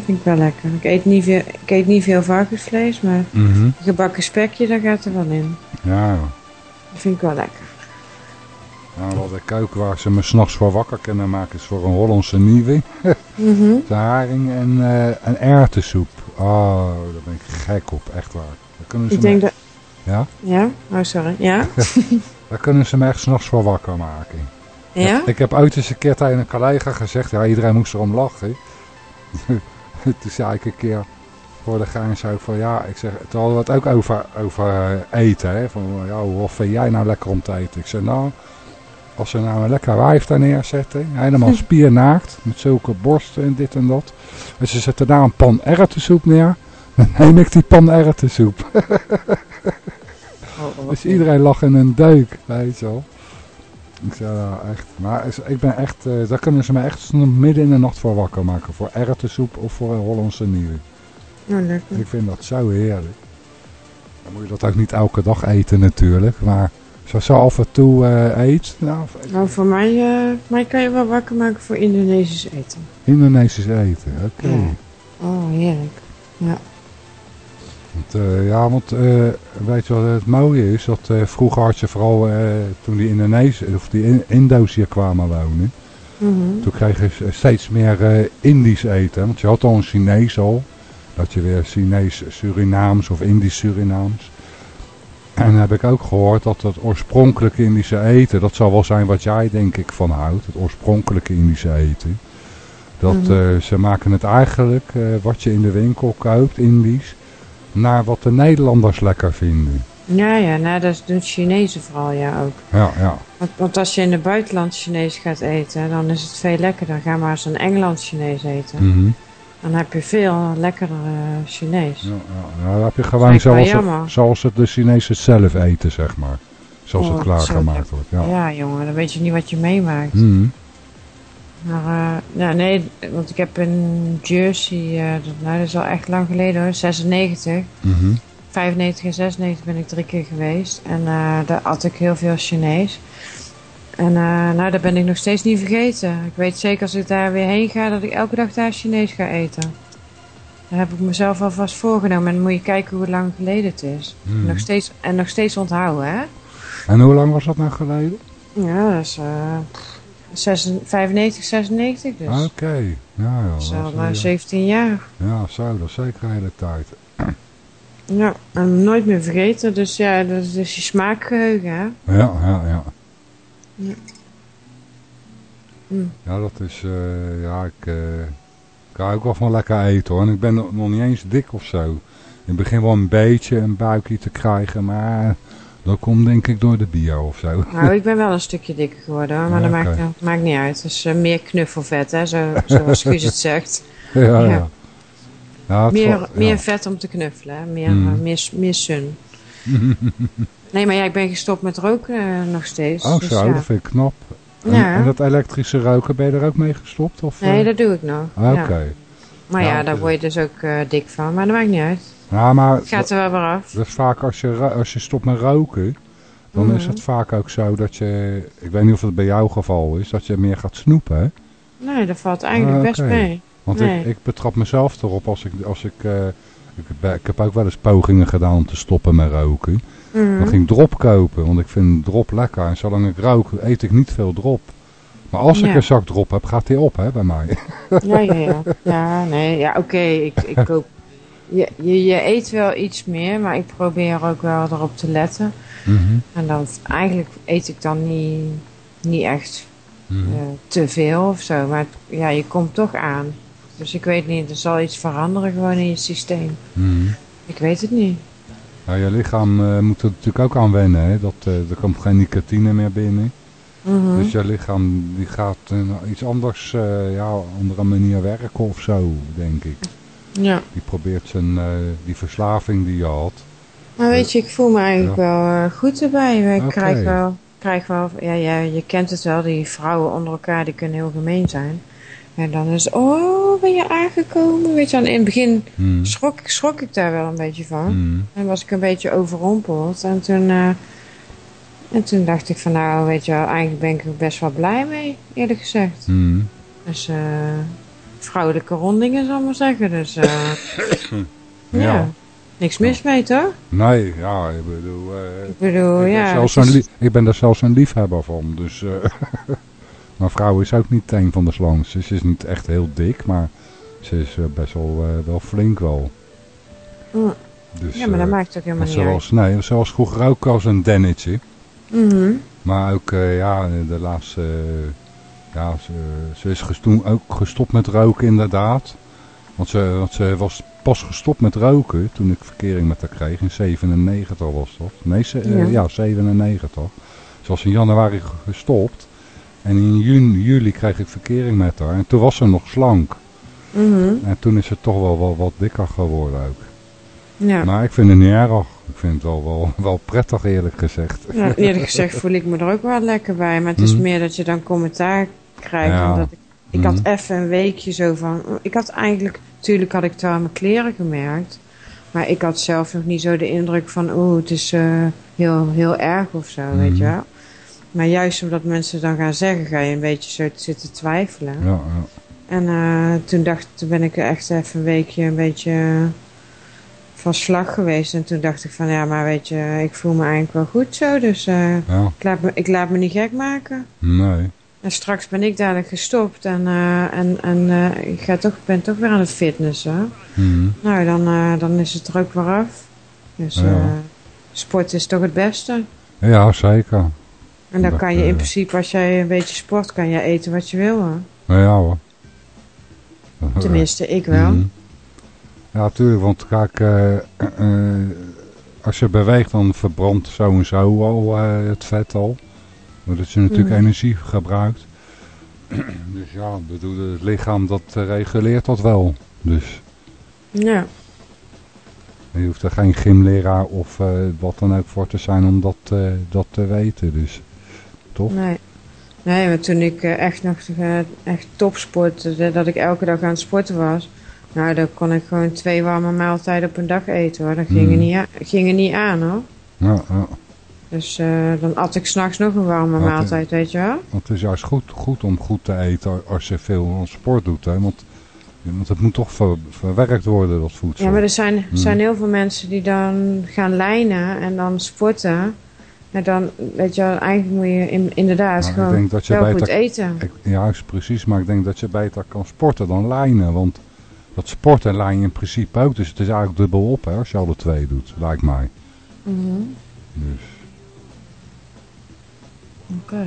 vind ik wel lekker. Ik eet niet veel, ik eet niet veel varkensvlees, maar Mhm. gebakken spekje, daar gaat er wel in. Ja. Dat vind ik wel lekker. Nou, wat ik ook waar ze me s'nachts voor wakker kunnen maken is voor een Hollandse nieuwe. Mhm. De haring en, eh en erwtensoep. Oh, daar ben ik gek op, echt waar. Daar kunnen ze Ik denk dat... Ja? Ja? Oh, sorry. Ja? Daar kunnen ze me echt s'nachts voor wakker maken. Ja? Ik heb ooit eens een keer tegen een collega gezegd, ja iedereen moest erom lachen. Toen zei ik een keer voor de gein zo van ja, ik zeg, toen hadden we het ook over, over eh, eten. Hè, van ja, wat vind jij nou lekker om te eten? Ik zei nou, als ze nou een lekker wijf daar neerzetten, helemaal spiernaakt, met zulke borsten en dit en dat. En ze zetten daar een pan erwtensoep neer, dan neem ik die pan erwtensoep. dus iedereen lag in een deuk, weet je wel. Ik zei nou echt, maar ik ben echt, eh, daar kunnen ze me echt midden in de nacht voor wakker maken. Voor erwtensoep of voor een Hollandse nieuwe. Oh, lekker. Ik vind dat zo heerlijk. Dan moet je dat ook niet elke dag eten natuurlijk, maar je zo af en toe eh, eet, nou, Nou, voor mij, eh, mij kan je wel wakker maken voor Indonesisch eten. Indonesisch eten, oké. Ja. Oh, heerlijk. Ja. Want, eh, ja, want eh, weet je wat het mooie is? Dat eh, vroeger had je vooral, toen die Indonesiërs, of die In- Indo's hier kwamen wonen, Mhm. toen kreeg je steeds meer Indisch eten. Want je had al een Chinees al, dat je weer Chinees Surinaams of Indisch Surinaams. En dan heb ik ook gehoord dat het oorspronkelijke Indische eten, dat zal wel zijn wat jij denk ik van houdt, het oorspronkelijke Indische eten. Dat Mhm. ze maken het eigenlijk, wat je in de winkel koopt, Indisch, naar wat de Nederlanders lekker vinden. Ja, ja, nou, dat doen Chinezen vooral, ja, ook. Ja, ja. Want, want als je in het buitenland Chinees gaat eten, dan is het veel lekkerder. Ga maar eens een Engeland Chinees eten. Mhm. Dan heb je veel lekkerder eh, Chinees. Ja, ja. Nou, dan heb je gewoon zoals, het, zoals het de Chinezen zelf eten, zeg maar. Zoals Oh, het zo klaargemaakt wordt. Ja. Ja, jongen, dan weet je niet wat je meemaakt. Mhm. Maar, eh, ja, nee, want ik heb in Jersey, eh, dat, nou, dat is al echt lang geleden hoor, 96. Mhm. 95 en 96 ben ik drie keer geweest. En eh, daar at ik heel veel Chinees. En eh, nou, dat ben ik nog steeds niet vergeten. Ik weet zeker als ik daar weer heen ga, dat ik elke dag daar Chinees ga eten. Daar heb ik mezelf alvast voorgenomen. En dan moet je kijken hoe lang geleden het is. Mhm. Nog steeds, en nog steeds onthouden, hè? En hoe lang was dat nou geleden? Ja, dat is 96, 95, 96 dus. Oké, ja, ja. Dat is maar eh, 17 jaar. Ja, zo, dat is zeker een hele tijd. Ja, en nooit meer vergeten. Dus ja, dat is dus je smaakgeheugen, hè? Ja, ja, ja. Ja. Hm. Ja, dat is, eh, ja, ik, eh, ik hou ook wel van lekker eten hoor. En ik ben nog nog niet eens dik of zo. In het begin wel een beetje een buikje te krijgen, maar dat komt denk ik door de bio of zo. Nou, ik ben wel een stukje dikker geworden, maar Ja, dat maakt, dat maakt niet uit. Dus eh, meer knuffelvet, hè, zo, zoals Guus het zegt. ja, ja. ja. het Meer, meer vet om te knuffelen, hè. Meer, Mm. eh, meer, meer sun. Nee, maar ja, ik ben gestopt met roken eh, nog steeds. Oh dus zo, dat vind ik knap. En, Ja. en dat elektrische roken, ben je er ook mee gestopt? Of, Nee, dat doe ik nog. Ah. Oké. Maar Ja, ja, het daar is- word je dus ook dik van. Maar dat maakt niet uit. Ja, maar gaat er wel weer af. dat is vaak als je, als je stopt met roken, dan is Mhm. het vaak ook zo dat je, ik weet niet of het bij jouw geval is, dat je meer gaat snoepen. Hè? Nee, dat valt eigenlijk Ah, best mee. Want Nee. ik, ik betrap mezelf erop als ik, als ik, eh, ik, heb ook wel eens pogingen gedaan om te stoppen met roken. Mhm. Dan ging ik drop kopen, want ik vind drop lekker. En zolang ik rook, eet ik niet veel drop. Maar als ik Ja. een zak drop heb, gaat die op hè, bij mij. Ja, ja, ja. Ja, nee, ja, oké. Ik, ik koop... Je, je, je eet wel iets meer, maar ik probeer ook wel erop te letten. Mhm. En dan, eigenlijk eet ik dan niet, niet echt Mhm. eh, te veel of zo. Maar het- ja, je komt toch aan. Dus ik weet niet, er zal iets veranderen gewoon in je systeem. Mhm. Ik weet het niet. Nou, je lichaam eh, moet er natuurlijk ook aan wennen. Hè? Dat, eh, er komt geen nicotine meer binnen. Dus je lichaam die gaat nou, iets anders, ja, andere manier werken of zo, denk ik. Ja. Die probeert zijn, eh, die verslaving die je had. Maar weet je, ik voel me eigenlijk wel eh, goed erbij. Ik Oké. krijg wel, krijg wel ja, ja, je kent het wel, die vrouwen onder elkaar die kunnen heel gemeen zijn. En dan is, oh, ben je aangekomen? Weet je, en in het begin Hmm. schrok, schrok ik daar wel een beetje van. Hmm. En was ik een beetje overrompeld. En toen, eh, en toen dacht ik van, nou, weet je wel, eigenlijk ben ik er best wel blij mee, eerlijk gezegd. Hmm. Dus, eh, vrouwelijke rondingen, zal ik maar zeggen. Dus, eh, ja. Ja. niks mis mee, toch? Nee, ja, ik bedoel... eh, Ik bedoel, ik, ja. zelfs is- ik ben daar zelfs een liefhebber van, dus... eh mijn vrouw is ook niet een van de slangste. Ze is niet echt heel dik, maar ze is best wel, wel flink wel. Mm. Dus, ja, maar dat maakt ook helemaal niet uit. nee, was vroeger ook als een dennetje. Mhm. Maar ook, ja, de laatste... ja, ze, ze is toen ook gestopt met roken inderdaad. Want ze, want ze was pas gestopt met roken toen ik verkering met haar kreeg. In 97 was dat. Nee, ze, eh, Ja. ja. 97. Ze was in januari ge- gestopt. En in juni, juli kreeg ik verkering met haar. En toen was ze nog slank. Mhm. En toen is ze toch wel, wel wat dikker geworden ook. Ja. Maar ik vind het niet erg. Ik vind het wel, wel, wel prettig eerlijk gezegd. Ja, eerlijk gezegd voel ik me er ook wel lekker bij. Maar het is Mhm. meer dat je dan commentaar Ja. Omdat ik, ik had Mhm. even een weekje zo van... Ik had eigenlijk... Tuurlijk had ik het wel aan mijn kleren gemerkt. Maar ik had zelf nog niet zo de indruk van... Oeh, het is eh, heel, heel erg of zo, weet Mhm. je wel. Maar juist omdat mensen dan gaan zeggen... Ga je een beetje zo zitten twijfelen. Ja, ja. En eh, toen dacht toen ben ik echt even een weekje een beetje van slag geweest. En toen dacht ik van ja, maar weet je, ik voel me eigenlijk wel goed zo. Dus eh, Ja. ik, laat me, ik laat me niet gek maken. Nee. En straks ben ik dadelijk gestopt en, eh, en, en eh, ik ga toch, ben toch weer aan het fitnessen. Mhm. Nou, dan, eh, dan is het er ook weer af. Dus Ja. sport is toch het beste. Ja, zeker. En dan Dat, kan je in principe, als jij een beetje sport, kan je eten wat je wil. Hoor. Nou ja hoor. Tenminste, ik wel. Mhm. Ja, tuurlijk, want kijk, als je beweegt, dan verbrandt zo en zo al het vet al. Doordat je natuurlijk Mhm. energie gebruikt. dus ja, bedoel, het lichaam dat eh, reguleert dat wel. Dus Ja. je hoeft er geen gymleraar of eh, wat dan ook voor te zijn om dat, eh, dat te weten. Dus toch? Nee. Nee, maar toen ik echt nog echt topsportte, dat ik elke dag aan het sporten was, nou, dan kon ik gewoon twee warme maaltijden op een dag eten hoor. Dat ging, er, Mm. niet aan, ging er niet aan hoor. Ja, ja. Dus eh, dan at ik s'nachts nog een warme eh, maaltijd, weet je wel? Want het is juist goed, goed om goed te eten als je veel sport doet. Hè? Want, want het moet toch ver- verwerkt worden, dat voedsel. Ja, maar er zijn, Mm. zijn heel veel mensen die dan gaan lijnen en dan sporten. En dan, weet je wel, eigenlijk moet je in- inderdaad Maar ik gewoon denk dat je wel beter- goed eten. Ik, juist, precies. Maar ik denk dat je beter kan sporten dan lijnen. Want dat sporten en lijnen in principe ook. Dus het is eigenlijk dubbel op hè, als je alle twee doet, lijkt mij. Mhm. Dus, Oké.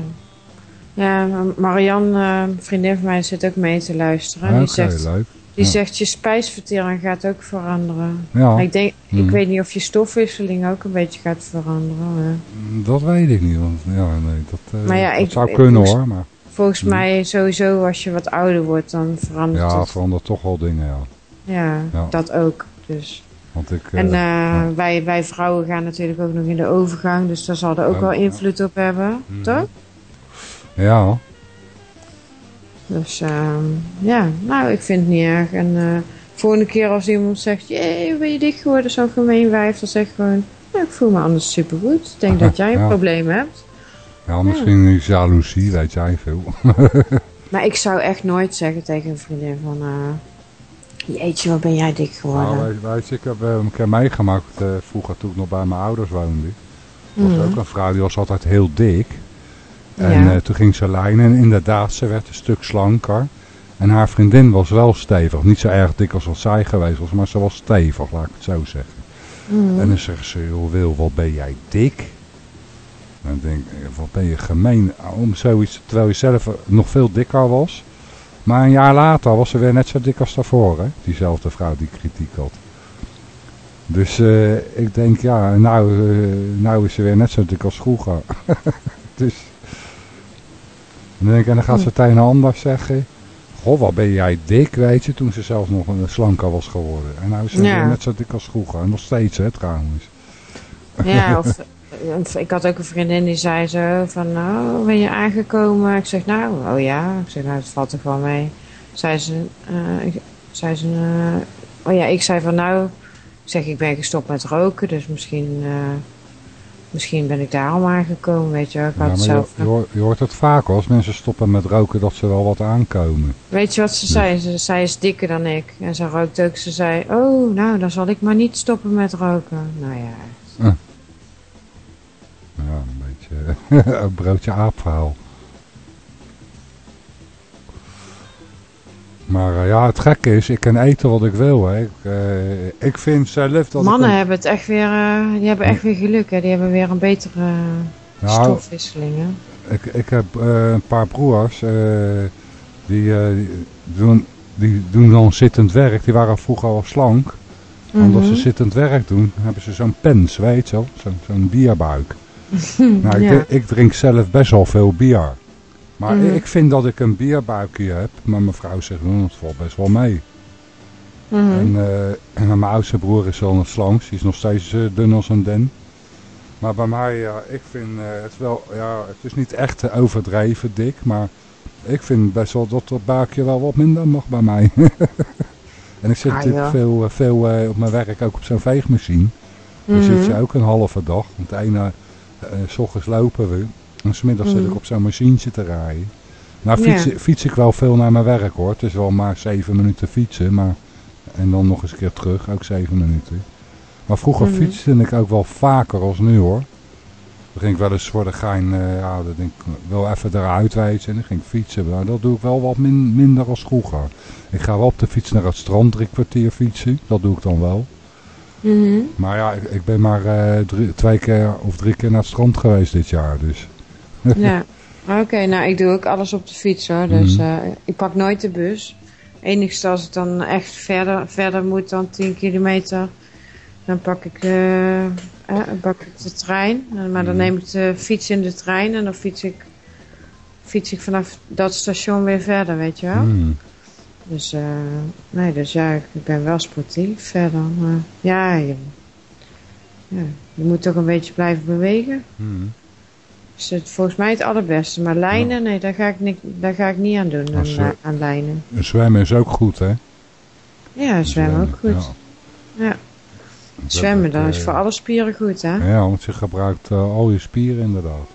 Ja, Marianne, eh, een vriendin van mij, zit ook mee te luisteren. Oké, die zegt, leuk. die Ja. zegt je spijsvertering gaat ook veranderen. Ja. Ik, denk, ik Mhm. weet niet of je stofwisseling ook een beetje gaat veranderen. maar- dat weet ik niet. Want, ja, nee, dat, eh, Maar ja, dat ik- zou kunnen volgens- hoor. Maar Volgens Mhm. mij sowieso als je wat ouder wordt, dan verandert ja, het. verandert toch wel dingen. Ja. Ja, Ja. dat ook. Dus. Want ik, eh, En eh, ja. wij, wij vrouwen gaan natuurlijk ook nog in de overgang, dus daar zal er ook Ja, wel ja. invloed op hebben, Mhm. toch? ja, Dus ehm, ja, nou, ik vind het niet erg. En eh volgende keer als iemand zegt, jee, ben je dik geworden, zo'n gemeen wijf, dan zeg ik gewoon, ja, ik voel me anders supergoed. Ik denk dat jij een Ja. probleem hebt. ja, misschien is jaloezie, weet jij veel. Maar ik zou echt nooit zeggen tegen een vriendin van, eh jeetje, wat ben jij dik geworden. Nou, ik heb eh, een keer meegemaakt eh, vroeger toen ik nog bij mijn ouders woonde. Was Mhm. ook een vrouw die was altijd heel dik. En Ja. eh, toen ging ze lijnen en inderdaad, ze werd een stuk slanker. En haar vriendin was wel stevig. Niet zo erg dik als wat zij geweest was, maar ze was stevig, laat ik het zo zeggen. Mhm. En dan zegt ze, joh Wil, wat ben jij dik? En dan denk ik, wat ben je gemeen om zoiets, terwijl je zelf nog veel dikker was. Maar een jaar later was ze weer net zo dik als daarvoor, hè? diezelfde vrouw die kritiek had. Dus eh, ik denk, ja, nou, eh, nou is ze weer net zo dik als vroeger. dus, en dan, denk ik, en dan gaat ze tegen een ander zeggen, goh, wat ben jij dik, weet je, toen ze zelfs nog een slanker was geworden. En nou is ze Ja. weer net zo dik als vroeger. En nog steeds, hè, trouwens. Ja, of ik had ook een vriendin die zei zo van, nou, ben je aangekomen? Ik zeg, nou, oh ja. Ik zeg, nou, het valt toch wel mee. Zei ze, eh, ik- zei ze, eh, oh ja, ik zei van, nou, ik zeg, ik ben gestopt met roken, dus misschien, eh, misschien ben ik daarom aangekomen, weet je wel. Ik Ja, had maar zelf, je, hoort, je hoort het vaak als mensen stoppen met roken, dat ze wel wat aankomen. weet je wat ze zei? Ze, zij is dikker dan ik. En ze rookt ook. Ze zei, oh, nou, dan zal ik maar niet stoppen met roken. Nou ja, Ja, een beetje een broodje aapverhaal. Maar eh, ja, het gekke is, ik kan eten wat ik wil. Hè. Ik, eh, ik vind zelf dat Mannen ik... hebben het echt weer, eh, die hebben echt weer geluk, hè. Die hebben weer een betere eh, Nou, stofwisseling, hè. Ik, ik heb eh, een paar broers, eh, die, eh, doen, die doen dan zittend werk. Die waren vroeger al slank. Omdat Mhm. ze zittend werk doen, hebben ze zo'n pens, weet je wel. Zo'n zo'n bierbuik. Nou, ik, Ja. ik drink zelf best wel veel bier. Maar Mhm. ik vind dat ik een bierbuikje heb. Maar mijn vrouw zegt, "Hm, dat valt best wel mee. Mhm. En, eh, en mijn oudste broer is wel een slank. Die is nog steeds eh, dun als een den. Maar bij mij, ja, ik vind eh, het wel, ja, het is niet echt overdreven dik. Maar ik vind best wel dat dat buikje wel wat minder mag bij mij. en ik zit Ah, natuurlijk ja. veel, veel op mijn werk ook op zo'n veegmachine. Dan Mhm. zit je ook een halve dag. Want de ene, s ochtends lopen we. En smiddags zit Mhm. ik op zo'n machientje te rijden. Nou Ja. fiets, ik wel veel naar mijn werk hoor. Het is wel maar zeven minuten fietsen. Maar, en dan nog eens een keer terug. Ook zeven minuten. Maar vroeger Mhm. fietste ik ook wel vaker als nu hoor. Dan ging ik wel eens voor de gein, eh, ja, dan denk ik wel even eruit wijzen. En dan ging ik fietsen. Maar dat doe ik wel wat min- minder als vroeger. Ik ga wel op de fiets naar het strand drie kwartier fietsen. Dat doe ik dan wel. Mhm. Maar ja, ik, ik ben maar eh, drie- twee keer of drie keer naar het strand geweest dit jaar. Dus. Ja, oké. nou, ik doe ook alles op de fiets, hoor. Dus Mhm. eh, ik pak nooit de bus. Enigste als ik dan echt verder, verder moet dan 10 kilometer. Dan pak ik, eh, eh, pak ik de trein. Maar dan Mhm. neem ik de fiets in de trein en dan fiets ik, fiets ik vanaf dat station weer verder, weet je wel. Dus, eh, nee, dus ja, ik ben wel sportief verder. Maar ja, je, ja, je moet toch een beetje blijven bewegen. Hmm. is het volgens mij het allerbeste. Maar lijnen, nee, daar ga ik, niet, daar ga ik niet aan doen, aan, aan lijnen. Zwemmen is ook goed, hè? Ja, zwemmen ook goed. Ja. Ja. Zwemmen, dat is voor alle spieren goed, hè? Ja, want je gebruikt eh, al je spieren inderdaad.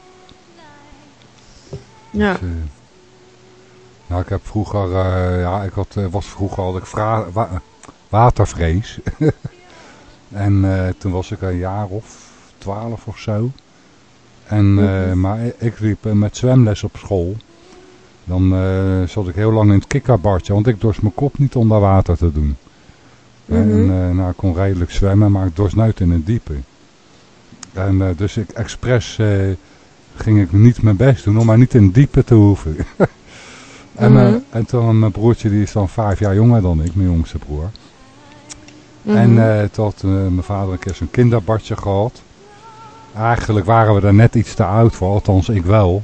Ja. Dus, eh, nou, ik heb vroeger, eh, ja, ik had, eh, was vroeger had ik wa- watervrees. en eh, toen was ik een jaar of twaalf of zo. En, Mhm. Maar ik- liep met zwemles op school. Dan zat ik heel lang in het kikkerbadje, want ik dorst mijn kop niet onder water te doen. En Mhm. eh, nou, ik kon redelijk zwemmen, maar ik dorst nooit in het diepe. En dus ik expres ging ik niet mijn best doen om maar niet in het diepe te hoeven. en, eh, Mhm. en toen mijn broertje, die is dan vijf jaar jonger dan ik, mijn jongste broer. En eh, toen had eh, mijn vader een keer zo'n kinderbadje gehad. Eigenlijk waren we er net iets te oud voor, althans ik wel.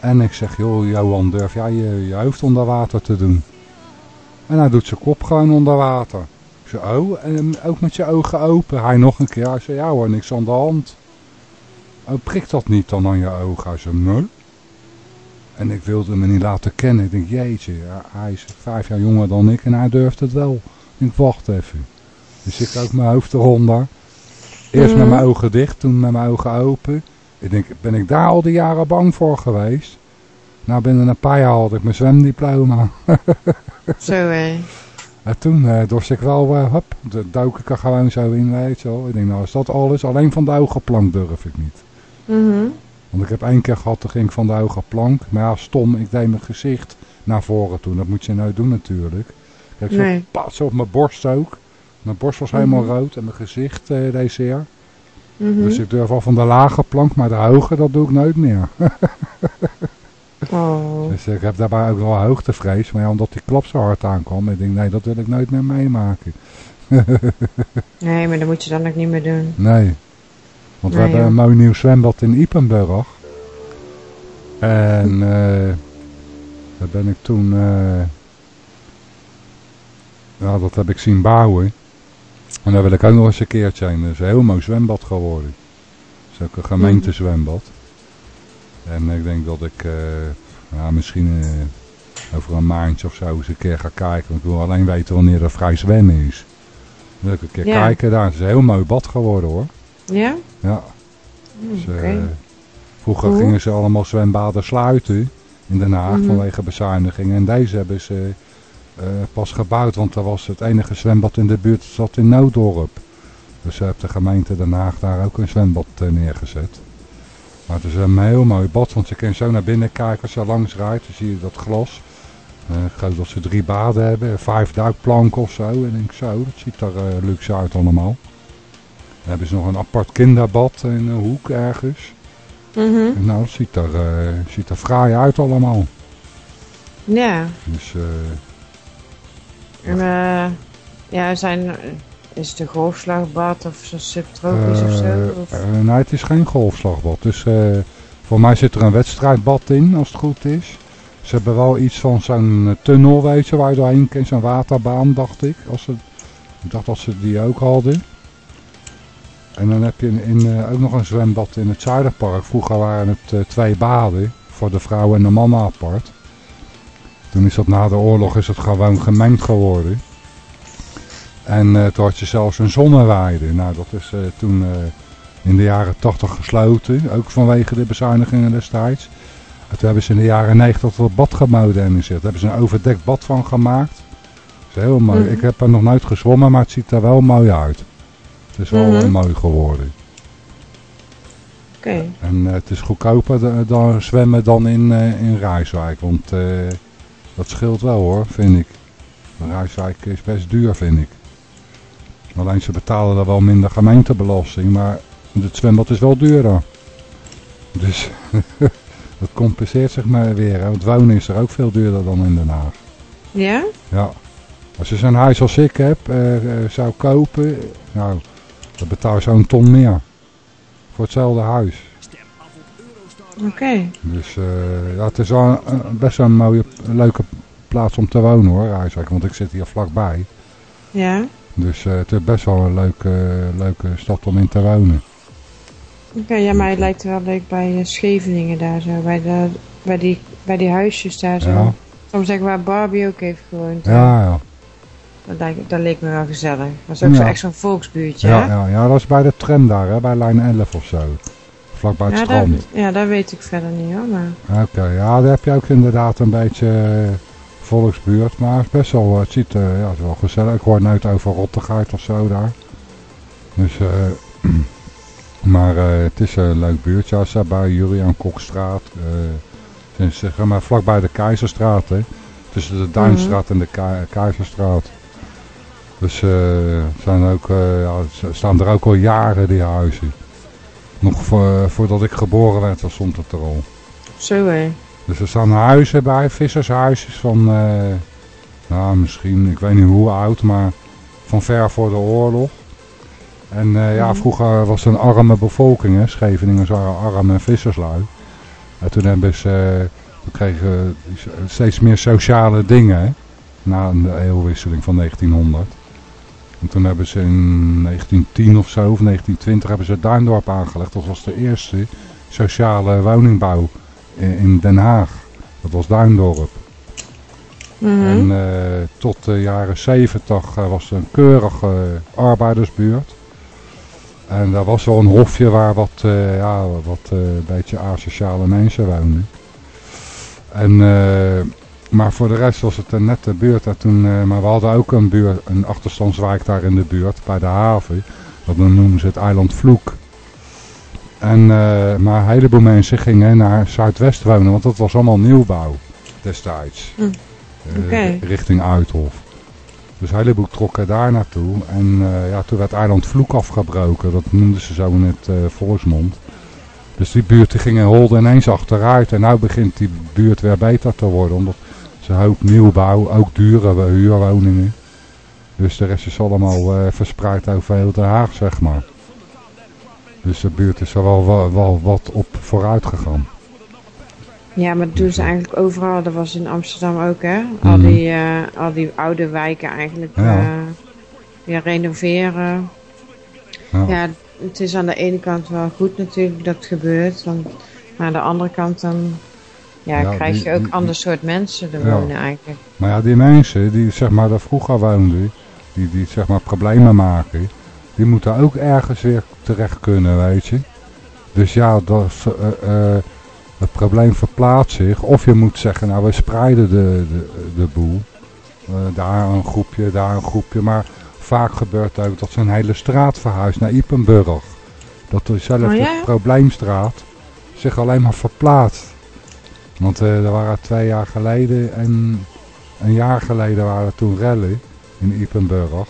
En ik zeg, joh Johan, durf jij je, je hoofd onder water te doen? En hij doet zijn kop gewoon onder water. Ik zei, oh, en ook met je ogen open. Hij nog een keer, hij zei, ja hoor, niks aan de hand. Oh, prikt dat niet dan aan je ogen? Hij zei, nee. En ik wilde me niet laten kennen. Ik denk, jeetje, hij is vijf jaar jonger dan ik en hij durft het wel. Ik wacht even. Dus ik ook mijn hoofd eronder. Eerst met Mhm. mijn ogen dicht, toen met mijn ogen open. Ik denk, ben ik daar al die jaren bang voor geweest? Nou, binnen een paar jaar had ik mijn zwemdiploma. Zo, hè. En toen eh dorst ik wel, eh hop, de dook ik er gewoon zo in, weet je wel. Ik denk, nou is dat alles? Alleen van de hoge plank durf ik niet. Mhm. Want ik heb één keer gehad, toen ging ik van de hoge plank. Maar ja, stom, ik deed mijn gezicht naar voren toe. Dat moet je nou doen natuurlijk. Kijk, zo Nee. pas op mijn borst ook. Mijn borst was helemaal Mhm. rood en mijn gezicht eh deed zeer. Mhm. Dus ik durf al van de lage plank, maar de hoge, dat doe ik nooit meer. Oh. Dus ik heb daarbij ook wel hoogtevrees. Maar ja, omdat die klap zo hard aankwam, ik denk, nee, dat wil ik nooit meer meemaken. Nee, maar dat moet je dan ook niet meer doen. Nee. Want we Nee, hebben een mooi nieuw zwembad in Ipenburg. En eh daar ben ik toen... eh ja, dat heb ik zien bouwen. En daar wil ik ook nog eens een keertje heen. Dat is een heel mooi zwembad geworden. Het is ook een gemeentezwembad. En ik denk dat ik eh, ja, misschien over een maandje of zo eens een keer ga kijken. Want ik wil alleen weten wanneer er vrij zwemmen is. Dan wil ik een keer Ja. kijken daar. Het is een heel mooi bad geworden hoor. Ja? Ja. Hm, Dus, eh, Oké. vroeger Hoe? gingen ze allemaal zwembaden sluiten in Den Haag Mhm. vanwege bezuinigingen. En deze hebben ze eh, pas gebouwd, want dat was het enige zwembad in de buurt zat in Nooddorp. Dus heeft de gemeente Den Haag daar ook een zwembad eh, neergezet. Maar het is een heel mooi bad, want je kan zo naar binnen kijken als je langs rijdt. Dan zie je dat glas. Eh, ik geloof dat ze drie baden hebben, vijf duikplanken of zo. En ik denk zo, dat ziet er eh, luxe uit allemaal. Hebben ze nog een apart kinderbad in een hoek ergens. Mhm. Nou, het ziet er, eh, ziet er fraai uit allemaal. Ja. Dus, eh, En, eh, ja, zijn, is het een golfslagbad of zo subtropisch of zo? Of? nee, het is geen golfslagbad. Dus eh, voor mij zit er een wedstrijdbad in, als het goed is. Ze hebben wel iets van zo'n tunnel, weet je, waar je doorheen kan. Zo'n waterbaan, dacht ik. Als ze, ik dacht dat ze die ook hadden. En dan heb je in, in, eh, ook nog een zwembad in het Zuiderpark. Vroeger waren het eh, twee baden, voor de vrouwen en de mannen apart. Toen is dat na de oorlog is het gewoon gemengd geworden. En eh, toen had je zelfs een zonneweide. Nou, dat is toen in de jaren 80 gesloten. Ook vanwege de bezuinigingen destijds. En toen hebben ze in de jaren 90 dat bad gemoderniseerd. Daar hebben ze een overdekt bad van gemaakt. Dat is heel mooi. Mhm. Ik heb er nog nooit gezwommen, maar het ziet er wel mooi uit. Het is wel Mhm. eh, mooi geworden. Oké. En eh, het is goedkoper da- dan zwemmen dan in, eh, in Rijswijk. Want dat scheelt wel hoor, vind ik. Rijswijk is best duur, vind ik. Alleen ze betalen er wel minder gemeentebelasting, maar het zwembad is wel duurder. Dus dat compenseert zich maar weer. Hè. Want wonen is er ook veel duurder dan in Den Haag. Ja? Ja. Als je zo'n huis als ik heb, zou kopen, nou, Dan betaal je zo'n ton meer. Voor hetzelfde huis. Oké. Dus eh, ja, het is een, best wel een mooie, leuke plaats om te wonen hoor, Rijswijk. Want ik zit hier vlakbij. Ja. Dus eh, het is best wel een leuke, leuke stad om in te wonen. Oké, ja, maar het lijkt wel leuk bij eh, Scheveningen daar zo. Bij, de, bij, die, bij die huisjes daar zo. Ja. Om zeggen waar Barbie ook heeft gewoond. Ja, ja. Dat, lijkt, dat leek me wel gezellig. Dat is ook Ja. zo echt zo'n volksbuurtje, Ja, hè? ja, ja, dat is bij de tram daar, hè, bij lijn 11 of zo. Vlakbij het ja, strand. ja, dat weet ik verder niet hoor, maar... Oké, ja, daar heb je ook inderdaad een beetje eh, volksbuurt. Maar het is best wel, het ziet, eh, ja, het is wel gezellig. Ik hoor nooit over Rottigheid of zo daar. Dus, eh, maar eh, het is een leuk buurtje. Ja, ze bij Julian Kokstraat. eh zeg maar, vlakbij de Keizerstraat, hè. Tussen de Duinstraat en de Ke- Keizerstraat. Dus eh, zijn ook, eh, ja, staan er ook al jaren, die huizen. Nog voor, voordat ik geboren werd, was stond het er al. Zo hé. Dus er staan huizen bij, vissershuisjes van, eh, nou misschien, ik weet niet hoe oud, maar van ver voor de oorlog. En ja, Mhm. vroeger was het een arme bevolking, hè. Scheveningen waren arme visserslui. En toen hebben ze, toen kregen ze steeds meer sociale dingen, hè, na de eeuwwisseling van 1900. En toen hebben ze in 1910 of zo, of 1920, hebben ze Duindorp aangelegd. Dat was de eerste sociale woningbouw in, in Den Haag. Dat was Duindorp. Mhm. En eh, tot de jaren 70 eh, was het een keurige arbeidersbuurt. En daar was wel een hofje waar wat, eh, ja, wat een beetje asociale mensen woonden. En, maar voor de rest was het een nette buurt. En toen, eh, maar we hadden ook een, buurt, een achterstandswijk daar in de buurt, bij de haven. Dat noemen ze het eiland Vloek. En, eh, maar een heleboel mensen gingen naar Zuidwest wonen, want dat was allemaal nieuwbouw destijds. Hm. Eh, richting Uithof. Dus een heleboel trokken daar naartoe. En ja, toen werd eiland Vloek afgebroken. Dat noemden ze zo in het volksmond. Dus die buurt die ging in holde ineens achteruit. En nu begint die buurt weer beter te worden. Omdat ze een hoop nieuwbouw, ook dure huurwoningen. Dus de rest is allemaal eh, verspreid over heel Den Haag, zeg maar. Dus de buurt is er wel, wel, wel wat op vooruit gegaan. Ja, maar dat doen ze eigenlijk overal. Dat was in Amsterdam ook, hè? Al, Mhm. die, eh, al die oude wijken eigenlijk Ja. eh, weer renoveren. Ja. Ja, het is aan de ene kant wel goed natuurlijk dat het gebeurt. Want maar aan de andere kant dan ja, Ja, krijg die- je ook die- ander soort mensen er Ja. wonen eigenlijk. Maar ja, die mensen die zeg maar daar vroeger woonden, die, die zeg maar problemen maken, die moeten ook ergens weer terecht kunnen, weet je. Dus ja, dat, eh, eh, het probleem verplaatst zich. Of je moet zeggen, nou we spreiden de, de, de boel. Eh, daar een groepje, daar een groepje. Maar vaak gebeurt ook dat zo'n hele straat verhuist naar Ipenburg. Dat dezelfde Oh ja? probleemstraat zich alleen maar verplaatst. Want eh, er waren twee jaar geleden en een jaar geleden waren er toen rellen in Ipenburg.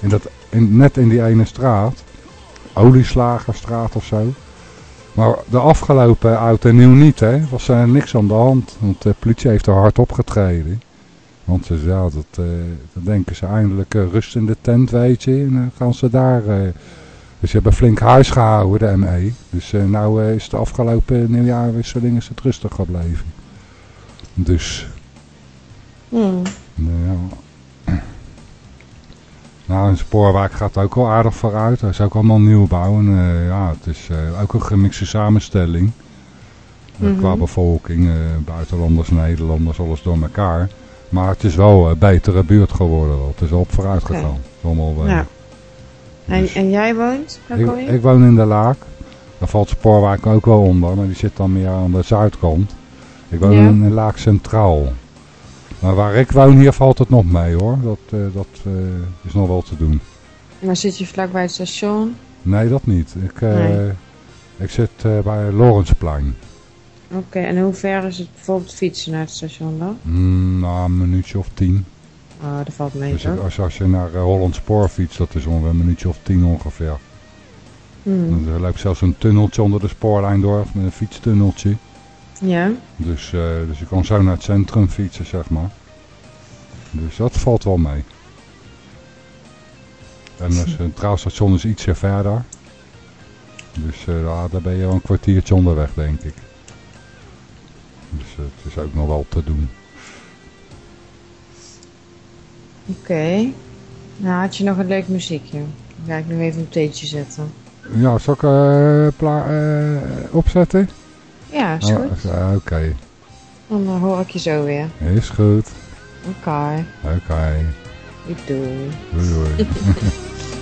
In dat, in, net in die ene straat. Olieslagerstraat of zo. Maar de afgelopen oud en nieuw niet, hè. Was er niks aan de hand. Want de politie heeft er hard opgetreden. Want ze, ja, dat, eh, dan denken ze eindelijk eh, rust in de tent, weet je. En dan gaan ze daar... dus ze hebben flink huis gehouden, de ME. Dus eh, nou eh, is de afgelopen nieuwjaarwisseling is het rustig gebleven. Dus... Hmm. Nou, ja. nou, een spoorwijk gaat ook wel aardig vooruit. Dat is ook allemaal nieuwbouw. En eh, ja, het is ook een gemixte samenstelling. Mhm. Qua bevolking, buitenlanders, Nederlanders, alles door elkaar. Maar het is wel een betere buurt geworden. wel. Het is wel op vooruit gegaan. Het is allemaal, Ja. En, en jij woont? Waar ik, ik woon in de Laak. Daar valt Spoorwijk ook wel onder, maar die zit dan meer aan de zuidkant. Ik woon Ja. in de Laak Centraal. Maar waar ik woon, hier valt het nog mee hoor. Dat, eh, dat eh, is nog wel te doen. Maar zit je vlakbij het station? Nee, dat niet. Ik, eh, Nee. ik zit bij Lorensplein. Oké, en hoe ver is het bijvoorbeeld fietsen naar het station dan? Hmm, nou, een minuutje of tien. Dus als, als, je naar eh, Holland Spoor fietst, dat is ongeveer een minuutje of tien ongeveer. Hmm. Er loopt zelfs een tunneltje onder de spoorlijn door, een fietstunneltje. Ja. Dus, eh, dus je kan zo naar het centrum fietsen, zeg maar. Dus dat valt wel mee. En het centraal station is ietsje verder. Dus eh, daar ben je al een kwartiertje onderweg, denk ik. Dus het is ook nog wel te doen. Oké. Nou, had je nog een leuk muziekje? Dan ga ik nu even een theetje zetten. Ja, zal ik uh, opzetten? Ja, is oh, goed. Oké. Dan eh, hoor ik je zo weer. Is goed. Oké. Oké. Ik doei. Doei doei.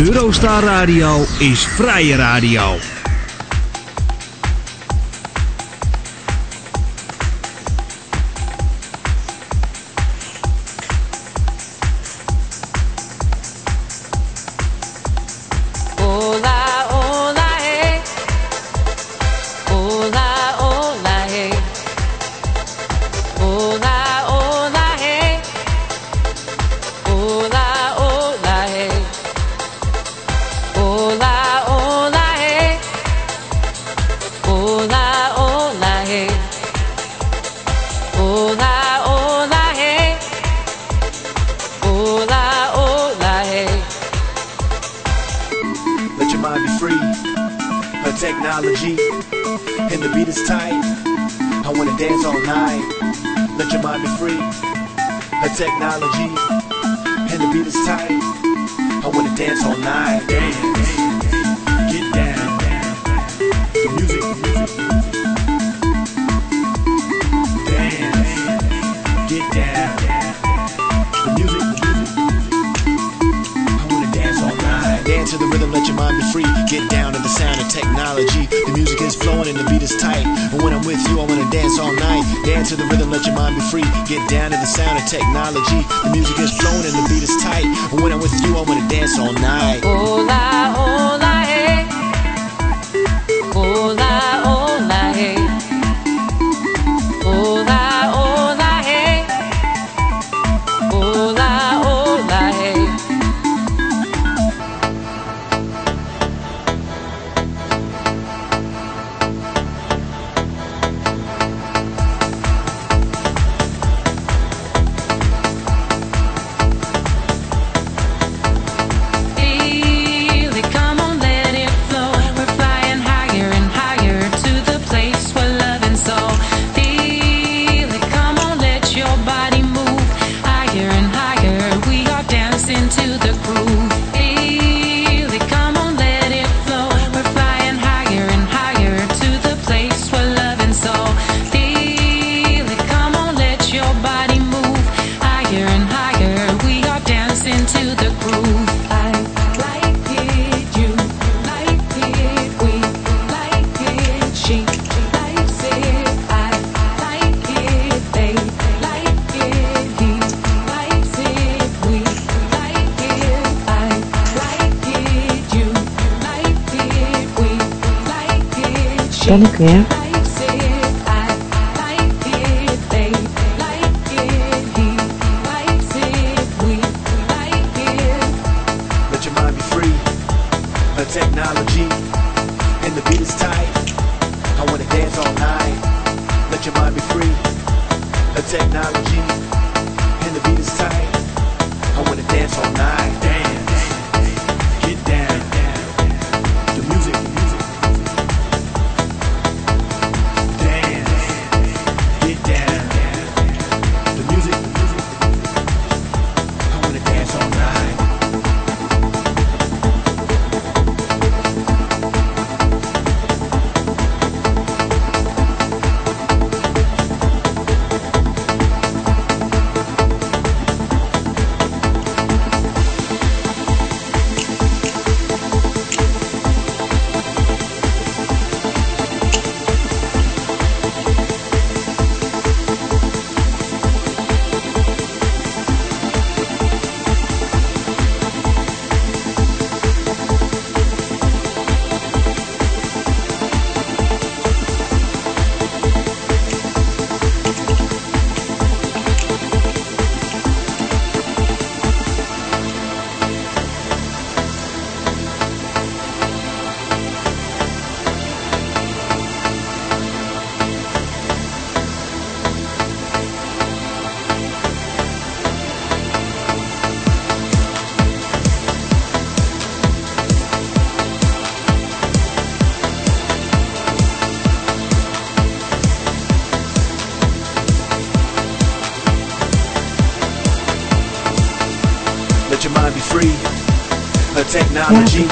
Eurostar Radio is vrije radio.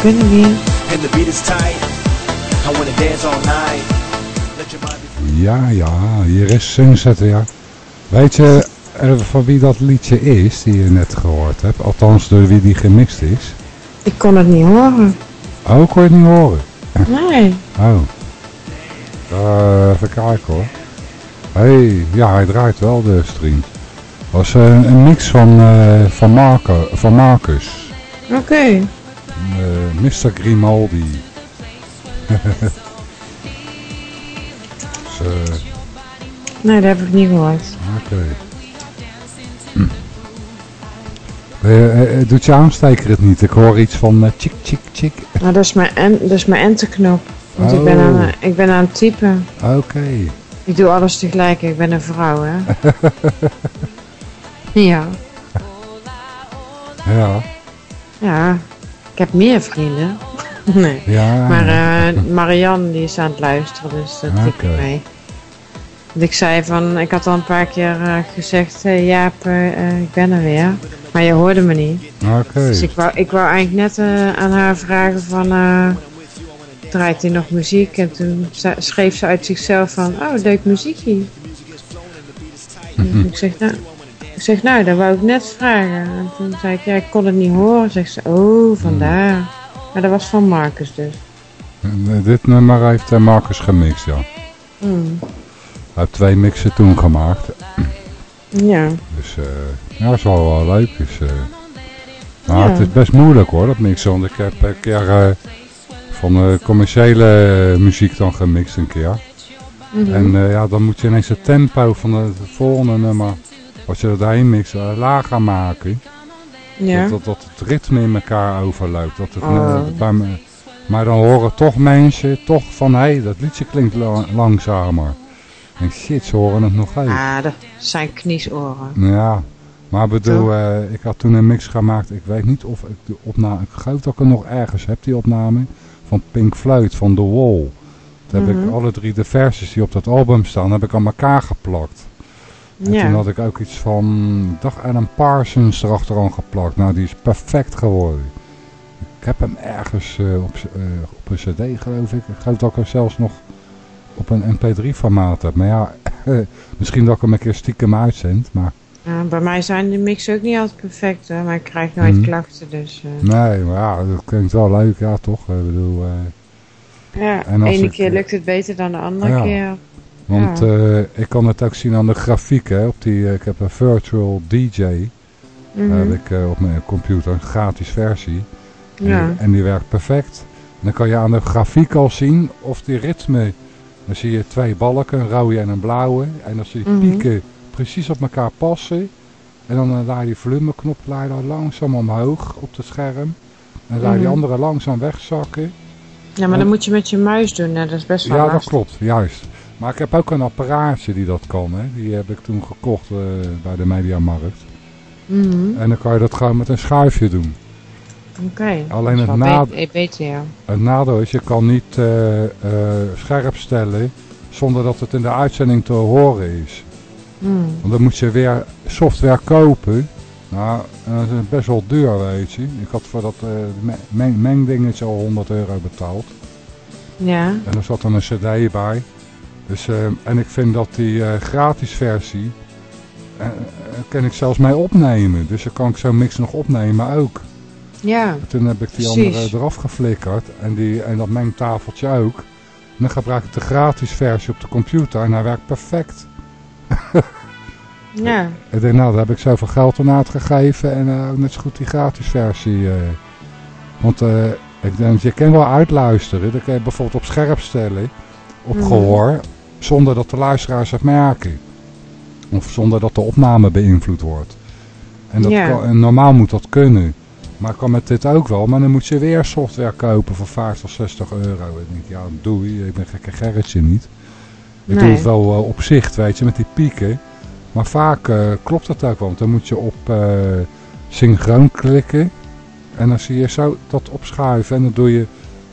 Kunnen weer. and the beat is tight. I wanna dance all night. Let your mind be Ja, ja, hier is Sunset weer. Weet je eh, van wie dat liedje is, die je net gehoord hebt? Althans, door wie die gemixt is? Ik kon het niet horen. Oh, ik kon je het niet horen. Nee. Oh. Eh, even kijken hoor. hey, ja, hij draait wel de stream. was eh, een mix van, eh, van, Marco, van Marcus. Oké. Mr. Grimaldi. Nee, dat heb ik niet gehoord. Oké. Hm. Eh, eh, eh, doet je aansteker het niet? Ik hoor iets van uh, chik chik chik. Nou, dat is mijn, en, dat is mijn enterknop. Want ik, ben Oh. aan, ik ben aan het typen. Oké. Ik doe alles tegelijk. Ik ben een vrouw, hè. ja. Ik heb meer vrienden. nee. Ja. Maar eh, Marianne die is aan het luisteren, dus dat typ ik mee. Want ik zei van, ik had al een paar keer eh, gezegd, Jaap, eh, ik ben er weer. Maar je hoorde me niet. Oké. Dus ik wou, ik wou eigenlijk net aan haar vragen van, draait hij nog muziek? En toen schreef ze uit zichzelf van, oh, leuk muziekje. Mhm. Ik zeg, nou, ik zeg, nou, dat wou ik net vragen. En toen zei ik, ja, ik kon het niet horen. Zegt ze, oh, vandaar. Maar dat was van Marcus dus. En, eh, dit nummer heeft eh, Marcus gemixt, ja. Hmm. Hij heeft twee mixen toen gemaakt. Ja. Dus eh, ja, dat is wel, wel leuk. Dus, maar Ja. het is best moeilijk hoor, dat mixen. Want ik heb een keer eh, van commerciële muziek dan gemixt een keer. Mhm. En ja, dan moet je ineens het tempo van het volgende nummer, als je er daarheen mixt, eh, lager maken. Ja. Dat, dat, dat het ritme in elkaar overloopt. Dat het, Oh. bij me, maar dan horen toch mensen toch van, hé, hey, dat liedje klinkt la- langzamer. En shit, ze horen het nog uit. Ah, dat zijn kniesoren. Ja, maar bedoel, eh, ik had toen een mix gemaakt. Ik weet niet of ik de opname, ik geloof dat ik hem nog ergens heb, die opname. Van Pink Floyd, van The Wall. Daar heb Mhm. ik alle drie de versies die op dat album staan, heb ik aan elkaar geplakt. En Ja. toen had ik ook iets van, dacht Alan Parsons erachteraan geplakt. Nou, die is perfect geworden. Ik heb hem ergens eh, op, eh, op een cd geloof ik. Ik geloof dat ik hem zelfs nog op een mp3 formaat heb. Maar ja, misschien dat ik hem een keer stiekem uitzend. Maar Ja, bij mij zijn de mix ook niet altijd perfect, hè, maar ik krijg nooit Mhm. klachten, dus... eh, nee, maar ja, dat klinkt wel leuk, ja toch? Ik bedoel, ja, de ene ik, keer lukt het beter dan de andere ja. keer. Want Ja. eh, ik kan het ook zien aan de grafiek, hè. Op die, eh, ik heb een virtual DJ. Mhm. heb ik eh, op mijn computer, een gratis versie. En, die, en die werkt perfect. En dan kan je aan de grafiek al zien of die ritme... Dan zie je twee balken, een rode en een blauwe. En als die Mhm. pieken precies op elkaar passen... En dan laat je die volumeknop laat je dan langzaam omhoog op het scherm. En laat je die Mhm. andere langzaam wegzakken. Ja, maar En- dat moet je met je muis doen, hè. dat is best wel Ja, dat klopt, juist. Maar ik heb ook een apparaatje die dat kan. Hè. Die heb ik toen gekocht eh, bij de Mediamarkt. Mhm. En dan kan je dat gewoon met een schuifje doen. Oké. Alleen het wel na- bet- eh, ja. Het nadeel is, je kan niet eh, scherp stellen zonder dat het in de uitzending te horen is. Hmm. Want dan moet je weer software kopen. Nou, dat is best wel duur, weet je. Ik had voor dat me- meng mengdingetje al 100 euro betaald. Ja. En er zat dan een cd bij. Dus, eh, en ik vind dat die eh, gratis versie, eh, eh, kan ik zelfs mee opnemen. Dus dan kan ik zo'n mix nog opnemen ook. Ja. Toen heb ik die Precies. andere eraf geflikkerd. En, die, en dat mengtafeltje ook. En dan gebruik ik de gratis versie op de computer. En hij werkt perfect. Ja. Ik denk, nou, daar heb ik zoveel geld aan uitgegeven. En net zo goed die gratis versie. Want ik denk, je kan wel uitluisteren. Dan kan je bijvoorbeeld op scherp stellen. Op Mhm. gehoor. Zonder dat de luisteraars het merken. Of zonder dat de opname beïnvloed wordt. En, dat Ja. kan, en normaal moet dat kunnen. Maar kan met dit ook wel. Maar dan moet je weer software kopen voor 50, 60 euro. En ik denk, ja, doei. Ik ben gekke Gerritje niet. Ik doe het wel eh, op zicht, weet je, met die pieken. Maar vaak eh, klopt het ook wel. Want dan moet je op eh, synchroon klikken. En dan zie je zo dat opschuiven. En dan doe je,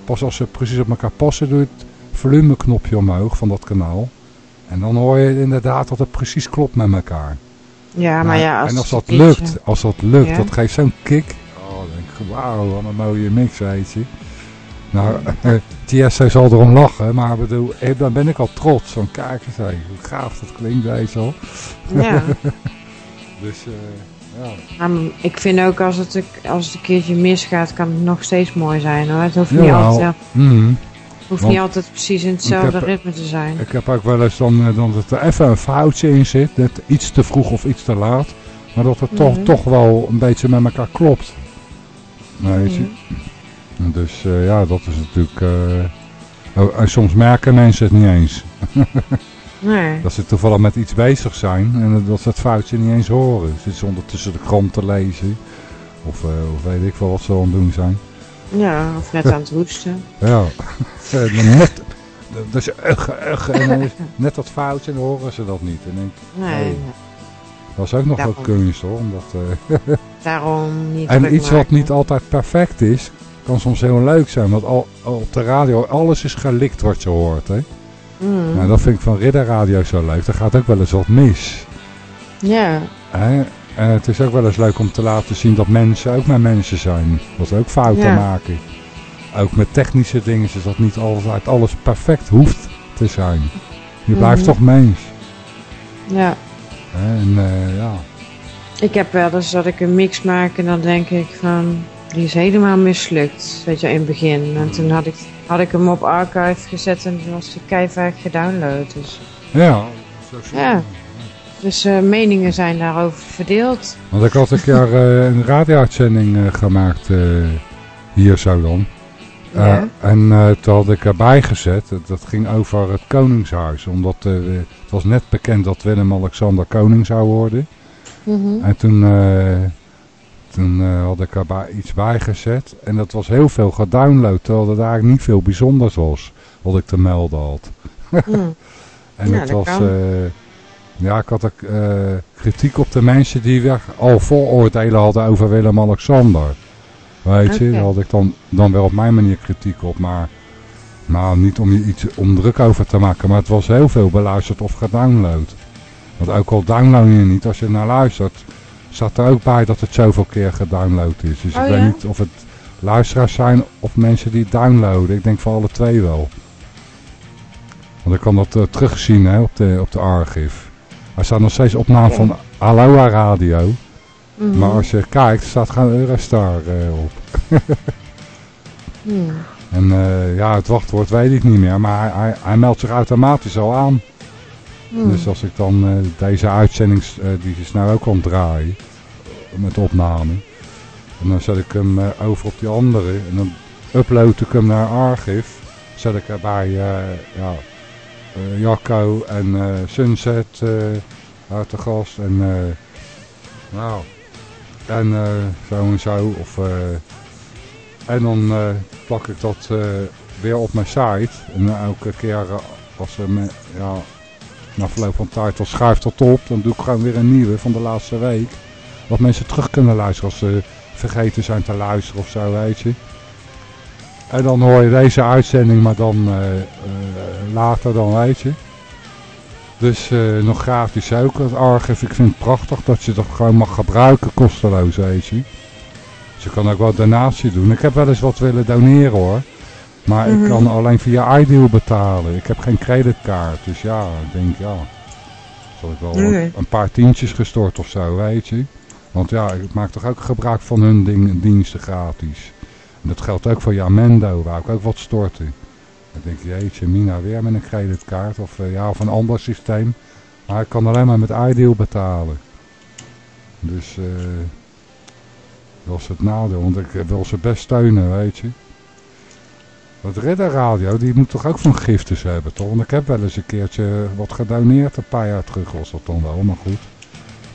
pas als ze precies op elkaar passen, doe je het volumeknopje omhoog van dat kanaal. En dan hoor je inderdaad dat het precies klopt met elkaar. Ja, maar ja, als en als dat beetje- lukt, als dat lukt, Ja. dat geeft zo'n kick. Oh, dan denk ik, wauw, wat een mooie mix, weet je. Nou, TSC zal erom lachen, maar bedoel, eh, dan ben ik al trots. Van kijk eens, hoe gaaf dat klinkt, weet je. Ja. dus, eh, ja. Maar ik vind ook als het, als het een keertje misgaat, kan het nog steeds mooi zijn hoor. Het hoeft, niet, Jawel. altijd, ja, Mhm. Hoeft Want niet altijd precies in hetzelfde heb- ritme te zijn. Ik heb ook wel eens dan, eh, dan dat er even een foutje in zit, net iets te vroeg of iets te laat. Maar dat het toch, Mhm. toch wel een beetje met elkaar klopt. Weet je. Mhm. Dus eh, ja, dat is natuurlijk... eh, oh, en soms merken mensen het niet eens. Nee. Dat ze toevallig met iets bezig zijn en dat ze het foutje niet eens horen. Ze zitten ondertussen de krant te lezen. Of, of weet ik veel wat ze aan het doen zijn. Ja, of net aan het hoesten. Ja. Net, dat is ugh, ugh, en net dat foutje en dan horen ze dat niet. En denk, Nee, dat is ook nog wel kunst hoor. Omdat, eh, daarom niet en iets wat niet altijd perfect is, kan soms heel leuk zijn. Want al, al op de radio, alles is gelikt wat je hoort. Hè? Mm. Nou, dat vind ik van Ridderradio zo leuk. Er gaat ook wel eens wat mis. Ja? En het is ook wel eens leuk om te laten zien dat mensen ook maar mensen zijn. Dat ze ook fouten Ja. maken. Ook met technische dingen is dat niet altijd alles perfect hoeft te zijn. Je blijft Mhm. toch mens. ja. En eh, ja. Ik heb wel eens dat ik een mix maak en dan denk ik van, die is helemaal mislukt. Weet je, in het begin. En toen had ik, had ik hem op archive gezet en toen was hij keihard gedownload. Dus, Ja. zo ja. Dus eh, meningen zijn daarover verdeeld. Want ik had een keer eh, een radio-uitzending eh, gemaakt hier zo dan. Ja. En toen had ik erbij gezet, dat- dat ging over het Koningshuis. Omdat het was net bekend dat Willem-Alexander koning zou worden. Mhm. En toen, toen had ik erbij iets bijgezet. En dat was heel veel gedownload, terwijl het eigenlijk niet veel bijzonders was. Wat ik te melden had. Mm. En Ja, het dat was... kan. Ja, ik had eh, kritiek op de mensen die weer al vooroordelen hadden over Willem-Alexander. Weet je, daar had ik dan, dan wel op mijn manier kritiek op. Maar, maar niet om je iets om druk over te maken. Maar het was heel veel beluisterd of gedownload. Want ook al download je niet, als je naar luistert, staat er ook bij dat het zoveel keer gedownload is. Dus Oh, ik weet ja? niet of het luisteraars zijn of mensen die downloaden. Ik denk voor alle twee wel. Want ik kan dat eh, terugzien hè, op, de, op de archief. Er staat nog steeds opname van Aloha Radio. Mhm. Maar als je kijkt, staat gewoon Eurostar eh, op. Hmm. En eh, ja, het wachtwoord weet ik niet meer, maar hij, hij, hij meldt zich automatisch al aan. Hmm. Dus als ik dan eh, deze uitzending, die is nou ook aan het draaien, met opname. En dan zet ik hem over op die andere en dan upload ik hem naar Archiv. Zet ik erbij ja, Jacco en eh, Sunset eh, uit de gast en eh, nou, en eh, zo en zo. Of, eh, en dan eh, plak ik dat eh, weer op mijn site. En elke keer eh, als er ja, na verloop van tijd dan schuift dat op. Dan doe ik gewoon weer een nieuwe van de laatste week. wat mensen terug kunnen luisteren als ze vergeten zijn te luisteren of zo, weet. En dan hoor je deze uitzending, maar dan eh, eh, later dan, weet je. Dus eh, nog gratis ook, het archief. Ik vind het prachtig dat je dat gewoon mag gebruiken, kosteloos, weet je. Dus je kan ook wel donatie doen. Ik heb wel eens wat willen doneren hoor. Maar Mhm. ik kan alleen via iDeal betalen. Ik heb geen creditkaart. Dus ja, ik denk ja. Zal ik wel een paar tientjes gestort of zo, weet je. Want ja, ik maak toch ook gebruik van hun ding, diensten gratis. Dat geldt ook voor Jamendo, waar ik ook wat storten. Ik denk, jeetje, Mina, weer met een creditkaart of, eh, ja, of een ander systeem. Maar ik kan alleen maar met iDeal betalen. Dus eh dat is het nadeel, want ik wil ze best steunen, weet je. Dat Ridderradio, die moet toch ook van giftes hebben, toch? Want ik heb wel eens een keertje wat gedoneerd, een paar jaar terug was dat dan wel, maar goed.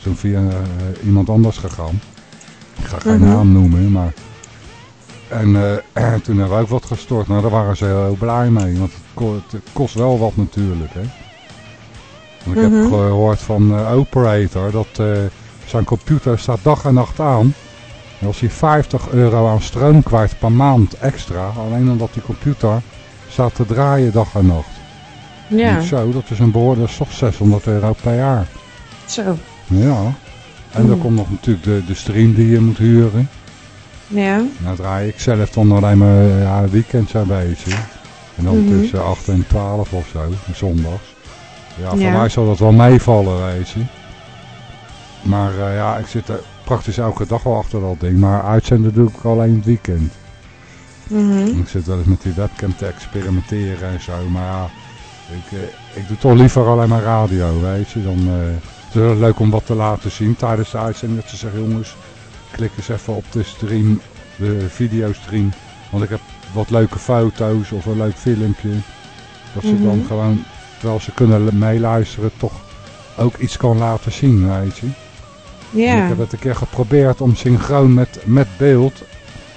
Toen via eh, iemand anders gegaan. Ik ga geen Mhm. naam noemen, maar... En eh, toen hebben we ook wat gestort. Nou, daar waren ze heel blij mee, want het, ko- het kost wel wat natuurlijk, hè. Want ik Mhm. heb gehoord van eh, Operator dat eh, zijn computer staat dag en nacht aan. En als hij 50 euro aan stroom kwijt per maand extra, alleen omdat die computer staat te draaien dag en nacht. Ja, Niet Zo, dat is een behoorlijk, dat is toch 600 euro per jaar. zo. Ja. En dan Mm. komt nog natuurlijk de, de stream die je moet huren. Ja. Nou draai ik zelf dan alleen maar ja, weekend zo'n beetje. En dan Mhm. tussen 8 en 12 of zo, zondags. Ja, voor Ja. mij zal dat wel meevallen, weet je. Maar eh, ja, ik zit er praktisch elke dag wel achter dat ding. Maar uitzenden doe ik alleen het weekend. Mhm. Ik zit wel eens met die webcam te experimenteren en zo. Maar ja, ik, eh, ik doe toch liever alleen maar radio, weet je. Dan eh, het is wel leuk om wat te laten zien tijdens de uitzending. Dat ze zeggen, jongens, klik eens even op de stream, de videostream. Want ik heb wat leuke foto's of een leuk filmpje. Dat ze dan Mhm. gewoon, terwijl ze kunnen meeluisteren, toch ook iets kan laten zien, weet je. Ja. Ik heb het een keer geprobeerd om synchroon met, met beeld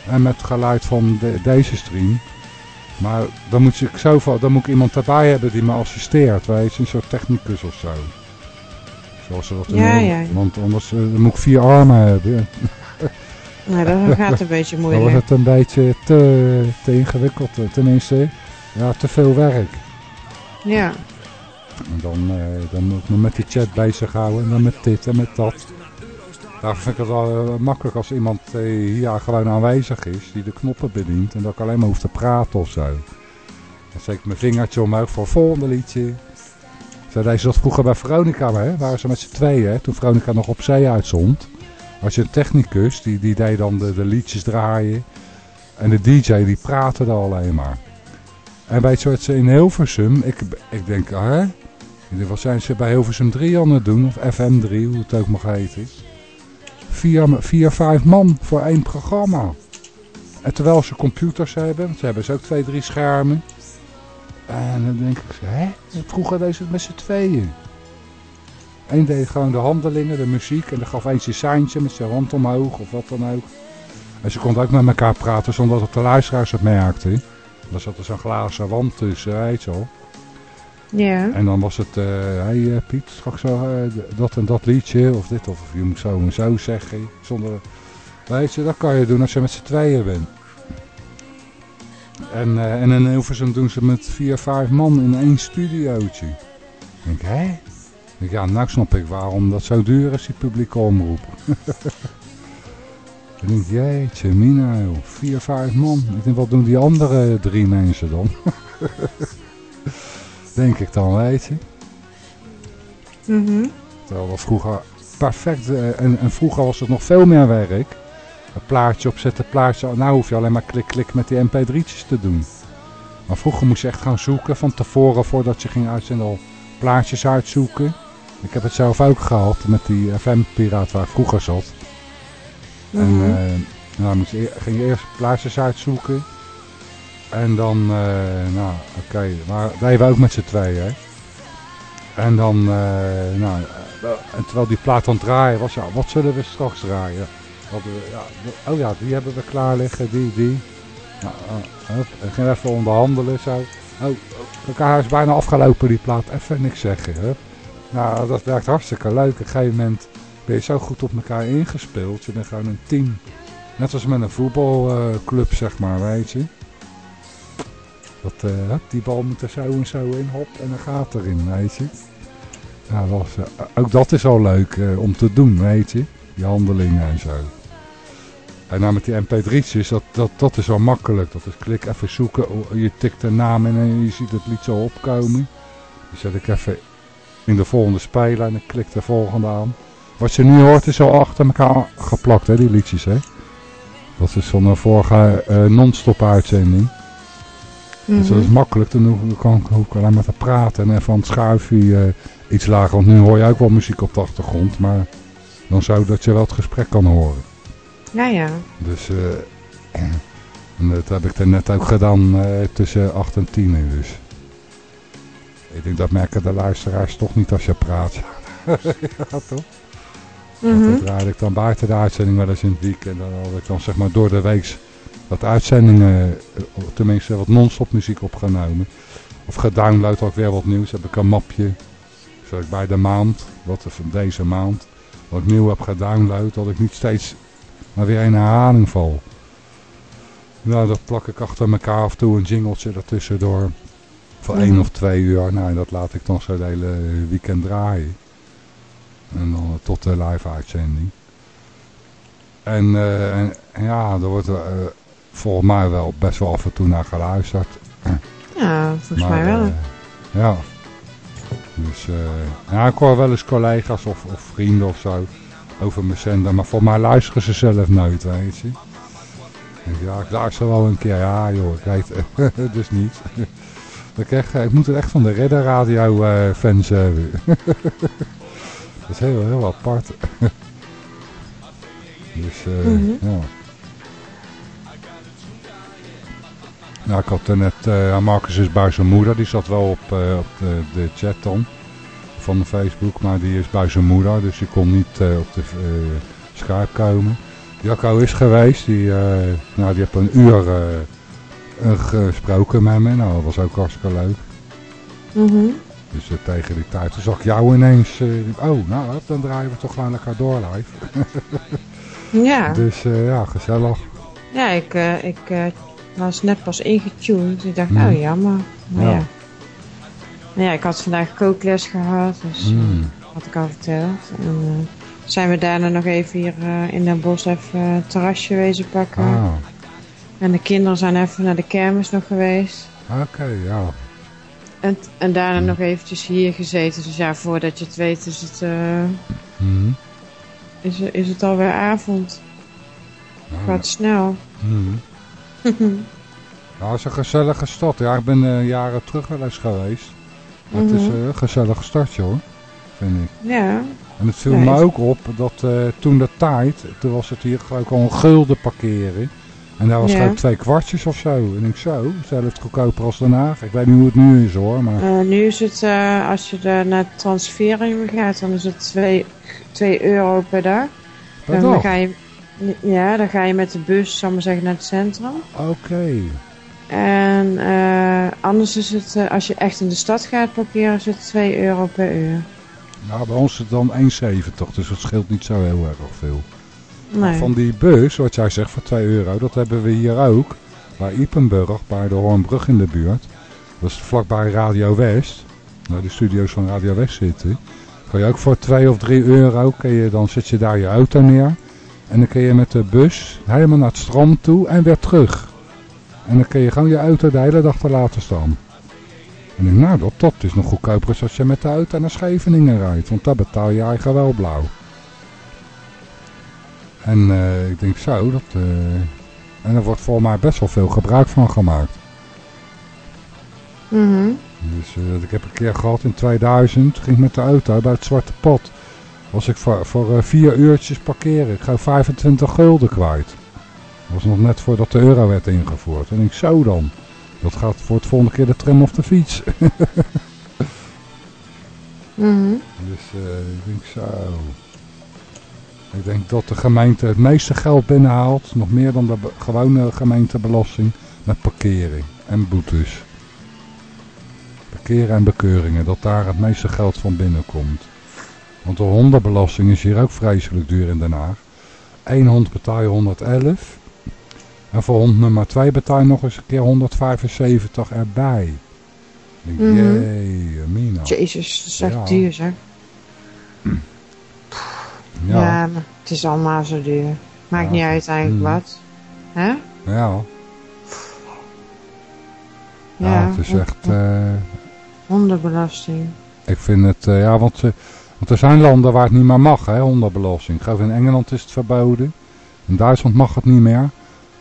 en met geluid van de- deze stream. Maar dan moet, ik zoveel, dan moet ik iemand erbij hebben die me assisteert, weet je, een soort technicus of zo. Zoals ze dat Ja, ja. Want anders eh, moet ik vier armen hebben. Nou, dat gaat een beetje Dan wordt moeilijk. het een beetje te, te ingewikkeld. eh, Tenminste, ja, te veel werk. Ja. En dan, eh, dan moet ik me met die chat bezighouden en dan met dit en met dat. Daarom vind ik het wel eh, makkelijk als iemand eh, hier gewoon aanwezig is, die de knoppen bedient en dat ik alleen maar hoef te praten of zo. Dan zet ik mijn vingertje omhoog voor het volgende liedje. Zo deed ze dat vroeger bij Veronica, hè? waren ze met z'n tweeën, hè? toen Veronica nog op zee uitzond. Had je een technicus, die, die deed dan de, de liedjes draaien. En de DJ, die praatte er alleen maar. En je wat ze in Hilversum, ik, ik denk, hè? Wat zijn ze bij Hilversum 3 aan het doen? Of FM3, hoe het ook mag heten. Vier, vier, vijf man voor één programma. En terwijl ze computers hebben, ze hebben ze ook twee, drie schermen. En dan denk ik, hè? Vroeger deden ze het met z'n tweeën. Eén deed gewoon de handelingen, de muziek. En dan gaf eens een seintje met zijn hand omhoog of wat dan ook. En ze konden ook met elkaar praten zonder dat de luisteraars het merkten. Dan zat er zo'n glazen wand tussen, weet je wel. Ja. En dan was het, eh hey eh, Piet, straks zo, eh, dat en dat liedje, of dit, of je moet zo en zo zeggen. Zonder, weet je, dat kan je doen als je met z'n tweeën bent. En, en in Hilversum doen ze met vier, vijf man in één studiootje. Ik denk, hè? Ja, nou snap ik waarom dat zo duur is, die publieke omroep. ik denk, jeetje, mina, joh, vier, vijf man. Ik denk, wat doen die andere drie mensen dan? Denk ik dan, weet je. Mhm. Terwijl dat vroeger perfect, eh, en, en vroeger was het nog veel meer werk. Een plaatje opzetten, plaatje, nou hoef je alleen maar klik klik met die mp3'tjes te doen. Maar vroeger moest je echt gaan zoeken, van tevoren voordat je ging uitzenden al plaatjes uitzoeken. Ik heb het zelf ook gehad met die FM-piraat waar ik vroeger zat. En eh, nou, moest eer- ging je eerst plaatjes uitzoeken. En dan, eh, nou oké, maar deden we ook met z'n tweeën. Hè? En dan, eh, nou, en terwijl die plaat aan het draaien was, ja, wat zullen we straks draaien? We, ja, oh ja, die hebben we klaar liggen, die, die. Nou, uh, ging even onderhandelen zo. Oh, oh, elkaar is bijna afgelopen die plaat, even niks zeggen. Hup. Nou, dat werkt hartstikke leuk. Op een gegeven moment ben je zo goed op elkaar ingespeeld. Je bent gewoon een team. Net als met een voetbalclub, zeg maar, weet je. Dat, eh, die bal moet er zo en zo in, hop, en dan gaat erin, weet je. Dat was, eh, ook dat is al leuk eh, om te doen, weet je. Die handelingen en zo. En nou met die mp3'tjes, dat, dat, dat is wel makkelijk. Dat is klik even zoeken, oh, je tikt de naam in en je ziet het lied zo opkomen. Die zet ik even in de volgende speler en ik klik de volgende aan. Wat je nu hoort is al achter elkaar geplakt, hè, die liedjes, hè. Dat is van een vorige eh, non-stop uitzending. Dus dat is makkelijk, dan hoef ik, kan, hoef ik alleen maar te praten en even aan het schuifje eh, iets lager. Want nu hoor je ook wel muziek op de achtergrond, maar dan zou dat je wel het gesprek kan horen. Ja, ja. Dus eh, en dat heb ik er net ook gedaan tussen 8 en 10 uur. Dus. Ik denk dat merken de luisteraars toch niet als je praat. ja, toch? Want dat draaide ik dan buiten de uitzending wel eens in het weekend. Dan had ik dan zeg maar door de week wat uitzendingen, eh, tenminste wat non-stop muziek opgenomen. Of gedownload ik weer wat nieuws. Heb ik een mapje, zat ik bij de maand, wat er van deze maand. Wat ik nieuw heb gedownload, dat ik niet steeds maar weer een herhaling val. Nou, dat plak ik achter elkaar af en toe een jingeltje ertussendoor. Voor één of twee uur. Nou, dat laat ik dan zo het hele weekend draaien. En dan tot de live uitzending. En, en, en ja, er wordt eh, volgens mij wel best wel af en toe naar geluisterd. Ja, volgens Maar, mij wel. eh, ja. Dus ja, ik hoor wel eens collega's of, of vrienden of zo over mijn zender. Maar voor mij luisteren ze zelf nooit, weet je. Ja, ik luister wel een keer. Ja joh, ik weet het dus niet. Ik, krijg, ik moet het echt van de Redder Radio eh, fans hebben. Dat is heel, heel apart. dus eh, Mhm. ja. Nou, ik had er net, eh, Marcus is bij zijn moeder, die zat wel op, eh, op de, de chat dan van de Facebook, maar die is bij zijn moeder, dus die kon niet eh, op de eh, Skype komen. Jacco is geweest, die, eh, nou, die heeft een uur eh, eh, gesproken met me, nou dat was ook hartstikke leuk. Mhm. Dus eh, tegen die tijd toen zag ik jou ineens, eh, oh nou dan draaien we toch gewoon lekker door live. Ja. Dus eh, ja, gezellig. Ja, ik, eh, ik eh, was net pas ingetuned. Ik dacht, Mm. oh jammer. Maar Ja. ja. Ja, ik had vandaag kookles gehad, dus eh, Mm. had ik al verteld. En eh, zijn we daarna nog even hier eh, in Den Bosch even eh, terrasje wezen pakken. Ah, En de kinderen zijn even naar de kermis nog geweest. oké, ja. En, en daarna Mm. nog eventjes hier gezeten. Dus ja, voordat je het weet is het, eh, Mhm. is, is het alweer avond. Nou, Gaat snel. Mhm. Nou, het is een gezellige stad. Ja, ik ben eh, jaren terug wel eens geweest. Maar Het is Mhm. een gezellig stadje hoor, vind ik. Ja. En het viel Ja, me ook op dat eh, toen de tijd, toen was het hier geloof ik al een gulden parkeren. En daar was Ja. geloof twee kwartjes of zo. En ik zo, zelfs goedkoper als Den Haag. Ik weet niet hoe het nu is hoor, maar... Eh, nu is het, eh, als je er naar het transferen gaat, dan is het 2 euro per dag. En dan ga je, ja, dan ga je met de bus, zal maar zeggen, naar het centrum. Oké. En eh, anders is het, als je echt in de stad gaat parkeren, is het 2 euro per uur. Nou, bij ons is het dan 1,70, dus het scheelt niet zo heel erg veel. Nee. Van die bus, wat jij zegt, voor 2 euro, dat hebben we hier ook. Bij Ipenburg, bij de Hoornbrug in de buurt. Dat is vlakbij Radio West. Waar de studio's van Radio West zitten. Kan je ook voor 2 of 3 euro, je, dan zet je daar je auto neer. En dan kun je met de bus helemaal naar het strand toe en weer terug. En dan kun je gewoon je auto de hele dag te laten staan. En ik denk, nou, dat, dat is nog goedkoper als als je met de auto naar Scheveningen rijdt. Want daar betaal je eigen wel blauw. En eh, ik denk zo, dat, eh, en er wordt volgens mij best wel veel gebruik van gemaakt. Mhm. Dus eh, ik heb een keer gehad in 2000, ging ik met de auto bij het Zwarte Pot. Was ik voor, voor vier uurtjes parkeren. Ik ga 25 gulden kwijt. Dat was nog net voordat de euro werd ingevoerd. En ik zo dan. Dat gaat voor het volgende keer de tram of de fiets. Mhm. Dus ik denk zo. Ik denk dat de gemeente het meeste geld binnenhaalt. Nog meer dan de gewone gemeentebelasting. Met parkering en boetes. Parkeren en bekeuringen. Dat daar het meeste geld van binnenkomt. Want de hondenbelasting is hier ook vreselijk duur in Den Haag. Eén hond betaal je 111. En voor hond nummer 2 betaal je nog eens een keer 175 erbij. Ik denk, Mhm. Jee, Mina. Jezus, dat is echt Ja. duur zeg. Ja. Ja. maar het is allemaal zo duur. Maakt Ja. niet uit eigenlijk Mhm. wat. Hè? Ja. Ja, Ja, het is echt... eh, Hondenbelasting. ik vind het... eh, ja, want, eh, want er zijn landen waar het niet meer mag, hè, hondenbelasting. Ik geloof in Engeland is het verboden. In Duitsland mag het niet meer.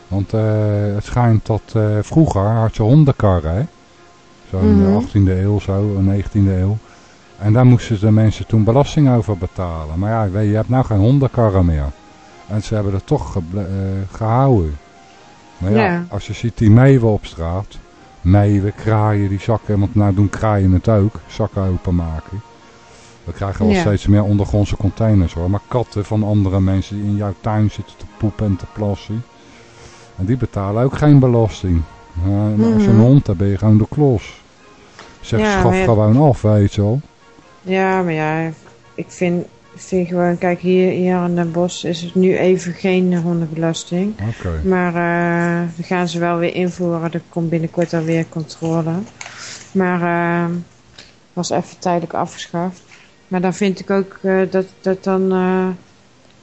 Want het schijnt dat vroeger had je hondenkarren, hè. Zo in Mhm. de 18e eeuw, zo, 19e eeuw. En daar moesten de mensen toen belasting over betalen. Maar ja, je, hebt nou geen hondenkarren meer. En ze hebben het toch eh, gehouden. Maar ja, Ja. als je ziet die meeuwen op straat. Meeuwen, kraaien, die zakken. Want nou doen kraaien het ook. Zakken openmaken. We krijgen wel Ja. steeds meer ondergrondse containers hoor. Maar katten van andere mensen die in jouw tuin zitten te poepen en te plassen. En die betalen ook geen belasting. En Als je een Mhm. hond hebt ben je gewoon de klos. Zeg, Ja, schaf gewoon af, weet je wel. Ja, maar ja, ik vind, vind gewoon, kijk hier, hier in Den Bosch is het nu even geen hondenbelasting. Oké. Maar eh we gaan ze wel weer invoeren. Er komt binnenkort alweer controle. Maar eh was even tijdelijk afgeschaft. Maar dan vind ik ook eh, dat, dat dan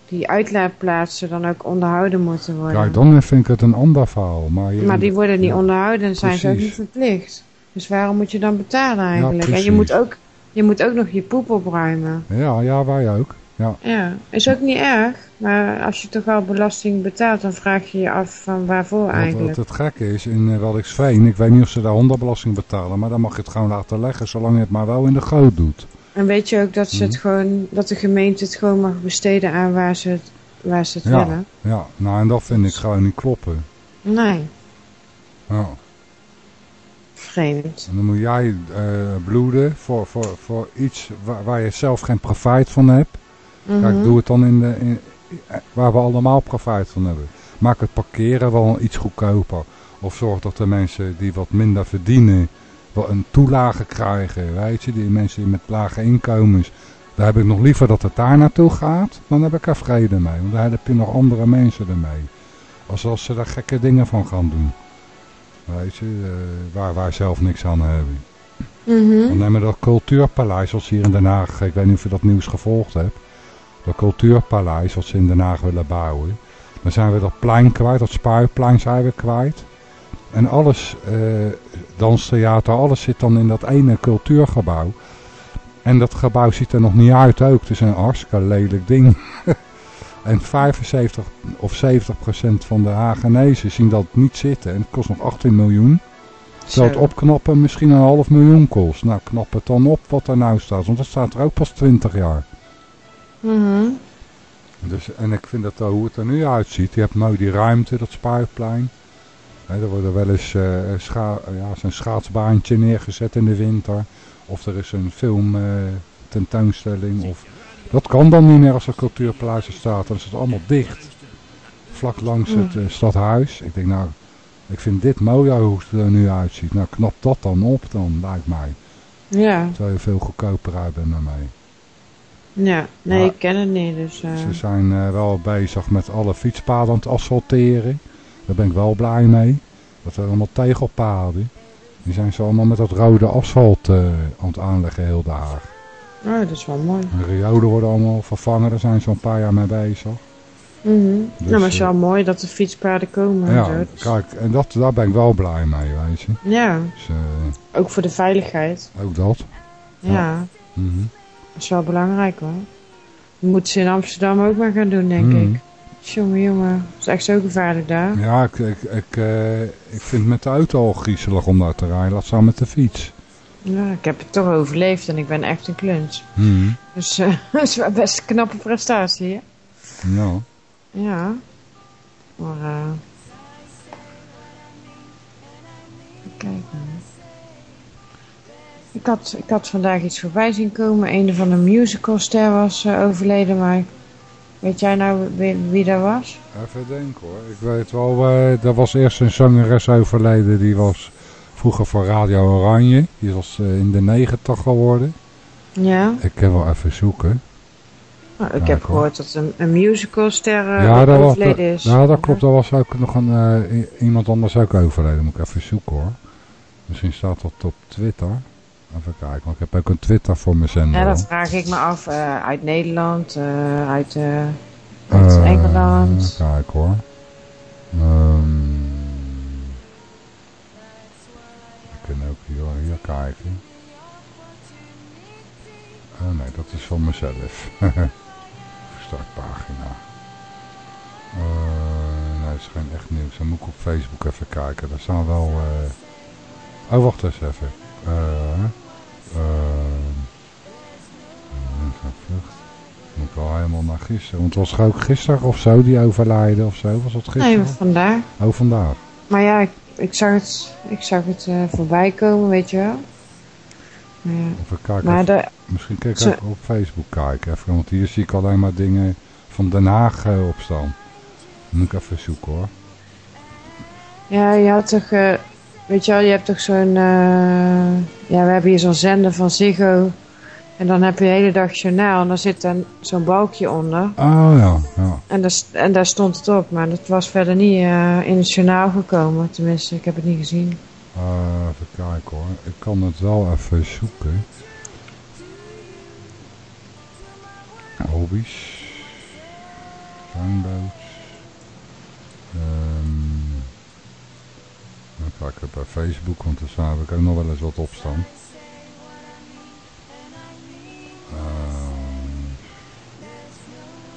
die uitlaatplaatsen dan ook onderhouden moeten worden. Kijk, dan vind ik het een ander verhaal. Maar, je- Maar die worden niet Ja, onderhouden en zijn ze ook niet verplicht. Dus waarom moet je dan betalen eigenlijk? en je moet, ook, je moet ook nog je poep opruimen. Ja, ja, wij ook. Ja. Ja, is ook niet erg. Maar als je toch al belasting betaalt, dan vraag je je af van waarvoor Wat, eigenlijk. wat het gekke is, in uh, Waddinxveen, ik weet niet of ze daar hondenbelasting betalen, maar dan mag je het gewoon laten leggen, zolang je het maar wel in de goot doet. En weet je ook dat, ze het Mhm. gewoon, dat de gemeente het gewoon mag besteden aan waar ze het, waar ze het Ja, willen? ja, nou en dat vind ik gewoon niet kloppen. Nee, Ja. Vreemd. En dan moet jij eh, bloeden voor, voor, voor iets waar, waar je zelf geen profijt van hebt. Mhm. Kijk, doe het dan in de, in, waar we allemaal profijt van hebben. Maak het parkeren wel iets goedkoper. Of zorg dat de mensen die wat minder verdienen wel een toelage krijgen. Weet je, die mensen met lage inkomens. Daar heb ik nog liever dat het daar naartoe gaat. Dan heb ik er vrede mee. Want daar heb je nog andere mensen ermee. Als als ze daar gekke dingen van gaan doen. Weet je, eh, waar wij zelf niks aan hebben. Mhm. Dan nemen we dat cultuurpaleis wat ze hier in Den Haag, ik weet niet of je dat nieuws gevolgd hebt. Dat cultuurpaleis wat ze in Den Haag willen bouwen. Dan zijn we dat plein kwijt, dat spuiplein zijn we kwijt. En alles, eh, danstheater, alles zit dan in dat ene cultuurgebouw. En dat gebouw ziet er nog niet uit ook. Het is een hartstikke lelijk ding. en 75 of 70 procent van de Hagenezen zien dat niet zitten. En het kost nog 18 miljoen. Terwijl het opknappen misschien een half miljoen kost. Nou, knap het dan op wat er nou staat. Want dat staat er ook pas 20 jaar. Mhm. Dus, en ik vind dat uh, hoe het er nu uitziet. Je hebt mooi die ruimte, dat spuitplein. Er wordt er wel eens eh, scha ja, zo'n schaatsbaantje neergezet in de winter. Of er is een film eh, tentoonstelling. Of... Dat kan dan niet meer als er cultuurpaleis er staat. Dan is het allemaal dicht. Vlak langs het eh, stadhuis. Ik denk nou, ik vind dit mooi hoe het er nu uitziet. Nou, knap dat dan op dan, lijkt mij. Ja, Terwijl je veel goedkoper uit bent mij. ja. Nee, Maar- ik ken het niet. Dus, eh, Ze zijn eh, wel bezig met alle fietspaden aan het asfalteren. Daar ben ik wel blij mee. Dat zijn allemaal tegelpaden. Die zijn ze allemaal met dat rode asfalt aan het aanleggen heel de Haag. Oh, dat is wel mooi. De riolen worden allemaal vervangen. Daar zijn ze een paar jaar mee bezig. Mhm. nou, maar het is eh, wel mooi dat er fietspaden komen. en Ja, zo. Dus- kijk, en dat, daar ben ik wel blij mee, weet je. ja, Dus, eh, ook voor de veiligheid. ook dat. Ja, Mhm. dat is wel belangrijk hoor. Dat moeten ze in Amsterdam ook maar gaan doen, denk Mhm. ik. Jongen, jongen. Het is echt zo gevaarlijk daar. Ja, ik, ik, ik, eh, ik vind het met de auto al griezelig om daar te rijden. Laat staan met de fiets. Ja, ik heb het toch overleefd en ik ben echt een kluns. Mhm. Dus eh, dat is wel best een knappe prestatie, hè? Ja. Ja. Maar, eh even kijken. Ik had, ik had vandaag iets voorbij zien komen. Een van de musicalster was eh, overleden, maar weet jij nou wie, wie dat was? Even denken hoor. Ik weet wel, eh er was eerst een zangeres overleden. Die was vroeger voor Radio Oranje. Die was eh, in de negentig geworden. Ja. Ik kan wel even zoeken. Nou, ik heb hoor. gehoord dat een, een musicalster uh, ja, dat was, overleden is. ja, dat klopt. Er was ook nog een, eh, iemand anders ook overleden. Moet ik even zoeken hoor. Misschien staat dat op Twitter. Even kijken, want ik heb ook een Twitter voor mijn zender. Ja, dat vraag ik me af. eh, uit Nederland, eh, uit, eh, uit Eh, Engeland. Kijk hoor. Ehm kunnen ook hier, hier kijken. Oh nee, dat is van mezelf. Startpagina. Eh nee, dat is geen echt nieuws. Dan moet ik op Facebook even kijken. Daar staan wel... eh Oh, wacht eens even. Eh eh vlucht. Moet wel helemaal naar gisteren. Want was er ook gisteren of zo die overlijden of zo? Was dat gisteren? Nee, vandaar. Oh, vandaag. Maar ja, ik, ik zag het, ik zag het eh, voorbij komen, weet je wel. Maar ja. Even. Maar of- de- misschien kan ik ze- op Facebook kijken. Even, want hier zie ik alleen maar dingen van Den Haag op staan. Dan moet ik even zoeken hoor. Ja, je had toch, eh, weet je wel, je hebt toch zo'n, eh, ja, we hebben hier zo'n zender van Ziggo. En dan heb je de hele dag journaal en daar zit dan zo'n balkje onder. Oh ja, ja. En daar, en daar stond het op, maar dat was verder niet eh, in het journaal gekomen. Tenminste, ik heb het niet gezien. Eh, even kijken hoor. Ik kan het wel even zoeken. Hobby's. Tuinboot. Ehm dan ga ik het bij Facebook, want daar heb ik ook nog wel eens wat op staan. Ehm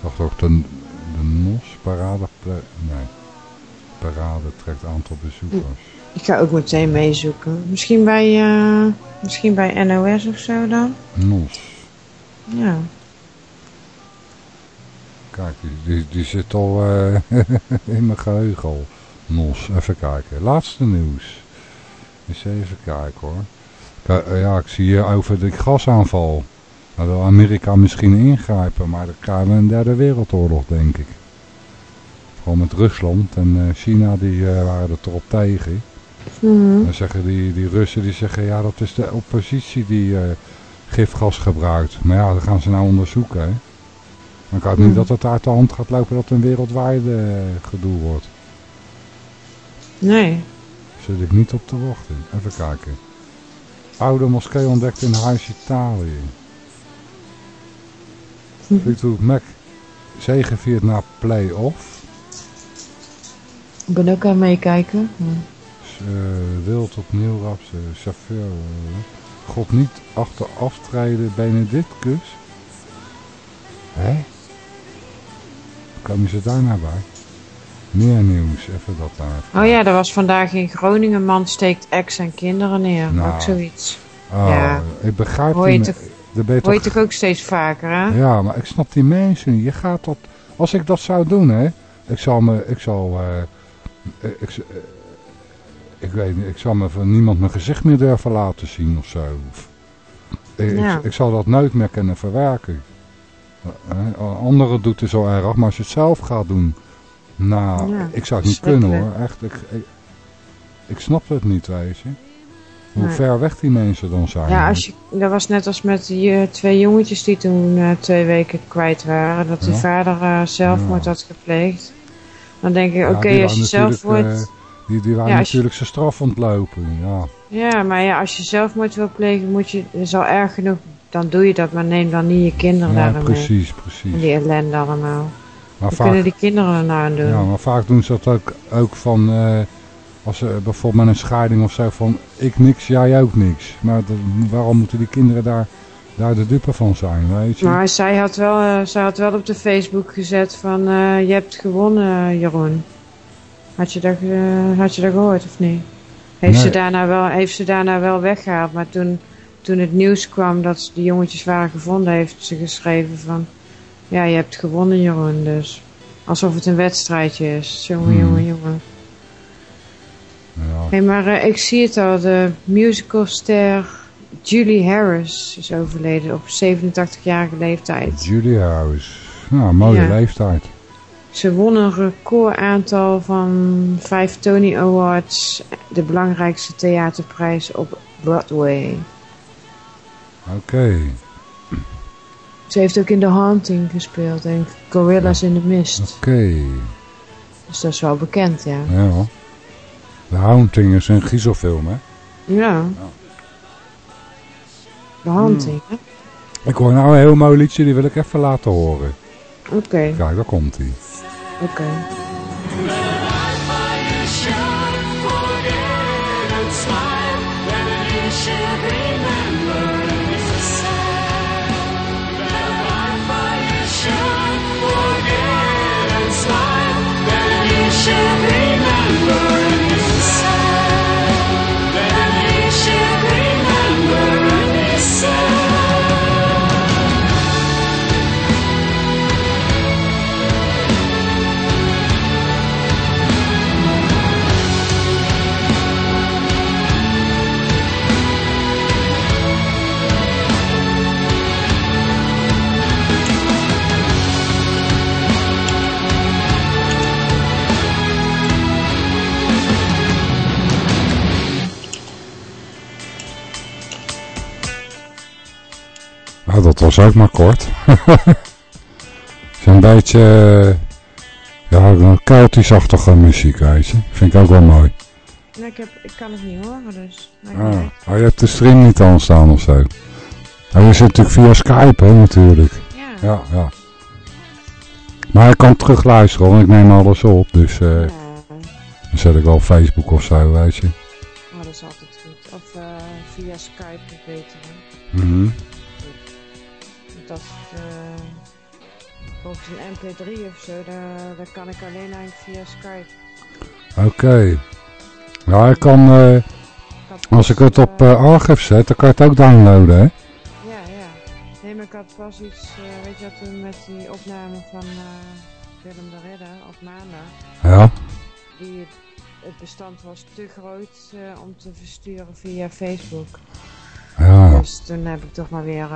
ik zag toch de, de NOS parade... Nee. Parade trekt aantal bezoekers. Ik ga ook meteen meezoeken. Misschien bij, eh, misschien bij NOS of zo dan? NOS. Ja. Kijk, die, die, die zit al eh, in mijn geheugen al. Nos, even kijken. Laatste nieuws. Eens even kijken hoor. Ja, ik zie hier over de gasaanval. Nou wil Amerika misschien ingrijpen, maar dan krijgen we een derde wereldoorlog, denk ik. Vooral met Rusland en eh, China, die eh, waren er toch op tegen. Mhm. Dan zeggen die, die Russen, die zeggen, ja, dat is de oppositie die eh, gifgas gebruikt. Maar ja, dat gaan ze nou onderzoeken, hè. Maar ik hoop niet Mhm. dat het uit de hand gaat lopen dat het een wereldwijde gedoe wordt. Nee. Daar zit ik niet op te wachten. Even kijken. Oude moskee ontdekt in Huis Italië. Fleetwood Mac zegeviert na play-off. Ik ben ook aan meekijken. Ja. Eh, wild opnieuw raps. chauffeur. eh, God niet achter aftreden Benedictus. Hè? Hoe komen ze daar nou bij? Meer nieuws. Even dat daar. Oh ja, er was vandaag in Groningen. Man steekt ex en kinderen neer. Nou. Ook zoiets. Oh, ja. ik begrijp Hoor je, die toch, daar ben je toch- ook steeds vaker, hè? Ja, maar ik snap die mensen niet. Je gaat dat... Als ik dat zou doen, hè. Ik zal me... Ik zal... eh, ik, ik, eh, ik weet niet. Ik zal me van niemand mijn gezicht meer durven laten zien of zo. Ik, Ja. ik, ik zal dat nooit meer kunnen verwerken. Eh, Anderen doet het zo erg, maar als je het zelf gaat doen... Nou, Ja, ik zou het niet kunnen hoor. Echt, ik, ik, ik snap het niet, weet je. Hoe Nee. ver weg die mensen dan zijn. Ja, als je, dat was net als met die eh, twee jongetjes die toen eh, twee weken kwijt waren. Dat die Ja. vader eh, zelfmoord had gepleegd. Dan denk ik, Ja, oké, die als je zelfmoord... die, die waren Ja, je- natuurlijk zijn straf ontlopen. Ja. Ja, maar ja, als je zelfmoord wil plegen, moet je, is al erg genoeg, dan doe je dat, maar neem dan niet je kinderen Ja, precies, precies. En die ellende allemaal. Maar Wat vaak, kunnen die kinderen er nou aan doen? ja, maar vaak doen ze dat ook, ook van, als ze bijvoorbeeld met een scheiding of zo, van ik niks, jij ook niks. Maar dat- waarom moeten die kinderen daar, daar de dupe van zijn, weet je? Maar zij had, wel, eh, zij had wel op de Facebook gezet van, eh, je hebt gewonnen, Jeroen. Had je dat, eh, had je dat gehoord of niet? Heeft, ze daarna wel, heeft ze daarna wel weggehaald, maar toen, toen het nieuws kwam dat die jongetjes waren gevonden, heeft ze geschreven van, ja, je hebt gewonnen, Jeroen, dus. Alsof het een wedstrijdje is. Jongen, Hmm. jongen, jongen. Ja. Maar eh, ik zie het al, de musicalster Julie Harris is overleden op 87-jarige leeftijd. Julie House. Nou, mooie Ja. leeftijd. Ze won een record aantal van vijf Tony Awards, de belangrijkste theaterprijs op Broadway. Oké. Ze heeft ook in The Haunting gespeeld en Gorillas in the Mist. Oké. Dus dat is wel bekend, ja. Ja. The Haunting is een Gieselfilm, hè? Ja. The Haunting, hè? Ik hoor nou een heel mooi liedje, die wil ik even laten horen. Oké, Kijk, daar komt hij. oké. Nou, dat was ook maar kort. Zo'n beetje... Ja, een Keltisch-achtige muziek, weet je. Vind ik ook wel mooi. Nee, ik, heb, ik kan het niet horen, dus... Ah, oh, je hebt de stream niet aanstaan of zo. Oh, je zit natuurlijk via Skype, hè, natuurlijk. Ja. Ja, ja. Maar ik kan terug luisteren, hoor. Ik neem alles op, dus... eh dan zet ik wel Facebook of zo, weet je. Oh, dat is altijd goed. Of eh, via Skype beter. Mhm. Volgens een mp3 of zo, daar, daar kan ik alleen eigenlijk via Skype. Oké. Ja, ik kan... eh, als ik het op eh archive zet, dan kan je het ook downloaden, hè? Ja, ja. Nee, maar ik had pas iets, weet je wat, toen met die opname van Willem de Ridder op maandag. Ja. Die, het bestand was te groot om te versturen via Facebook. Ja. Dus toen heb ik toch maar weer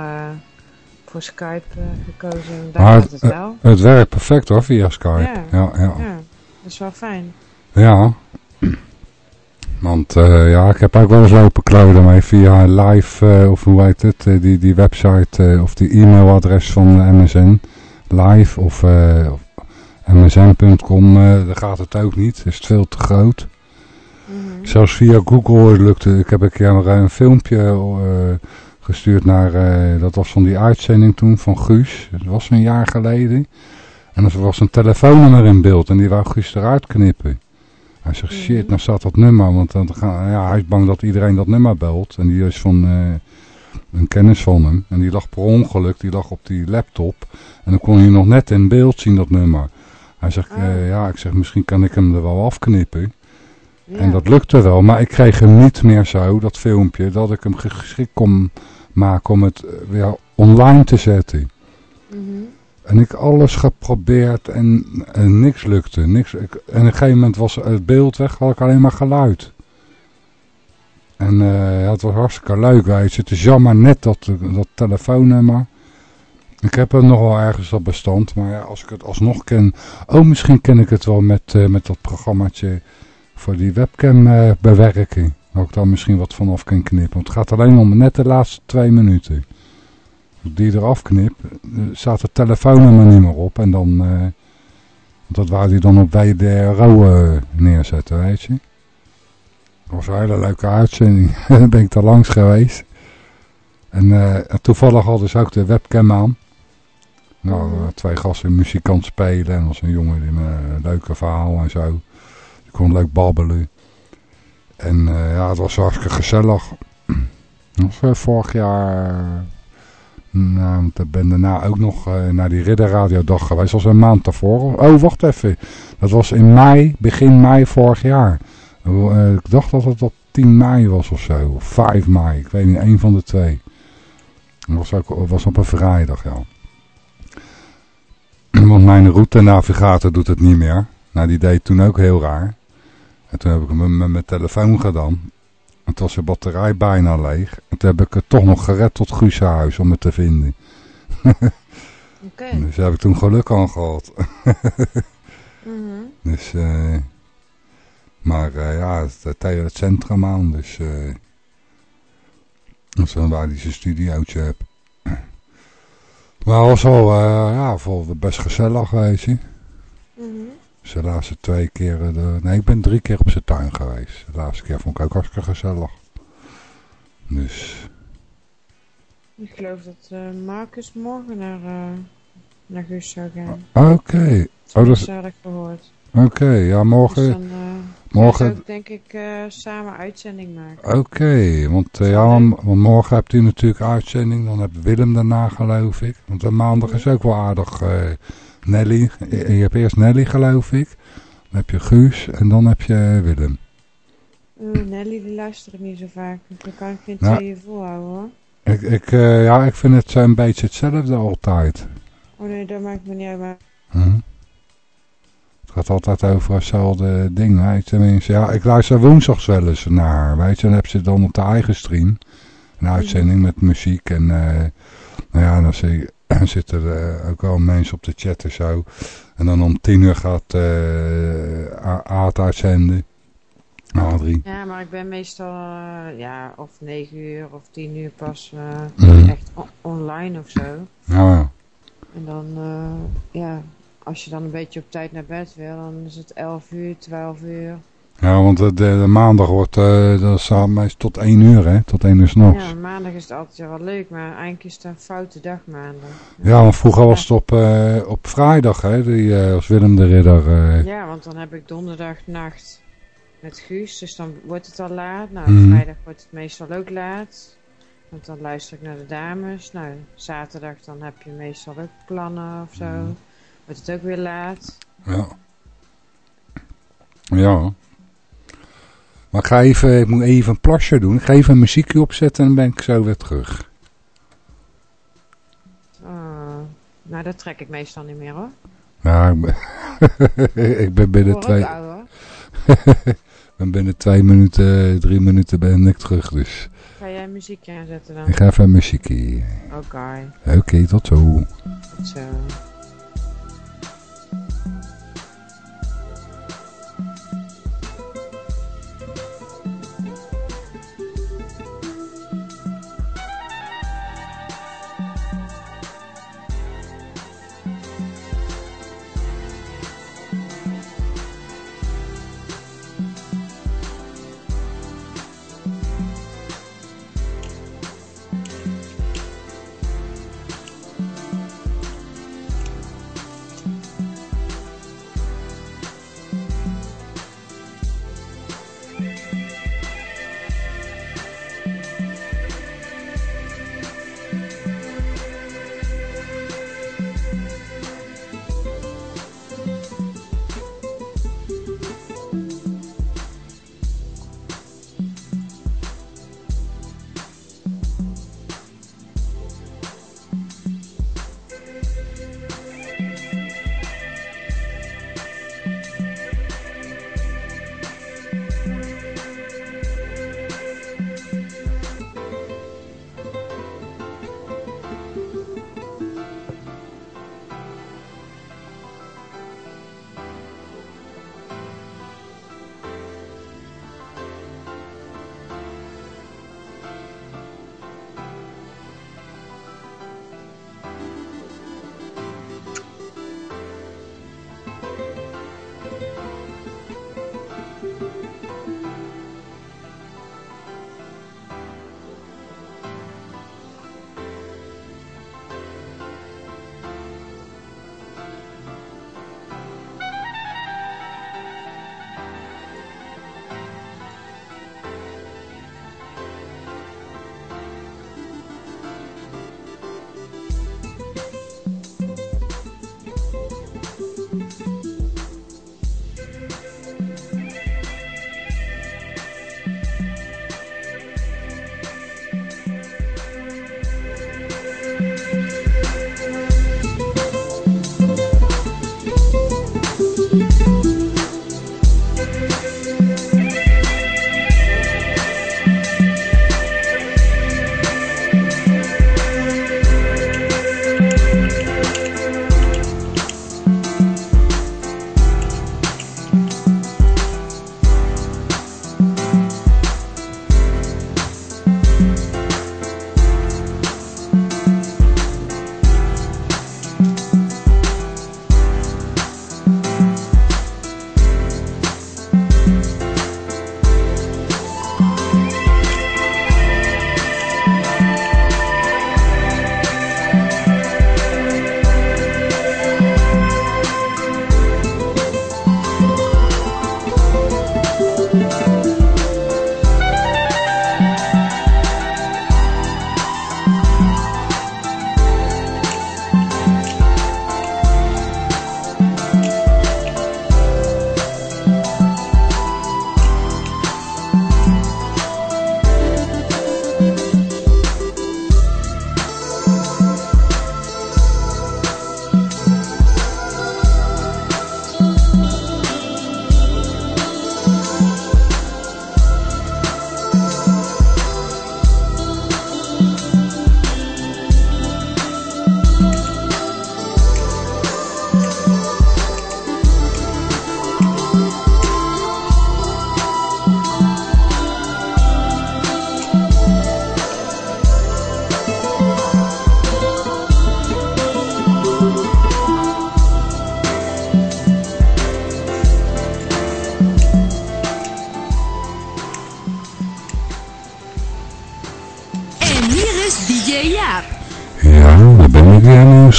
voor Skype eh, gekozen. Daar Maar gaat het, wel. het werkt perfect, hoor, via Skype. Ja, ja. ja. ja, dat is wel fijn. Ja. Want eh, ja, ik heb ook wel eens lopen kloden mee via live, eh, of hoe heet het, die, die website of die e-mailadres van MSN. Live of msn.com, daar gaat het ook niet. Is het veel te groot. Zelfs via Google lukte, ik heb een keer een filmpje gestuurd naar, eh, dat was van die uitzending toen van Guus. Dat was een jaar geleden. En er was een telefoonnummer in beeld en die wou Guus eruit knippen. Hij zegt, shit, nou staat dat nummer, want dan gaan, ja, hij is bang dat iedereen dat nummer belt. En die is van eh, een kennis van hem. En die lag per ongeluk, die lag op die laptop. En dan kon je nog net in beeld zien, dat nummer. Hij zegt, eh, ja, ik zeg, misschien kan ik hem er wel afknippen. En dat lukte wel, maar ik kreeg hem niet meer zo, dat filmpje, dat ik hem geschikt kon maken om het eh, weer online te zetten. En ik alles geprobeerd en, en niks lukte. Niks, ik, en op een gegeven moment was het beeld weg, had ik alleen maar geluid. En eh, ja, het was hartstikke leuk. Het is jammer net dat, dat telefoonnummer. Ik heb hem nog wel ergens op bestand, maar ja, als ik het alsnog ken... Oh, misschien ken ik het wel met, eh, met dat programmaatje voor die webcam eh, bewerking. Waar ik dan misschien wat vanaf kan knippen. Want het gaat alleen om net de laatste twee minuten. Als ik die eraf knip, eh, staat het telefoonnummer niet meer op. En dan, want dat wou die dan op WDRO eh, neerzetten, weet je. Dat was een hele leuke uitzending. dan ben ik daar langs geweest. En, eh, en toevallig hadden ze ook de webcam aan. Nou, twee gasten het spelen. En was een jongen die met een leuke verhaal en zo. Die kon leuk babbelen. En eh, ja, het was hartstikke gezellig. Was eh, vorig jaar... Nou, want ik ben daarna ook nog eh, naar die Ridderradiodag geweest. Dat was een maand daarvoor. Oh, wacht even. Dat was in mei, begin mei vorig jaar. Eh, ik dacht dat het op 10 mei was of zo. Of 5 mei. Ik weet niet, één van de twee. Dat was, ook, was op een vrijdag, ja. Want mijn routenavigator doet het niet meer. Nou, die deed toen ook heel raar. En toen heb ik hem met mijn telefoon gedaan. En toen was de batterij bijna leeg. En toen heb ik het toch nog gered tot Guushuis om het te vinden. Oké. Dus daar heb ik toen geluk aan gehad. Mhm. Dus, eh... maar eh, ja, het, tegen het centrum aan. Dus, eh... dat is dan waar hij zijn studiootje heb. Maar was wel, eh, ja, best gezellig, weet je. Mhm. De laatste twee keren, de, nee ik ben drie keer op zijn tuin geweest. De laatste keer vond ik ook hartstikke gezellig. Dus, Ik geloof dat eh, Marcus morgen naar, eh naar Guus zou gaan. oké. Oh, dat had ik gehoord. Oké, ja morgen, Dus dan eh, morgen, denk ik eh, samen uitzending maken. oké, want, eh, ja, want, morgen hebt u natuurlijk uitzending, dan heb Willem daarna geloof ik. Want de maandag is ook wel aardig, eh, Nelly, je hebt eerst Nelly geloof ik, dan heb je Guus en dan heb je Willem. Nelly die luistert niet zo vaak. Dus dan kan ik geen Nou. tweeën volhouden hoor. Ik, ik, eh, ja, ik vind het een beetje hetzelfde altijd. Oh nee, dat maakt me niet uit. Maar... Hm? Het gaat altijd over hetzelfde ding. Tenminste, ja, ik luister woensdags wel eens naar haar, weet je. Dan heb ze dan op de eigen stream een uitzending met muziek. En uh, nou ja, dan zie, zitten er ook wel mensen op de chat en zo. En dan om tien uur gaat uh, Aad uitzenden. Adrie. Ja, maar ik ben meestal uh, ja, of negen uur of tien uur pas Mhm. mm. echt on online of zo. Ja, ja. En dan, ja, als je dan een beetje op tijd naar bed wil, dan is het 11 uur, 12 uur. Ja, want de, maandag wordt, uh, dat meestal tot 1 uur, hè? Tot 1 uur s'nachts. Ja, maandag is het altijd wel leuk, maar eigenlijk is het een foute dag maandag. Ja, ja want vroeger was het op, uh, op vrijdag, hè? Die uh, was Willem de Ridder. Ja, want dan heb ik donderdagnacht met Guus, dus dan wordt het al laat. Nou, mm. vrijdag wordt het meestal ook laat. Want dan luister ik naar de dames. Nou, zaterdag dan heb je meestal ook plannen of zo. Mm. Wordt het ook weer laat. Ja. Ja. Maar ik, ga even, ik moet even een plasje doen. Ik ga even een muziekje opzetten en dan ben ik zo weer terug. Oh, nou, dat trek ik meestal niet meer hoor. Ja, ik ben, ik ben binnen twee... ben binnen twee minuten, drie minuten ben ik terug, dus... Ga jij muziekje aanzetten dan? Ik ga even een muziekje. Oké. Okay. Oké, okay, tot zo. Tot zo.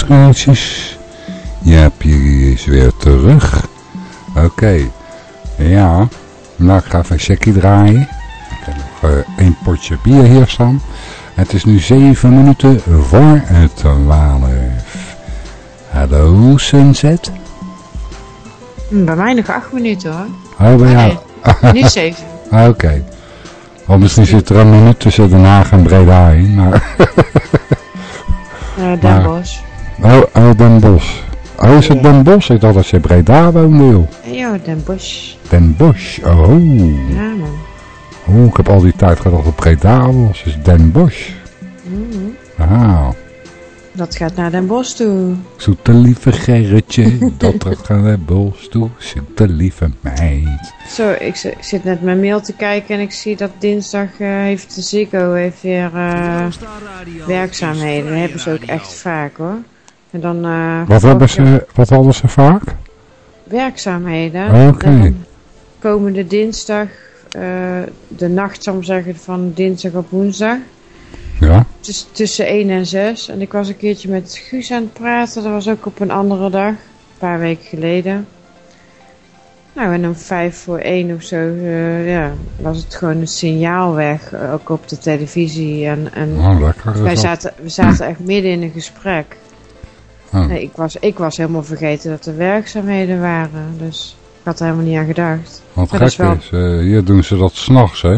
Nieuwsgaatjes. Jaapje is weer terug. Oké. Ja. Nou, ik ga even een checkie draaien. Ik heb nog eh, één potje bier hier staan. Het is nu zeven minuten voor twaalf. Hallo, Sunset. Hm, Bij mij nog acht minuten hoor. Oh, bij jou. Nee, niet zeven. Ah, Oké. Of misschien zit er een minuut tussen Den Haag en Breda in, maar... Den Bosch. Oh, is het Den Bosch? Ik dacht dat je Breda woonde, joh. Ja, Den Bosch. Den Bosch, oh. Ja man. Oh, ik heb al die tijd gedacht dat Breda was. is Den Bosch. Mhm. Ah, Dat gaat naar Den Bosch toe. zoete lieve Gerritje, dat gaat naar Den Bosch toe. Zoete lieve meid. Zo, ik, zit net mijn mail te kijken en ik zie dat dinsdag eh, heeft de Ziggo heeft weer eh, werkzaamheden. Dat hebben ze ook echt vaak hoor. En dan, eh, Wat, hebben ze, wat hadden ze vaak? Werkzaamheden. Oké. Komende dinsdag, eh, de nacht zal ik zeggen, van dinsdag op woensdag. Ja. Dus tussen 1 en 6. En ik was een keertje met Guus aan het praten. Dat was ook op een andere dag. Een paar weken geleden. Nou, en om 5 voor 1 of zo eh, ja, was het gewoon een signaal weg. Ook op de televisie. En, en Oh, lekker wij zaten, we zaten echt midden in een gesprek. Oh. Nee, ik, was, ik was helemaal vergeten dat er werkzaamheden waren. Dus ik had er helemaal niet aan gedacht. Wat Maar gek is wel- is, eh, hier doen ze dat s'nachts, hè?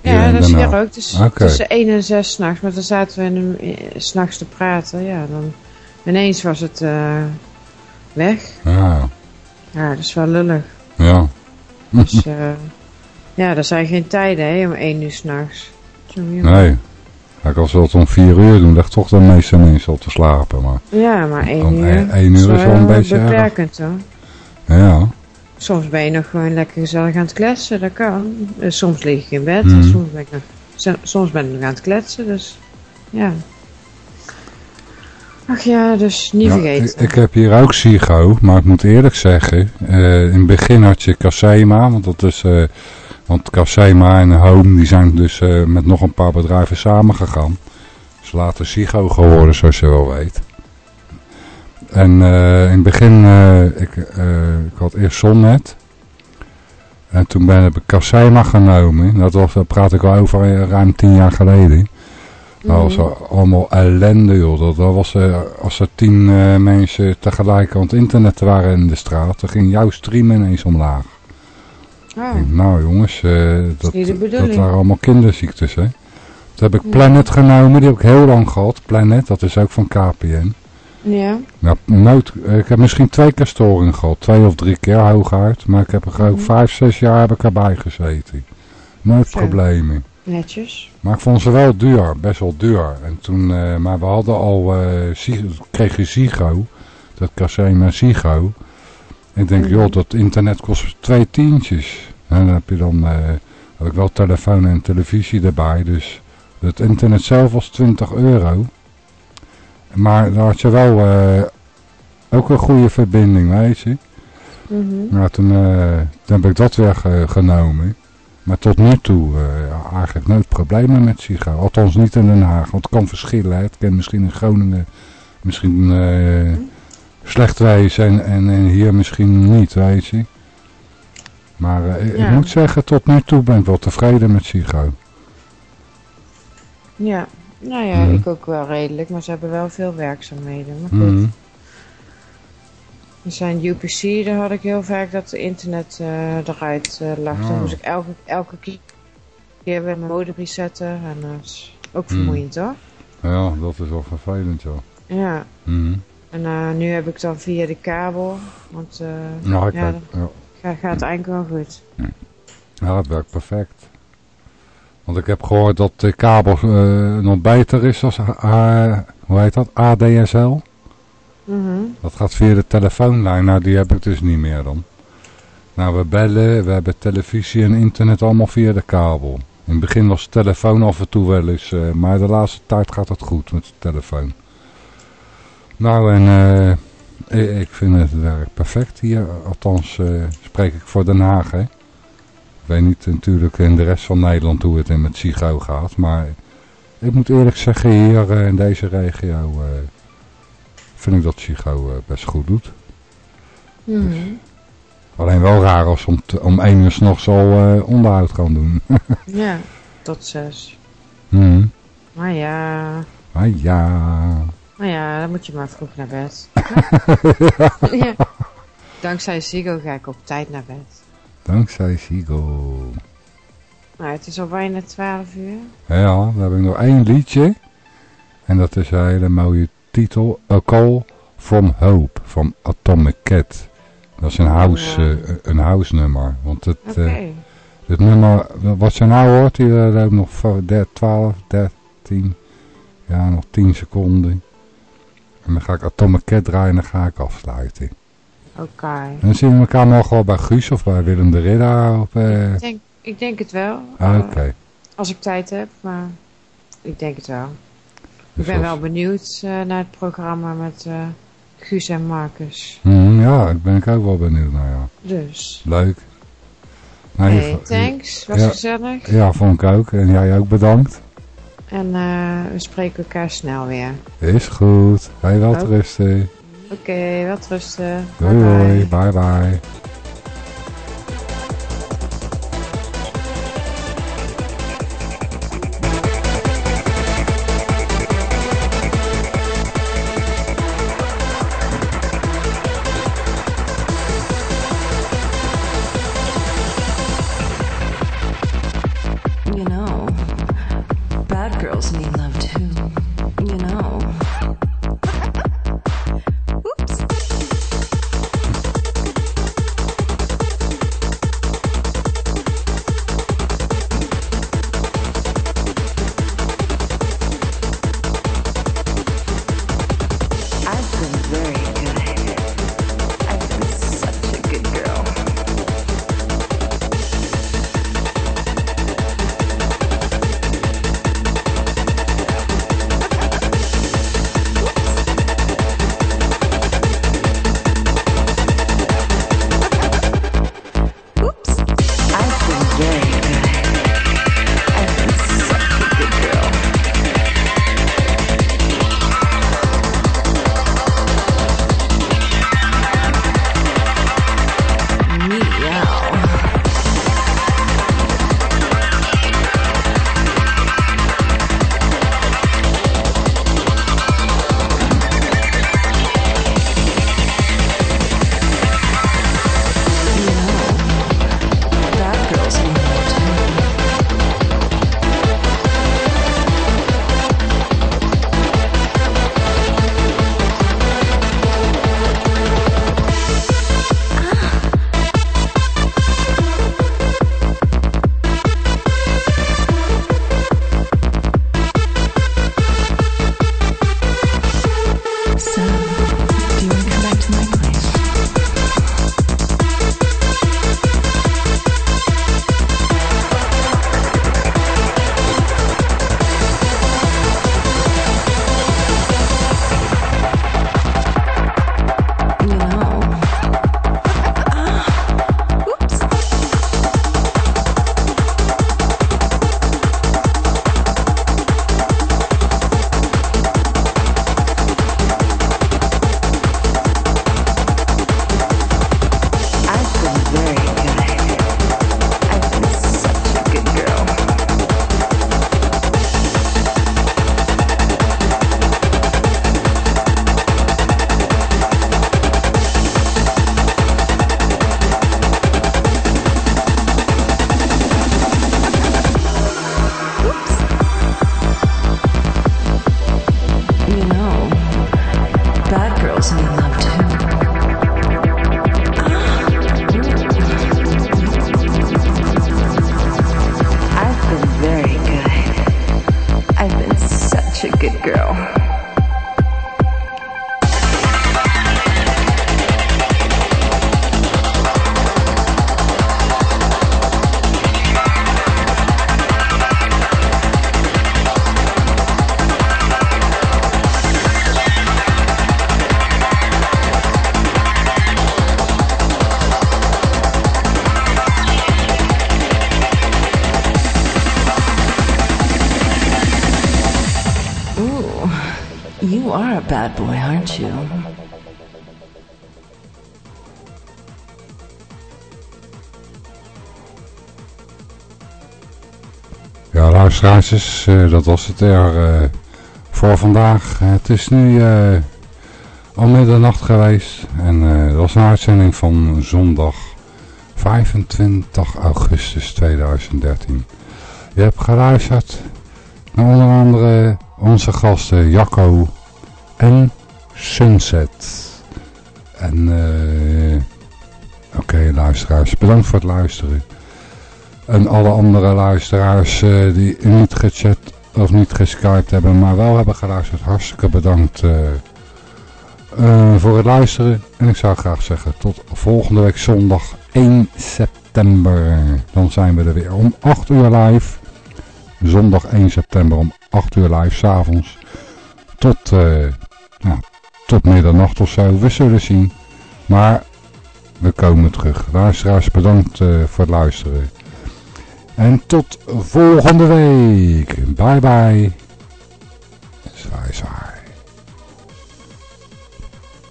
Hier Ja, dat is hier ook. Dus tussen 1 en 6 s'nachts. Maar dan zaten we eh, s'nachts te praten. Ja, dan ineens was het eh, weg. Ja, Ja, dat is wel lullig. ja. Dus eh, ja, er zijn geen tijden hè, om 1 uur s'nachts. Nee. Kijk, als we dat om vier uur doen, ligt toch de meeste mensen al te slapen. Maar Ja, maar 1 Om uur. één- één uur is wel een heel beetje erg. beperkend hoor. ja, Soms ben je nog gewoon lekker gezellig aan het kletsen, dat kan. Eh, soms lig ik in bed Mhm. en soms ben, ik nog, so- soms ben ik nog aan het kletsen, dus ja. Ach ja, dus niet Ja, vergeten. ik, ik heb hier ook Sigo, maar ik moet eerlijk zeggen, eh, in het begin had je Casema, want dat is, eh, want Casema en Home, die zijn dus eh, met nog een paar bedrijven samengegaan. Is later Sigo geworden, zoals je wel weet. En eh, in het begin, eh, ik, ik had eerst Sonnet. En toen ben, heb ik Casema genomen. Dat was, daar praat ik al over ruim tien jaar geleden. Dat was Mhm. allemaal ellende, joh. Dat, was, als er tien mensen tegelijk aan het internet waren in de straat, dan ging jouw stream ineens omlaag. Denk, nou jongens, eh, dat, dat waren allemaal kinderziektes, hè. Toen heb ik. Planet genomen, die heb ik heel lang gehad. Planet, dat is ook van KPN. ja. Nou, nooit, eh, ik heb misschien twee keer storing gehad. Twee of drie keer hooguit. Maar ik heb er ook Mhm. vijf, zes jaar heb ik erbij gezeten. Nooit Zo. problemen. netjes. Maar ik vond ze wel duur, best wel duur. En toen, eh, maar we hadden al, Zi- kregen Zigo, dat Casema Zigo. Ik denk, Mhm. joh, dat internet kost twee tientjes. En dan heb je dan, eh had ik wel telefoon en televisie erbij, dus het internet zelf was 20 euro. Maar daar had je wel eh, ook een goede verbinding, weet je. Mhm. Nou, toen, eh, toen heb ik dat weer ge- genomen. Maar tot nu toe eh, eigenlijk nooit problemen met Siga. Althans niet in Den Haag. Want het kan verschillen. Hè. Het kan misschien in Groningen misschien eh, slecht wezen en, en, en hier misschien niet, weet je. Maar eh, ik- Ja. ik moet zeggen, tot nu toe ben ik wel tevreden met Sigo. Ja, nou ja, Mhm. ik ook wel redelijk, maar ze hebben wel veel werkzaamheden. Maar goed. Mhm. Er zijn UPC, daar had ik heel vaak dat de internet eh, eruit eh, lag. Dan Oh. moest ik elke, elke keer weer mijn modem resetten. En dat is ook Hmm. vermoeiend hoor. Ja, dat is wel vervelend, joh. Ja, Mhm. En eh, nu heb ik dan via de kabel. Want Ja, ik ja, ja. gaat, gaat eigenlijk wel goed. Ja, het werkt perfect. Want ik heb gehoord dat de kabel eh, nog beter is als, hoe heet dat, ADSL. Mhm. Dat gaat via de telefoonlijn, nou die heb ik dus niet meer dan. Nou, we bellen, we hebben televisie en internet allemaal via de kabel. In het begin was de telefoon af en toe wel eens, maar de laatste tijd gaat het goed met de telefoon. Nou, en eh, ik, vind het werk perfect hier. Althans, eh, spreek ik voor Den Haag, hè. Ik weet niet natuurlijk in de rest van Nederland hoe het in met Sigo gaat, maar ik moet eerlijk zeggen, hier eh, in deze regio vind ik dat eh, best goed doet. Mhm. Alleen wel raar als om, om 1 uur s'nachts al onderhoud gaan doen. Ja, tot zes. hmm. Maar ja, Ah ja. Maar ja, dan moet je maar vroeg naar bed. ja. Dankzij Ziggo ga ik op tijd naar bed. Dankzij. Nou, het is al bijna 12 uur. Ja, dan heb ik nog één liedje. En dat is een hele mooie titel. A Call from Hope van Atomic Cat. Dat is een house, Ja. eh, een house nummer. Want het, eh, het nummer, wat je nou hoort, die eh, loopt nog voor der- 12, 13, ja nog 10 seconden. En dan ga ik Atomic Cat draaien en dan ga ik afsluiten. Oké. En dan zien we elkaar morgen wel bij Guus of bij Willem de Ridder. Of, eh, Ik, denk, ik denk het wel. ah, Eh, Oké. als ik tijd heb, maar ik denk het wel. Dus ik ben wel benieuwd eh, naar het programma met Guus en Marcus. Hmm, ja, ik ben ik ook wel benieuwd naar, ja. Dus. Leuk. Nou, Hey, je- thanks. Was ja, gezellig. Ja, vond ik ook. En jij ook bedankt. En eh, we spreken elkaar snel weer. Is goed. Hij wel rusten. Oké, wat rusten. Doei Bye bye. doei. Bye bye. A bad boy, aren't you? Ja, eh, dat was het er eh, voor vandaag. Het is nu eh, al middernacht geweest en dat was een uitzending van zondag 25 augustus 2013. Je hebt geluisterd naar onder andere onze gasten Jacco en Sunset. En eh oké luisteraars, bedankt voor het luisteren. En alle andere luisteraars eh, die niet gechat of niet geskyped hebben, maar wel hebben geluisterd, hartstikke bedankt eh, voor het luisteren. En ik zou graag zeggen, tot volgende week zondag 1 september. Dan zijn we er weer om 8 uur live. Zondag 1 september om 8 uur live s'avonds. Tot, tot middernacht of zo, we zullen zien. Maar we komen terug. Luisteraars, bedankt eh, voor het luisteren. En tot volgende week. Bye bye. Zwaai zwaai.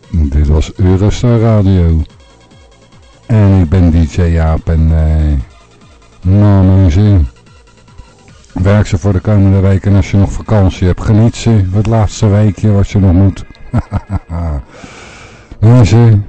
Dit was Eurostar Radio. En ik ben DJ Jaap en eh, nou mensen, werk ze voor de komende week en als je nog vakantie hebt, geniet ze het laatste weekje wat je nog moet. Mensen,